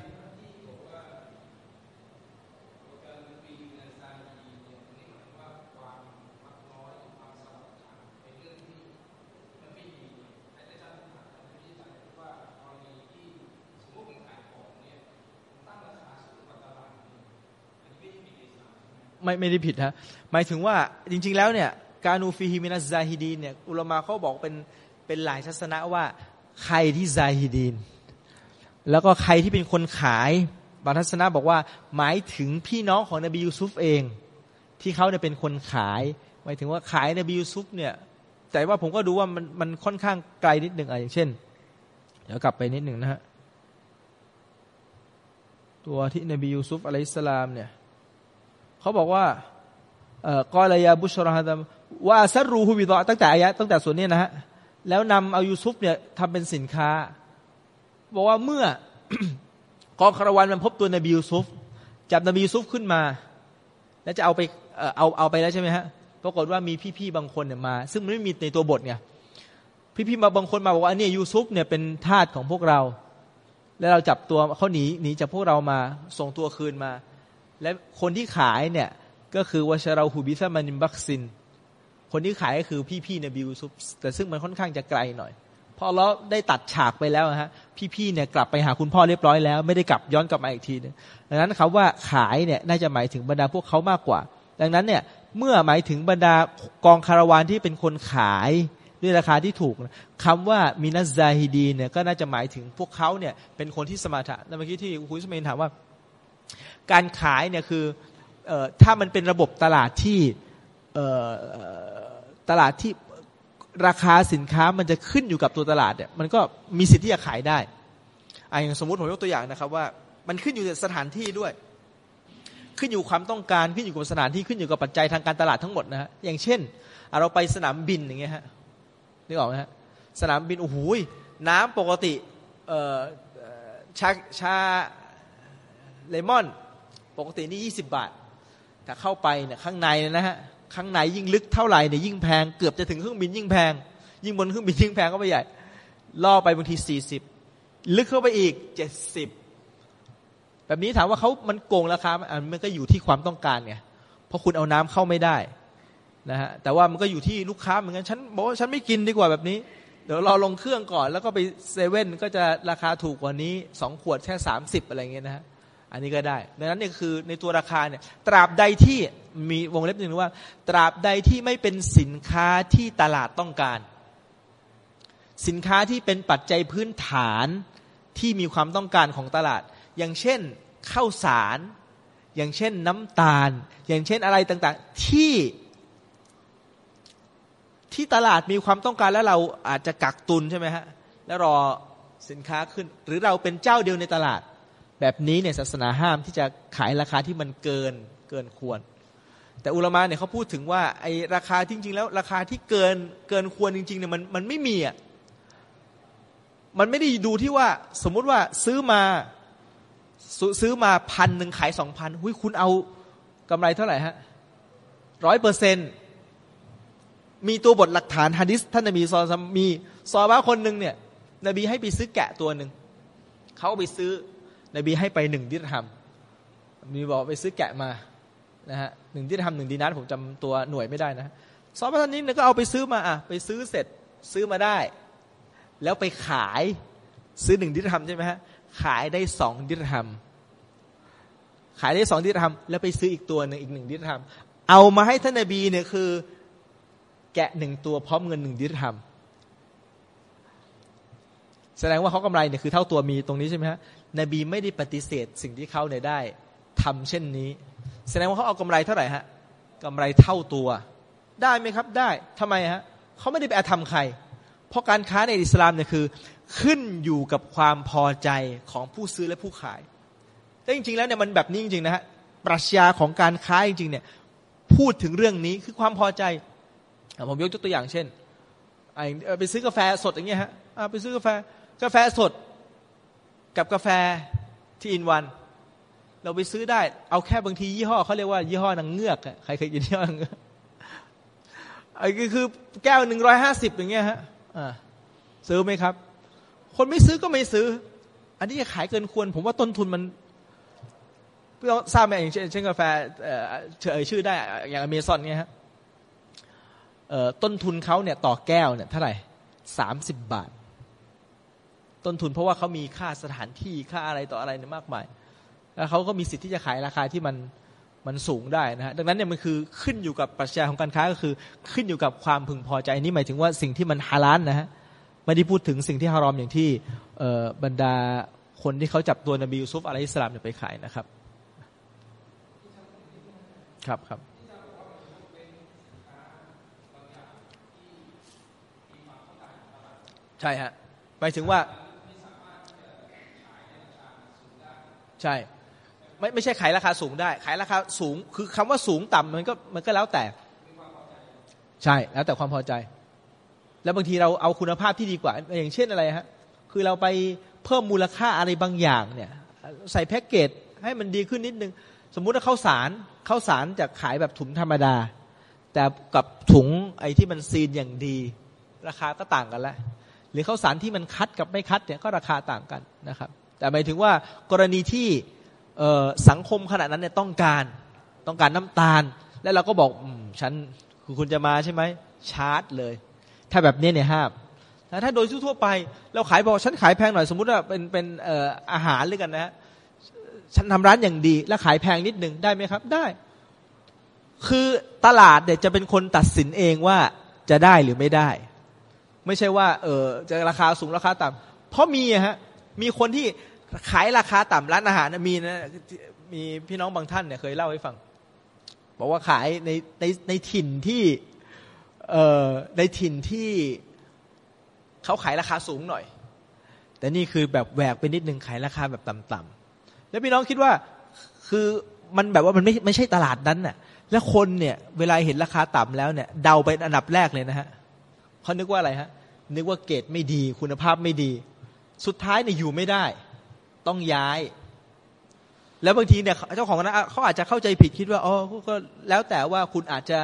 ไม่ไม่ได้ผิดฮะหมายถึงว่าจริง ๆ แล้วเนี่ย كانوا فيه من الزاهدين เนี่ยอุลมาเขาบอกเป็นเป็นหลายทัศนะว่าใครที่ زاهدين แล้วก็ใครที่เป็นคนขายบางทัศนะบอกว่าหมายถึงพี่น้องของนบียูซุฟเอง ที่เขาเนี่ยเป็นคนขาย หมายถึงว่าขายนบียูซุฟเนี่ยแต่ว่าผมก็ดูว่ามันมันค่อนข้างไกลนิดหนึ่งอะอย่างเช่น เดี๋ยวกลับไปนิดหนึ่งนะฮะตัวที่นบียูซุฟعليه السلام เนี่ยเขาบอกว่าเอ่อกอลยาบุชรฮัดม ว่าซัรูฮูบิดอตั้งแต่อายะตั้งแต่ส่วนนี้นะฮะแล้วนำเอายูซุฟเนี่ยทำเป็นสินค้า บอกว่าเมื่อกองคารวันมันพบตัวนบียูซุฟจับนบียูซุฟขึ้นมา แล้วจะเอาไปเอาเอาไปแล้วใช่ไหมฮะปรากฏว่ามีพี่ๆบางคนเนี่ยมา ซึ่งมันไม่มีในตัวบทเนี่ยพี่ๆมาบางคนมาบอกว่าเนี่ยยูซุฟเนี่ยเป็นทาสของพวกเรา แล้วเราจับตัวเขาหนีหนีจากพวกเรามาส่งตัวคืนมา และคนที่ขายเนี่ยก็คือวชราหูบิซามานิมบักซิน คนที่ขายก็คือพี่ๆในบิวซุปแต่ซึ่งมันค่อนข้างจะไกลหน่อยพอเราได้ตัดฉากไปแล้วฮะพี่ๆเนี่ยกลับไปหาคุณพ่อเรียบร้อยแล้ว ไม่ได้กลับย้อนกลับมาอีกทีนึงดังนั้นคาว่าขายเนี่ยน่าจะหมายถึงบรรดาพวกเขามากกว่า ดังนั้นเนี่ยเมื่อหมายถึงบรรดากองคาราวานที่เป็นคนขายด้วยราคาที่ถูกคำว่ามินัสซาฮิดีเนี่ยก็น่าจะหมายถึงพวกเขาเนี่ยเป็นคนที่สมาธิเมื่อกี้ที่คุณสมัยถามว่า การขายเนี่ยคือออถ้ามันเป็นระบบตลาดที่ ตลาดที่ราคาสินค้ามันจะขึ้นอยู่กับตัวตลาดเนี่ยมันก็มีสิทธิ์ที่จะขายได้อะอย่างสมมติผมยกตัวอย่างนะครับ ว่ามันขึ้นอยู่กับสถานที่ด้วย ขึ้นอยู่ความต้องการขึ้นอยู่กับสถานที่ขึ้นอยู่กับปัจจัยทางการตลาดทั้งหมดนะฮะอย่างเช่น เราไปสนามบินอย่างเงี้ยฮะนึกออกไหมฮะสนามบินโอ้โหน้ำปกติเอ่อชาชาเลมอน ปกตินี่ยี่สิบบาทแต่เข้าไปเนี่ยข้างในนะฮะ ข้างในยิ่งลึกเท่าไหร่เนี่ยยิ่งแพงเกือบจะถึงเครื่องบินยิ่งแพง ยิ่งบนเครื่องบินยิ่งแพงก็ไปใหญ่ ล่อไปบางทีสี่สิบลึกเข้าไปอีกเจ็ดสิบแบบนี้ถามว่าเขามันโกงราคามอะมันก็อยู่ที่ความต้องการไงเพราะคุณเอาน้ำเข้าไม่ได้นะฮะแต่ว่ามันก็อยู่ที่ลูกค้าเหมือนกันฉันบอกว่าฉันไม่กินดีกว่าแบบนี้ เดี๋ยวรอลงเครื่องก่อน แล้วก็ไปเซเว่นก็จะราคาถูกกว่านี้สองขวดแค่สามสิบอะไรเงี้ยนะฮะอันนี้ก็ได้ดังนั้นเนี่ยคือในตัวราคาเนี่ยตราบใดที่ มีวงเล็บหนึ่งว่า ตราบใดที่ไม่เป็นสินค้าที่ตลาดต้องการ สินค้าที่เป็นปัจจัยพื้นฐานที่มีความต้องการของตลาด อย่างเช่นข้าวสาร อย่างเช่นน้ำตาล อย่างเช่นอะไรต่างๆ ที่ที่ตลาดมีความต้องการแล้วเราอาจจะกักตุนใช่ไหมฮะแล้วรอสินค้าขึ้น หรือเราเป็นเจ้าเดียวในตลาด แบบนี้เนี่ยศาสนาห้ามที่จะขายราคาที่มันเกินเกินควร แต่อุลามะเนี่ยเขาพูดถึงว่าไอ้ราคาจริง ๆ แล้วราคาที่เกินเกินควรจริงๆเนี่ยมันมันไม่มีอะมันไม่ได้ดูที่ว่าสมมุติว่าซื้อมาซื้อมาพันหนึ่งขายสองพันหุยคุณเอากำไรเท่าไหร่ฮะร้อยเปอร์เซ็นมีตัวบทหลักฐานฮะดิษท่านนบีซอลมีซอบะคนหนึ่งเนี่ย นบีให้ไปซื้อแกะตัวหนึ่งเขาไปซื้อนบีให้ไปหนึ่งดิรหัมมีบอกไปซื้อแกะมา นะฮะหนึ่งดิรหัมหนึ่งดีนัทผมจำตัวหน่วยไม่ได้นะซอบะท่านนี้เนี่ยก็เอาไปซื้อมาอะไปซื้อเสร็จซื้อมาได้ แล้วไปขายซื้อหนึ่งดิรหัมใช่ไหมฮะขายได้สองดิรหัมขายได้สองดิรหัมแล้วไปซื้ออีกตัวหนึ่งอีกหนึ่งดิรหัมเอามาให้ท่านนบีเนี่ยคือ แกะหนึ่งตัวพร้อมเงินหนึ่งดิรหัมแสดงว่าเขากำไรเนี่ยคือเท่าตัวมีตรงนี้ใช่ไหมฮะนบีไม่ได้ปฏิเสธสิ่งที่เขาเนี่ยได้ทำเช่นนี้ แสดงว่าเขาเอากำไรเท่าไหร่ฮะกำไรเท่าตัว ได้ไหมครับได้ทำไมฮะเขาไม่ได้ไปอาธรรมใคร เพราะการค้าในอิสลามเนี่ยคือ ขึ้นอยู่กับความพอใจของผู้ซื้อและผู้ขาย แต่จริงๆแล้วเนี่ยมันแบบนี้จริงๆนะฮะปรัชญาของการค้าจริงๆเนี่ยพูดถึงเรื่องนี้คือความพอใจ ผมยกตัวอย่างเช่นไปซื้อกาแฟสดอย่างเงี้ยฮะไปซื้อกาแฟกาแฟสด กับกาแฟที่อินวัน เราไปซื้อได้ เอาแค่บางทียี่ห้อเขาเรียกว่ายี่ห้อนางเงือกใครเคยกินยี่ห้อนางเงือกไอ้คือแก้วหนึ่งร้อยห้าสิบอย่างเงี้ยฮะซื้อไหมครับ คนไม่ซื้อก็ไม่ซื้อ อันนี้จะขายเกินควร ผมว่าต้นทุนมันพี่ต้องทราบไหมอย่างเช่นกาแฟเฉยชื่อได้อย่างอเมซอนเนี่ยฮะต้นทุนเขาเนี่ยต่อแก้วเนี่ยเท่าไหร่สามสิบบาท ต้นทุนเพราะว่าเขามีค่าสถานที่ค่าอะไรต่ออะไรเนี่ยมากมาย แล้วเขาก็มีสิทธิ์ที่จะขายราคาที่มันมันสูงได้นะฮะดังนั้นเนี่ยมันคือขึ้นอยู่กับปรัชญาของการค้าก็คือขึ้นอยู่กับความพึงพอใจนี่หมายถึงว่าสิ่งที่มันฮาลานนะฮะไม่ได้พูดถึงสิ่งที่ฮารอมอย่างที่บรรดาคนที่เขาจับตัวนบียูซุฟอะลัยฮิสลามเนี่ยไปขายนะครับ ครับครับใช่ฮะหมายถึงว่า ใช่ ไม่ไม่ใช่ขายราคาสูงได้ ขายราคาสูง คือคำว่าสูงต่ำมันก็มันก็แล้วแต่ ใช่แล้วแต่ความพอใจ แล้วบางทีเราเอาคุณภาพที่ดีกว่า อย่างเช่นอะไรฮะคือเราไปเพิ่มมูลค่าอะไรบางอย่างเนี่ย ใส่แพ็กเกจให้มันดีขึ้นนิดนึง สมมุติว่าข้าวสารข้าวสารจะขายแบบถุงธรรมดา แต่กับถุงไอ้ที่มันซีนอย่างดี ราคาก็ต่างกันแล้วหรือข้าวสารที่มันคัดกับไม่คัดเนี่ยก็ราคาต่างกันนะครับ แต่หมายถึงว่ากรณีที่ สังคมขณะนั้นเนี่ยต้องการต้องการน้ำตาล แล้วเราก็บอกอฉันคือคุณจะมาใช่ไหมชาร์จเลย ถ้าแบบนี้เนี่ยห้ามแต่ถ้าโดยทั่วไป เราขายบอกฉันขายแพงหน่อยสมมุติว่าเป็นเป็นอาหารเลยกันนะฮะฉันทำร้านอย่างดี แล้วขายแพงนิดนึงได้ไหมครับ ได้ คือตลาดเนี่ยจะเป็นคนตัดสินเองว่าจะได้หรือไม่ได้ ไม่ใช่ว่า เออจะราคาสูงราคาต่ำเพราะมีฮะมีคนที่ ขายราคาต่ำร้านอาหารมีนะมีพี่น้องบางท่านเนี่ยเคยเล่าให้ฟัง บอกว่าขายในในในถิ่นที่เอ่อในถิ่นที่เขาขายราคาสูงหน่อย แต่นี่คือแบบแหวกไปนิดนึงขายราคาแบบต่ำๆแล้วพี่น้องคิดว่าคือมันแบบว่ามันไม่ไม่ใช่ตลาดนั้นน่ะ แล้วคนเนี่ยเวลาเห็นราคาต่ำแล้วเนี่ย เดาไปอันดับแรกเลยนะฮะเขานึกว่าอะไรฮะ นึกว่าเกรดไม่ดีคุณภาพไม่ดี สุดท้ายเนี่ยอยู่ไม่ได้ ต้องย้าย แล้วบางทีเนี่ยเจ้าของนะเขาอาจจะเข้าใจผิดคิดว่าอ๋อก็แล้วแต่ว่าคุณอาจจะ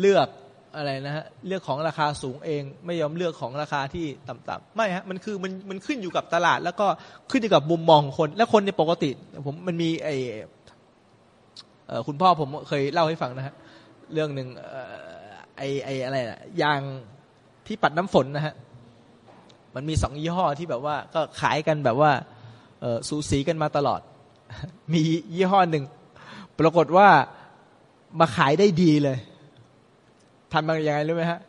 เลือกอะไรนะฮะเลือกของราคาสูงเอง ไม่ยอมเลือกของราคาที่ต่ำๆไม่ฮะมันคือมันมันขึ้นอยู่กับตลาด แล้วก็ขึ้นอยู่กับมุมมองคน และคนในปกติ ผมมันมีไอเอ่อคุณพ่อผมเคยเล่าให้ฟังนะฮะเรื่องหนึ่งเอ่ไอไออะไรนะยางที่ปัดน้ำฝนนะฮะมันมีสองยี่ห้อที่แบบว่าก็ขายกันแบบว่า สูสีกันมาตลอด มียี่ห้อหนึ่ง ปรากฏว่ามาขายได้ดีเลยทำยังไงรู้ไหมฮะ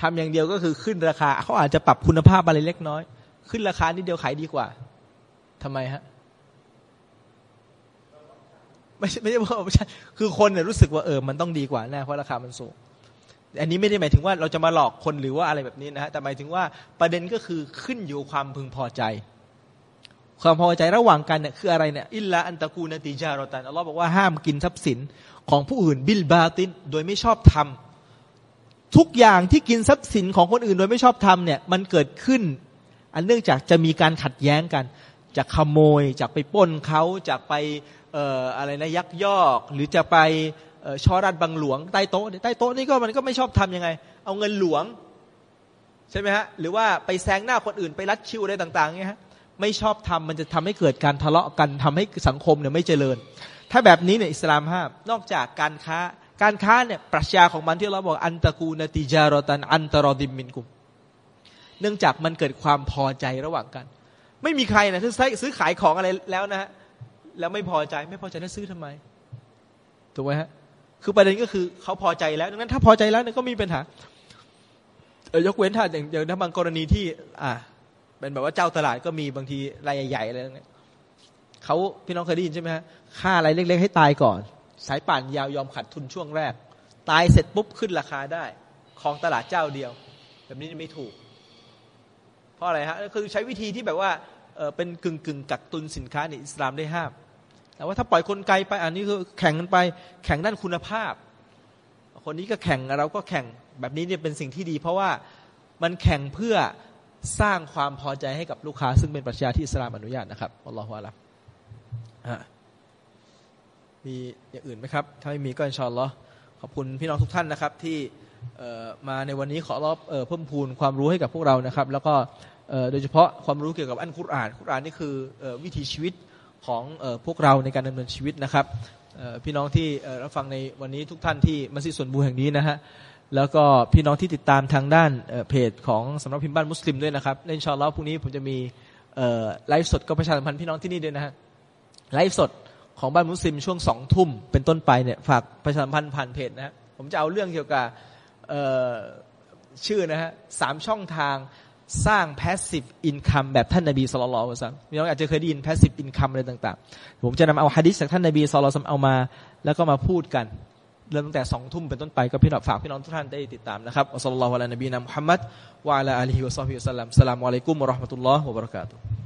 ทำอย่างเดียวก็คือขึ้นราคา เขาอาจจะปรับคุณภาพอะไรเล็กน้อย ขึ้นราคานิดเดียวขายดีกว่าทำไมฮะไม่ใช่ไม่ใช่ว่าไม่ใช่คือคนเนี่ยรู้สึกว่าเออมันต้องดีกว่าแน่เพราะราคามันสูง อันนี้ไม่ได้หมายถึงว่าเราจะมาหลอกคนหรือว่าอะไรแบบนี้นะฮะแต่หมายถึงว่าประเด็นก็คือขึ้นอยู่ความพึงพอใจ ความพอใจระหว่างกันเนี่ยคืออะไรเนี่ยอิลลาอันตะกูนติจารตันอัลลอฮ์บอกว่าห้ามกินทรัพย์สินของผู้อื่นบิลบาตินโดยไม่ชอบทำทุกอย่างที่กินทรัพย์สินของคนอื่น โดยไม่ชอบทำเนี่ยมันเกิดขึ้น อันเนื่องจากจะมีการขัดแย้งกันจากขโมยจากไปป้นเขาจากไปเอ่ออะไรนะยักยอก หรือจะไปชอรัดบังหลวงใต้โต๊ะใต้โต๊ะนี่ก็มันก็ไม่ชอบทํำยังไง เอาเงินหลวง ใช่ไหมฮะหรือว่าไปแซงหน้าคนอื่นไปรัดคิวอะไรต่างๆเงี้ยฮะ ไม่ชอบทำมันจะทำให้เกิดการทะเลาะกันทำให้สังคมเนี่ยไม่เจริญ ถ้าแบบนี้เนี่ยอิสลามห้ามนอกจากการค้าการค้าเนี่ยปรัชญาของมันที่เราบอกอันตะกูนติจารตันอันตรอดิมมินกุม เนื่องจากมันเกิดความพอใจระหว่างกัน ไม่มีใครนะที่ซื้อขายของอะไรแล้วนะฮะแล้วไม่พอใจไม่พอใจแล้วซื้อทำไมถูกไหมฮะคือประเด็นก็คือเขาพอใจแล้วดังนั้นถ้าพอใจแล้วเนี่ยก็มีปัญหายกเว้นถ้าอย่างอย่างถ้าบางกรณีที่ อ่า เป็นแบบว่าเจ้าตลาดก็มีบางทีรายใหญ่ๆอะไรเงี้ยเขาพี่น้องเคยได้ยินใช่ไหมฮะค่าอะไรเล็ก ๆ ให้ตายก่อน สายป่านยาวยอมขัดทุนช่วงแรก ตายเสร็จปุ๊บขึ้นราคาได้ ของตลาดเจ้าเดียว แบบนี้ไม่ถูก เพราะอะไรฮะคือใช้วิธีที่แบบว่าเออเป็นกึ่งกึ่งกักตุนสินค้าในอิสลามได้ห้ามแต่ว่าถ้าปล่อยคนไกลไปอันนี้คือแข่งกันไป แข่งด้านคุณภาพ คนนี้ก็แข่งเราก็แข่งแบบนี้เนี่ยเป็นสิ่งที่ดี เพราะว่ามันแข่งเพื่อ สร้างความพอใจให้กับลูกค้า ซึ่งเป็นปรัชญาที่อิสลามอนุญาตนะครับอัลลอฮฺวะลัมีอย่างอื่นไหมครับ ถ้าไม่มีก็อินชาอัลลอฮ์ขอบคุณพี่น้องทุกท่านนะครับ ที่มาในวันนี้ขอรอบเพิ่มพูนความรู้ให้กับพวกเรานะครับ แล้วก็โดยเฉพาะความรู้เกี่ยวกับอันคุรอานคุรอานนี่คือวิถีชีวิตของพวกเราในการดำเนินชีวิตนะครับพี่น้องที่รับฟังในวันนี้ทุกท่านที่มัสยิดส่วนบูแห่งนี้นะฮะ แล้วก็พี่น้องที่ติดตามทางด้านเพจของสำนักพิมพ์บ้านมุสลิมด้วยนะครับเล่นชอลล์พรุ่งนี้ผมจะมีไลฟ์สดก็ประชาสัมพันธ์พี่น้องที่นี่ด้วยนะฮะไลฟ์สดของบ้านมุสลิมช่วงสองทุ่มเป็นต้นไปเนี่ยฝากประชาสัมพันธ์ผ่านเพจนะฮะผมจะเอาเรื่องเกี่ยวกับชื่อนะฮะสามช่องทางสร้าง passive income แบบท่านนาบีสุลต่านละสัมมีน้องอาจจะเคยได้ยิน passive income อะไรต่าง ๆ ผมจะนำเอาฮะดิษจากท่านนาบีสุลต่านเอามา แล้วก็มาพูดกัน เริ่มตั้งแต่สองทุ่มเป็นต้นไปก็พี่น้องฝากพี่น้องทุกท่านได้ติดตามนะครับอัสลลอฮฺวะลานบีนะมุฮัมมัดวะลาอัลีฮิวะซอฮิวะสัลลัมสลามุอะลัยกุมวะราะห์มะตุลลอฮ์วะบะเราะกาตุฮ์